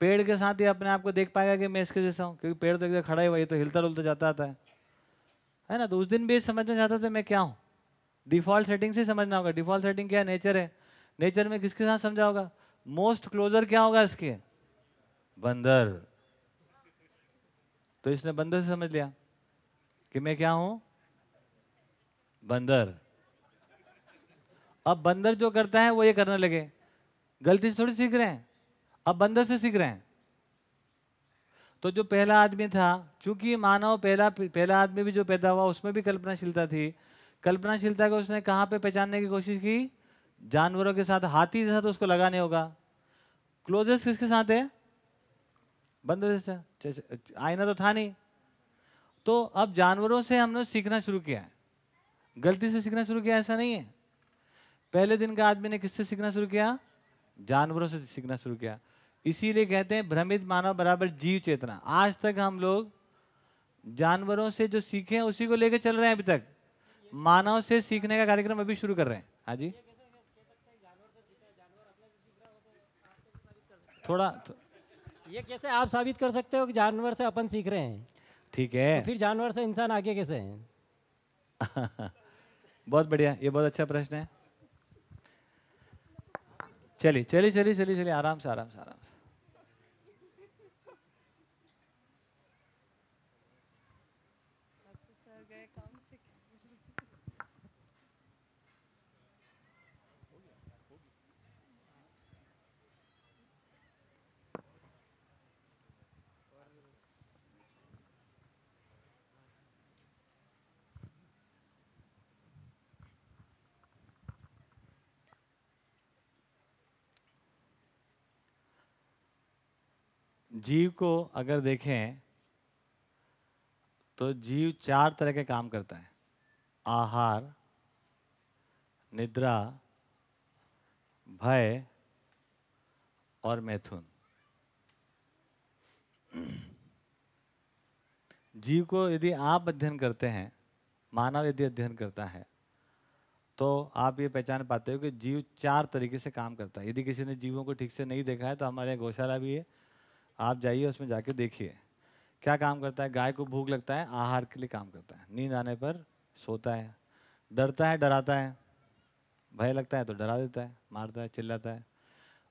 पेड़ के साथ ये अपने आप को देख पाएगा कि मैं इसके जैसा हूँ, क्योंकि पेड़ तो एकदम खड़ा ही हुआ, ये तो हिलता डुलता जाता आता है। है ना? तो उस दिन भी समझना चाहता था मैं क्या हूँ? डिफ़ॉल्ट सेटिंग से समझना होगा। डिफ़ॉल्ट सेटिंग क्या है? नेचर है। नेचर में किसके साथ समझा होगा? मोस्ट क्लोजर क्या होगा इसके? बंदर। तो इसने बंदर से समझ लिया कि मैं क्या हूँ? बंदर। अब बंदर जो करता है, वो ये करने लगे। गलती से थोड़ी सीख रहे हैं। अब बंदर से सीख रहे हैं। तो जो पहला आदमी था, चूँकि मानव पहला पहला आदमी भी जो पैदा हुआ, उसमें भी कल्पनाशीलता थी। कल्पनाशीलता को उसने कहाँ पे पहचानने की कोशिश की? जानवरों के साथ, हाथी जैसा तो उसको लगाने होगा। क्लोजेस्ट किसके साथ है? बंदर जैसा आईना तो था नहीं। तो अब जानवरों से हमने सीखना शुरू किया है। गलती से सीखना शुरू किया ऐसा नहीं है। पहले दिन का आदमी ने किससे सीखना शुरू किया? जानवरों से सीखना शुरू किया। इसीलिए कहते हैं भ्रमित मानव बराबर जीव चेतना। आज तक हम लोग जानवरों से जो सीखे हैं उसी को लेकर चल रहे हैं अभी तक। मानव से सीखने का कार्यक्रम अभी शुरू कर रहे हैं। हाँ जी? थोड़ा थो, ये कैसे आप साबित कर सकते हो कि जानवर से अपन सीख रहे हैं? ठीक है। तो फिर जानवर से इंसान आगे कैसे है? बहुत बढ़िया ये बहुत अच्छा प्रश्न है। चलिए चलिए चलिए चलिए चलिए आराम से आराम से आराम से। जीव को अगर देखें तो जीव चार तरह के काम करता है। आहार, निद्रा, भय और मैथुन। जीव को यदि आप अध्ययन करते हैं, मानव यदि अध्ययन करता है तो आप ये पहचान पाते हो कि जीव चार तरीके से काम करता है। यदि किसी ने जीवों को ठीक से नहीं देखा है तो हमारे गौशाला भी है आप जाइए, उसमें जाके देखिए। क्या काम करता है? गाय को भूख लगता है, आहार के लिए काम करता है। नींद आने पर सोता है, डरता है, डराता है। भय लगता है तो डरा देता है, मारता है, चिल्लाता है।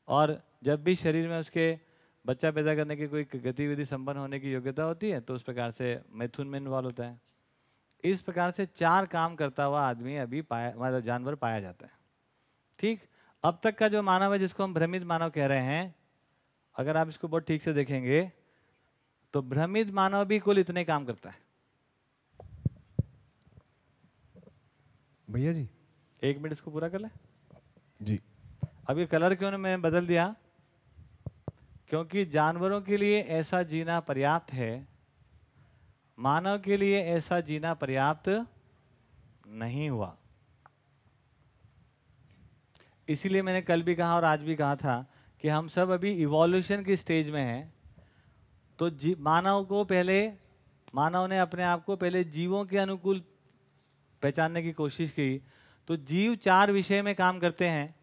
और जब भी शरीर में उसके बच्चा पैदा करने की कोई गतिविधि संपन्न होने की योग्यता होती है तो उस प्रकार से मैथुन में इन्वॉल्व होता है। इस प्रकार से चार काम करता हुआ आदमी अभी पाया मतलब जानवर पाया जाता है। ठीक? अब तक का जो मानव है, जिसको हम भ्रमित मानव कह रहे हैं अगर आप इसको बहुत ठीक से देखेंगे तो भ्रमित मानव भी कुल इतने काम करता है। भैया जी? एक मिनट इसको पूरा कर ले। जी। अब ये कलर क्यों मैं बदल दिया? क्योंकि जानवरों के लिए ऐसा जीना पर्याप्त है मानव के लिए ऐसा जीना पर्याप्त नहीं हुआ। इसीलिए मैंने कल भी कहा और आज भी कहा था कि हम सब अभी इवोल्यूशन की स्टेज में हैं। तो जी, मानव को पहले, मानव ने अपने आप को पहले जीवों के अनुकूल पहचानने की कोशिश की। तो जीव चार विषय में काम करते हैं।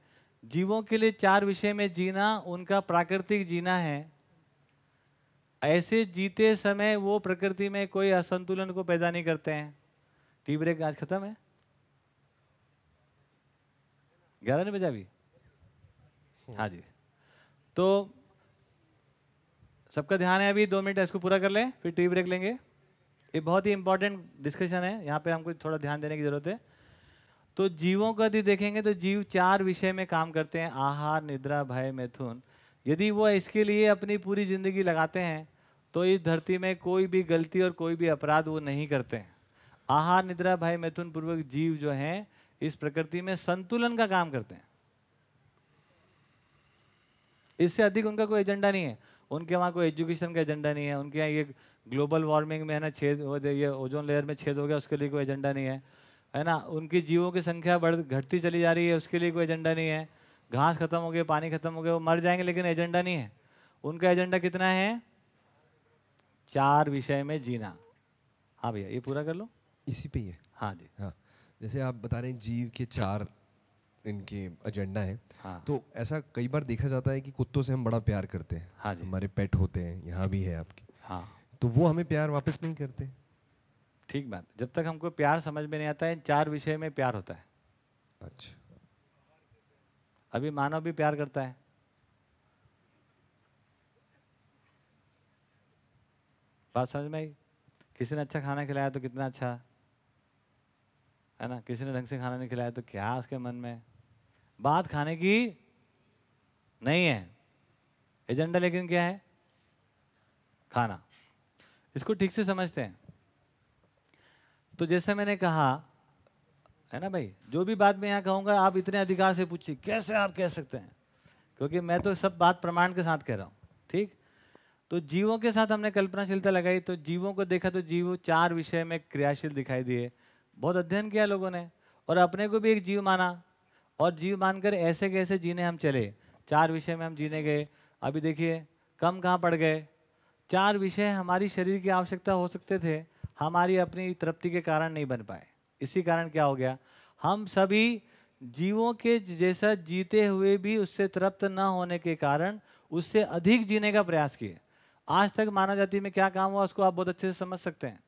जीवों के लिए चार विषय में जीना, उनका प्राकृतिक जीना है। ऐसे जीते समय वो प्रकृति में कोई असंतुलन को पैदा नहीं करते हैं। टी ब्रेक आज खत्म है। ग्यारह नहीं बजा अभी? हाँ जी। तो सबका ध्यान है अभी, दो मिनट इसको पूरा कर लें, फिर टी ब्रेक लेंगे। ये बहुत ही इंपॉर्टेंट डिस्कशन है, यहाँ पे हमको थोड़ा ध्यान देने की ज़रूरत है। तो जीवों को यदि देखेंगे तो जीव चार विषय में काम करते हैं, आहार, निद्रा, भय, मैथुन। यदि वो इसके लिए अपनी पूरी ज़िंदगी लगाते हैं तो इस धरती में कोई भी गलती और कोई भी अपराध वो नहीं करते हैं। आहार, निद्रा, भय, मैथुन पूर्वक जीव जो हैं, इस प्रकृति में संतुलन का काम करते हैं। इससे अधिक उनका कोई एजेंडा नहीं है। उनके वहाँ कोई एजुकेशन का एजेंडा नहीं है। उनके यहाँ ये ग्लोबल वार्मिंग में है ना छेद ये ओजोन लेयर में छेद हो गया उसके लिए कोई एजेंडा नहीं है। है ना? उनकी जीवों की संख्या बढ़ घटती चली जा रही है उसके लिए कोई एजेंडा नहीं है। घास खत्म हो गया पानी खत्म हो गया वो मर जाएँगे लेकिन एजेंडा नहीं है। उनका एजेंडा कितना है? चार विषय में जीना। हाँ भैया ये पूरा कर लो। इसी पे ही है। हाँ जी। हाँ जैसे आप बता रहे हैं जीव के चार इनके एजेंडा है। हाँ। तो ऐसा कई बार देखा जाता है कि कुत्तों से हम बड़ा प्यार करते हैं। हाँ जी। हमारे पेट होते हैं यहाँ भी है आपके। हाँ। तो वो हमें प्यार वापस नहीं करते। ठीक बात। जब तक हमको प्यार समझ में नहीं आता है चार विषय में प्यार होता है। अच्छा। अभी मानव भी प्यार करता है। बात समझ में आई? किसी ने अच्छा खाना खिलाया तो कितना अच्छा? है ना? किसी ने ढंग से खाना नहीं खिलाया तो क्या उसके मन में? बात खाने की नहीं है। एजेंडा लेकिन क्या है? खाना। इसको ठीक से समझते हैं। तो जैसे मैंने कहा, है ना भाई? जो भी बात मैं यहाँ कहूँगा, आप इतने अधिकार से पूछिए, कैसे आप कह सकते हैं? क्योंकि मैं तो सब बात प्रमाण के साथ कह रहा हूँ, ठीक? तो जीवों के साथ हमने कल्पनाशीलता लगाई तो जीवों को देखा तो जीव चार विषय में क्रियाशील दिखाई दिए। बहुत अध्ययन किया लोगों ने, और अपने को भी एक जीव माना। और जीव मानकर ऐसे कैसे जीने हम चले? चार विषय में हम जीने गए। अभी देखिए, कम कहाँ पड़ गए? चार विषय हमारी शरीर की आवश्यकता हो सकते थे, हमारी अपनी तृप्ति के कारण नहीं बन पाए। इसी कारण क्या हो गया? हम सभी जीवों के जैसा जीते हुए भी उससे तृप्त न होने के कारण उससे अधिक जीने का प्रयास किए। आज तक मानव जाति में क्या काम हुआ उसको आप बहुत अच्छे से समझ सकते हैं।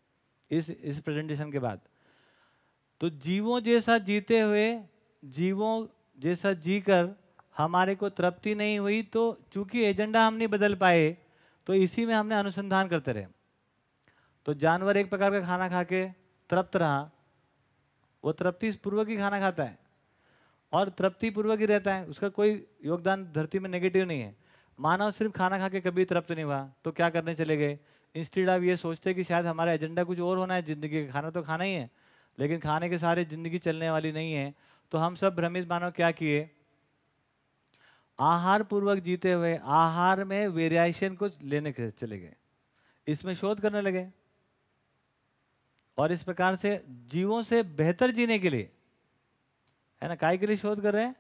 इस इस प्रेजेंटेशन के बाद। तो जीवों जैसा जीते हुए जीवों जैसा जीकर हमारे को तृप्ति नहीं हुई तो चूँकि एजेंडा हम नहीं बदल पाए तो इसी में हमने अनुसंधान करते रहे। तो जानवर एक प्रकार का खाना खा के तृप्त रहा। वो तृप्ति पूर्वक ही खाना खाता है और तृप्ति पूर्वक ही रहता है। उसका कोई योगदान धरती में नेगेटिव नहीं है। मानव सिर्फ़ खाना खा के कभी तृप्त नहीं हुआ तो क्या करने चले गए? इंस्टेड आप ये सोचते कि शायद हमारा एजेंडा कुछ और होना है। ज़िंदगी का खाना तो खाना ही है, लेकिन खाने के सारे ज़िंदगी चलने वाली नहीं है। तो हम सब भ्रमित मानव क्या किए? आहार पूर्वक जीते हुए, आहार में वेरिएशन को लेने के चले गए। इसमें शोध करने लगे। और इस प्रकार से जीवों से बेहतर जीने के लिए, है ना, काय के लिए शोध कर रहे हैं?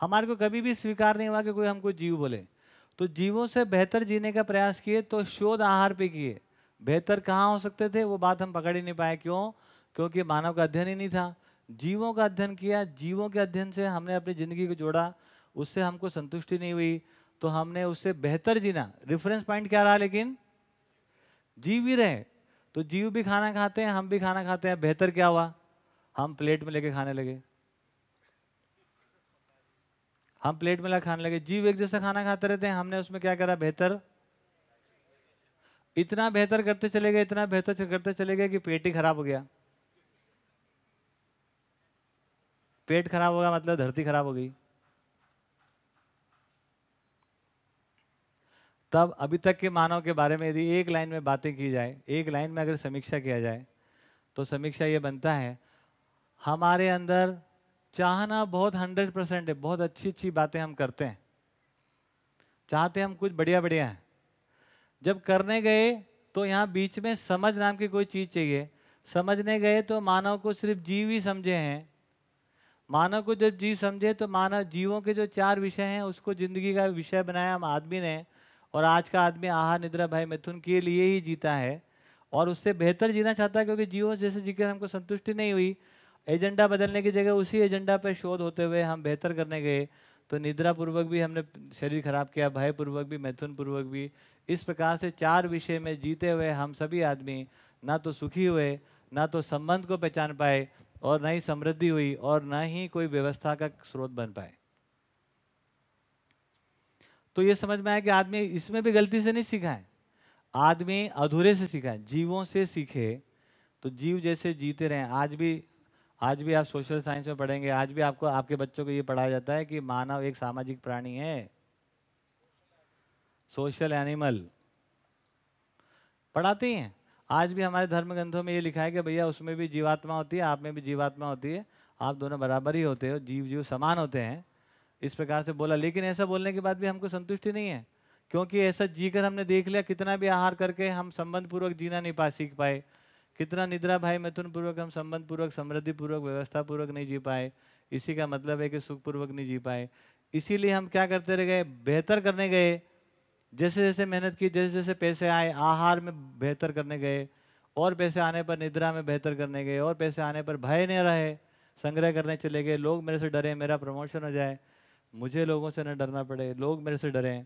हमारे को कभी भी स्वीकार नहीं हुआ कि कोई हमको जीव बोले। तो जीवों से बेहतर जीने का प्रयास किए तो शोध आहार पे किए। बेहतर कहाँ हो सकते थे? वो बात हम पकड़ ही नहीं पाए। क्यों? क्योंकि मानव का अध्ययन ही नहीं था। जीवों का अध्ययन किया, जीवों के अध्ययन से हमने अपनी ज़िंदगी को जोड़ा, उससे हमको संतुष्टि नहीं हुई तो हमने उससे बेहतर जीना। रेफरेंस पॉइंट क्या रहा लेकिन? जीव ही रहे तो जीव भी खाना खाते हैं, हम भी खाना खाते हैं, बेहतर क्या हुआ? हम प्लेट में लेके खाने लगे। हम प्लेट में लगा खाने लगे। जीव एक जैसा खाना खाते रहते हैं, हमने उसमें क्या करा? बेहतर? इतना बेहतर करते चले गए, इतना बेहतर करते चले गए कि पेट ही खराब हो गया। पेट खराब होगा मतलब धरती खराब हो गई। तब अभी तक के मानव के बारे में यदि एक लाइन में बातें की जाए, एक लाइन में अगर समीक्षा किया जाए तो समीक्षा ये बनता है, हमारे अंदर चाहना बहुत हंड्रेड परसेंट है, बहुत अच्छी अच्छी बातें हम करते हैं। चाहते हम कुछ बढ़िया बढ़िया है। जब करने गए तो यहाँ बीच में समझ नाम की कोई चीज़ चाहिए। समझने गए तो मानव को सिर्फ़ जीव ही समझे हैं। मानव को जब जीव समझे तो मानव जीवों के जो चार विषय हैं, उसको ज़िंदगी का विषय बनाया हम आदमी ने और आज का आदमी आहार, निद्रा, भय, मिथुन के लिए ही जीता है। और उससे बेहतर जीना चाहता है क्योंकि जीवों जैसे जीकर हमको संतुष्टि नहीं हुई, एजेंडा बदलने की जगह उसी एजेंडा पर शोध होते हुए हम बेहतर करने गए। तो निद्रा पूर्वक भी हमने शरीर खराब किया भय पूर्वक भी मैथुन पूर्वक भी। इस प्रकार से चार विषय में जीते हुए हम सभी आदमी ना तो सुखी हुए, ना तो संबंध को पहचान पाए और ना ही समृद्धि हुई और ना ही कोई व्यवस्था का स्रोत बन पाए। तो ये समझ में आया कि आदमी इसमें भी गलती से नहीं सीखा है। आदमी अधूरे से सीखा है, जीवों से सीखे तो जीव जैसे जीते रहे आज भी आज भी आप सोशल साइंस में पढ़ेंगे, आज भी आपको, आपके बच्चों को ये पढ़ाया जाता है कि मानव एक सामाजिक प्राणी है। Social animal. पढ़ाते ही हैं। आज भी हमारे धर्म ग्रंथों में ये लिखा है कि भैया, उसमें भी जीवात्मा होती है, आप में भी जीवात्मा होती है। आप दोनों बराबर ही होते हो जीव जीव समान होते हैं। इस प्रकार से बोला। लेकिन ऐसा बोलने के बाद भी हमको संतुष्टि नहीं है, क्योंकि ऐसा जीकर हमने देख लिया, कितना भी आहार करके हम संबंध पूर्वक जीना नहीं पा, सीख पाए। कितना निद्रा भाई मैथुन पूर्वक हम संबंध पूर्वक समृद्धि पूर्वक व्यवस्था पूर्वक नहीं जी पाए। इसी का मतलब है कि सुखपूर्वक नहीं जी पाए। इसीलिए हम क्या करते रह गए? बेहतर करने गए। जैसे जैसे मेहनत की जैसे जैसे पैसे आए, आहार में बेहतर करने गए, और पैसे आने पर निद्रा में बेहतर करने गए, और पैसे आने पर भय नहीं रहे, संग्रह करने चले गए, लोग मेरे से डरे, मेरा प्रमोशन हो जाए। मुझे लोगों से न डरना पड़े, लोग मेरे से डरें,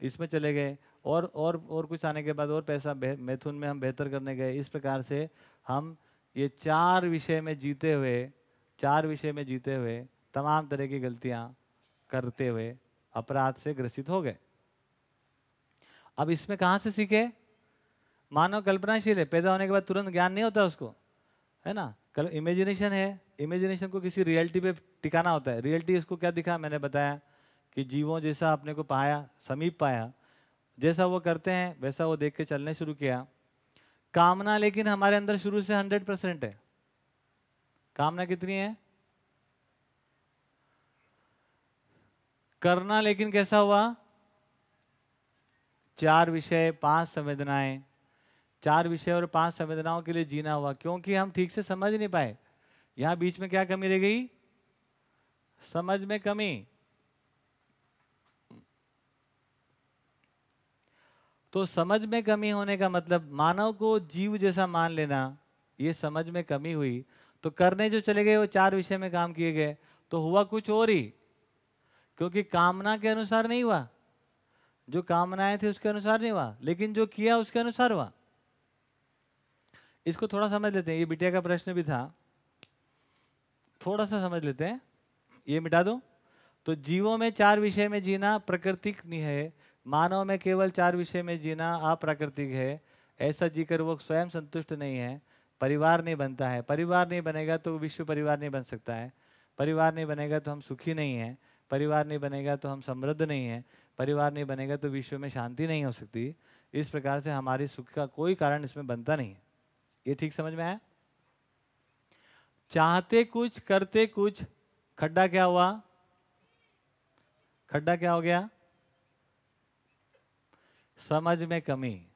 इसमें चले गए, और और और कुछ आने के बाद और पैसा मैथुन में हम बेहतर करने गए। इस प्रकार से हम ये चार विषय में जीते हुए, चार विषय में जीते हुए, तमाम तरह की गलतियाँ करते हुए अपराध से ग्रसित हो गए। अब इसमें कहाँ से सीखे? मानव कल्पनाशील है पैदा होने के बाद तुरंत ज्ञान नहीं होता उसको, है ना? कल इमेजिनेशन है। इमेजिनेशन को किसी रियलिटी पे टिकाना होता है। रियलिटी इसको क्या दिखा? मैंने बताया कि जीवों जैसा अपने को पाया, समीप पाया। जैसा वो करते हैं, वैसा वो देख के चलने शुरू किया। कामना लेकिन हमारे अंदर शुरू से हंड्रेड परसेंट है। कामना कितनी है? करना लेकिन कैसा हुआ? चार विषय, पाँच संवेदनाएँ। चार विषय और पाँच संवेदनाओं के लिए जीना हुआ, क्योंकि हम ठीक से समझ नहीं पाए। यहाँ बीच में क्या कमी रह गई? समझ में कमी। तो समझ में कमी होने का मतलब मानव को जीव जैसा मान लेना, ये समझ में कमी हुई। तो करने जो चले गए, वो चार विषय में काम किए गए। तो हुआ कुछ और ही, क्योंकि कामना के अनुसार नहीं हुआ। जो कामनाएँ थी उसके अनुसार नहीं हुआ, लेकिन जो किया उसके अनुसार हुआ। इसको थोड़ा समझ लेते हैं, ये बिटिया का प्रश्न भी था। थोड़ा सा समझ लेते हैं, ये मिटा दो? तो जीवों में चार विषय में जीना प्राकृतिक नहीं है, मानव में केवल चार विषय में जीना अप्राकृतिक है। ऐसा जीकर वो स्वयं संतुष्ट नहीं है, परिवार नहीं बनता है। परिवार नहीं बनेगा तो विश्व परिवार नहीं बन सकता है। परिवार नहीं बनेगा तो हम सुखी नहीं है। परिवार नहीं बनेगा तो हम समृद्ध नहीं है। परिवार नहीं बनेगा तो विश्व में शांति नहीं हो सकती। इस प्रकार से हमारी सुख का कोई कारण इसमें बनता नहीं ये ठीक समझ में आया? चाहते कुछ, करते कुछ, खड्डा क्या हुआ? खड्डा क्या हो गया? समझ में कमी।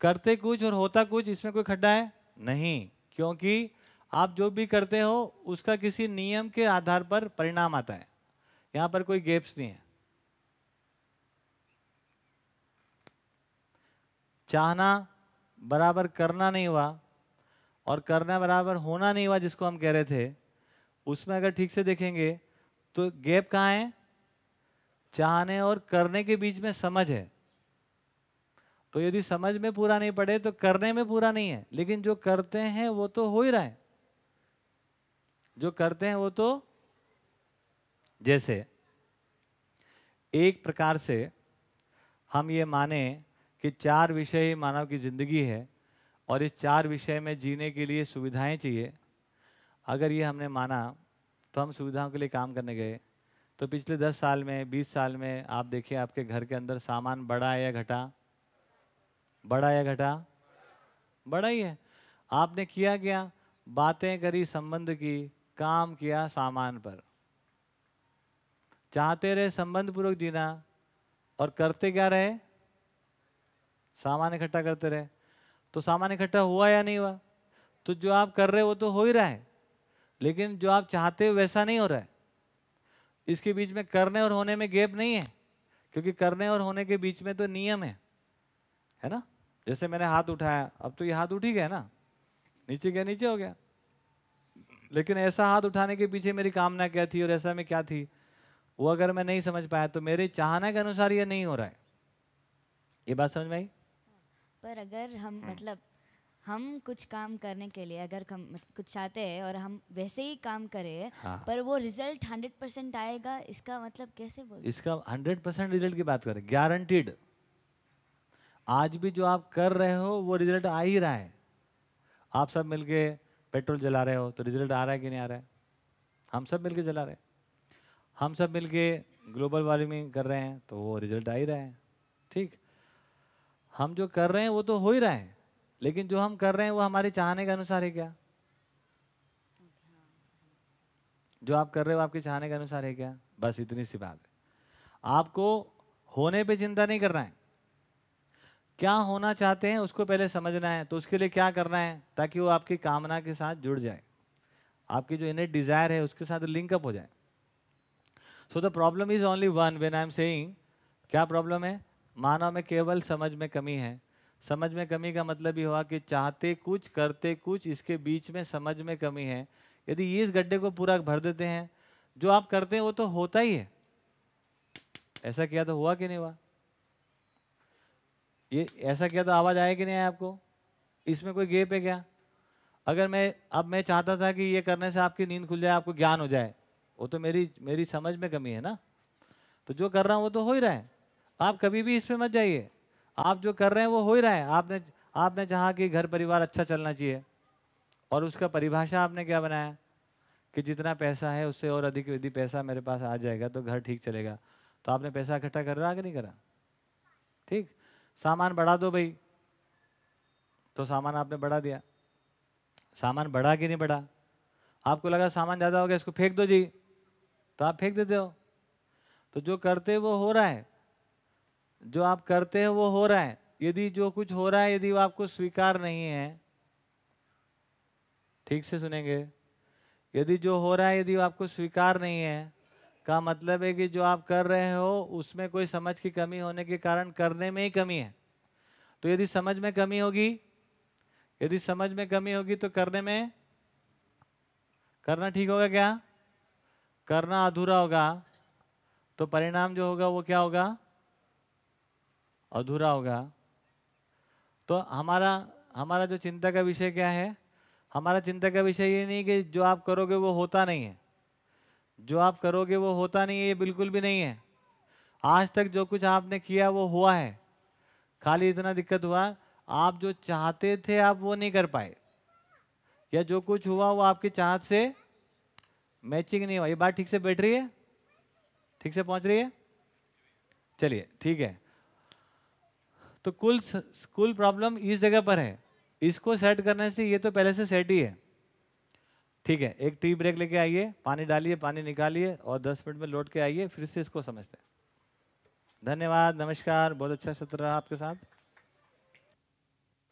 करते कुछ और होता कुछ, इसमें कोई खड्डा है? नहीं, क्योंकि आप जो भी करते हो, उसका किसी नियम के आधार पर परिणाम आता है। यहाँ पर कोई गेप्स नहीं है। चाहना बराबर करना नहीं हुआ और करना बराबर होना नहीं हुआ जिसको हम कह रहे थे, उसमें अगर ठीक से देखेंगे तो गैप कहाँ है? चाहने और करने के बीच में समझ है। तो यदि समझ में पूरा नहीं पड़े तो करने में पूरा नहीं है, लेकिन जो करते हैं, वो तो हो ही रहा है। जो करते हैं, वो तो जैसे, एक प्रकार से हम ये माने कि चार विषय ही मानव की ज़िंदगी है और इस चार विषय में जीने के लिए सुविधाएँ चाहिए। अगर ये हमने माना तो हम सुविधाओं के लिए काम करने गए। तो पिछले दस साल में, बीस साल में आप देखिए आपके घर के अंदर सामान बड़ा है या घटा? बड़ा या घटा? बड़ा ही है। आपने किया क्या? बातें करी, संबंध की, काम किया सामान पर। चाहते रहे संबंध पूर्वक जीना, और करते क्या रहे? सामान इकट्ठा करते रहे। तो सामान इकट्ठा हुआ या नहीं हुआ? तो जो आप कर रहे हो तो हो ही रहा है। लेकिन जो आप चाहते हो वैसा नहीं हो रहा है। इसके बीच में करने और होने में गैप नहीं है, क्योंकि करने और होने के बीच में तो नियम है। है ना? जैसे मैंने हाथ उठाया, अब तो ये हाथ उठ ही गया ना। नीचे गया, नीचे हो गया। लेकिन ऐसा हाथ उठाने के पीछे मेरी कामना क्या थी और ऐसा में क्या थी? वो अगर मैं नहीं समझ पाया तो मेरे चाहना के अनुसार ये नहीं हो रहा है। ये बात समझ में आई? पर अगर हम हम्म। मतलब हम कुछ काम करने के लिए अगर हम कुछ चाहते हैं और हम वैसे ही काम करें हाँ। पर वो रिज़ल्ट हंड्रेड परसेंट आएगा इसका मतलब कैसे बोल? इसका हंड्रेड परसेंट रिज़ल्ट की बात करें गारंटीड आज भी जो आप कर रहे हो वो रिज़ल्ट आ ही रहा है। आप सब मिलके पेट्रोल जला रहे हो तो रिज़ल्ट आ रहा है कि नहीं आ रहा है? हम सब मिलके जला रहे हैं। हम सब मिलके ग्लोबल वार्मिंग कर रहे हैं तो वो रिज़ल्ट आ ही रहा है। ठीक। हम जो कर रहे हैं, वो तो हो ही रहा है। लेकिन जो हम कर रहे हैं, वो हमारे चाहने के अनुसार है क्या? जो आप कर रहे हो आपके चाहने के अनुसार है क्या? बस इतनी सी बात है। आपको होने पे चिंता नहीं करना है। क्या होना चाहते हैं, उसको पहले समझना है तो उसके लिए क्या करना है, ताकि वो आपकी कामना के साथ जुड़ जाए। आपकी जो इनेट डिज़ायर है, उसके साथ लिंकअप हो जाए। So the problem is only one when I am saying क्या प्रॉब्लम है? मानव में केवल समझ में कमी है। समझ में कमी का मतलब ये हुआ कि चाहते कुछ, करते कुछ, इसके बीच में समझ में कमी है। यदि ये इस गड्ढे को पूरा भर देते हैं, जो आप करते हैं वो तो होता ही है। ऐसा किया तो हुआ कि नहीं हुआ? ये, ऐसा किया तो आवाज़ आया कि नहीं आया आपको? इसमें कोई गेप है क्या? अगर मैं, अब मैं चाहता था कि ये करने से आपकी नींद खुल जाए, आपको ज्ञान हो जाए, वो तो मेरी मेरी समझ में कमी है ना? तो जो कर रहा हूँ वो तो हो ही रहा है। आप कभी भी इसमें मत जाइए। आप जो कर रहे हैं वो हो ही रहा है। आपने आपने चाहा कि घर परिवार अच्छा चलना चाहिए। और उसका परिभाषा आपने क्या बनाया? कि जितना पैसा है, उससे और अधिक यदि पैसा मेरे पास आ जाएगा तो घर ठीक चलेगा। तो आपने पैसा इकट्ठा कर रहा कि नहीं करा? ठीक। सामान बढ़ा दो भाई। तो सामान आपने बढ़ा दिया। सामान बढ़ा कि नहीं बढ़ा? आपको लगा सामान ज़्यादा हो गया, इसको फेंक दो जी। तो आप फेंक देते हो। तो जो करते वो हो रहा है। जो आप करते हैं वो हो रहा है। यदि जो कुछ हो रहा है, यदि वो आपको स्वीकार नहीं है, ठीक से सुनेंगे? यदि जो हो रहा है, यदि वो आपको स्वीकार नहीं है, का मतलब है कि जो आप कर रहे हो, उसमें कोई समझ की कमी होने के कारण करने में ही कमी है। तो यदि समझ में कमी होगी, यदि समझ में कमी होगी तो करने में, करना ठीक होगा क्या? करना अधूरा होगा। तो परिणाम जो होगा वो क्या होगा? अधूरा होगा। तो हमारा हमारा जो चिंता का विषय क्या है? हमारा चिंता का विषय ये नहीं कि जो आप करोगे वो होता नहीं है। जो आप करोगे वो होता नहीं है, ये बिल्कुल भी नहीं है। आज तक जो कुछ आपने किया वो हुआ है। खाली इतना दिक्कत हुआ, आप जो चाहते थे आप वो नहीं कर पाए। या जो कुछ हुआ वो आपकी चाहत से मैचिंग नहीं हुआ। ये बात ठीक से बैठ रही है? ठीक से पहुँच रही है? चलिए, ठीक है। तो कुल कुल प्रॉब्लम इस जगह पर है। इसको सेट करने से ये तो पहले से सेट ही है। ठीक है, एक टी ब्रेक लेके आइए, पानी डालिए, पानी निकालिए और 10 मिनट में लौट के आइए, फिर से इसको समझते हैं। धन्यवाद, नमस्कार, बहुत अच्छा सत्र रहा आपके साथ।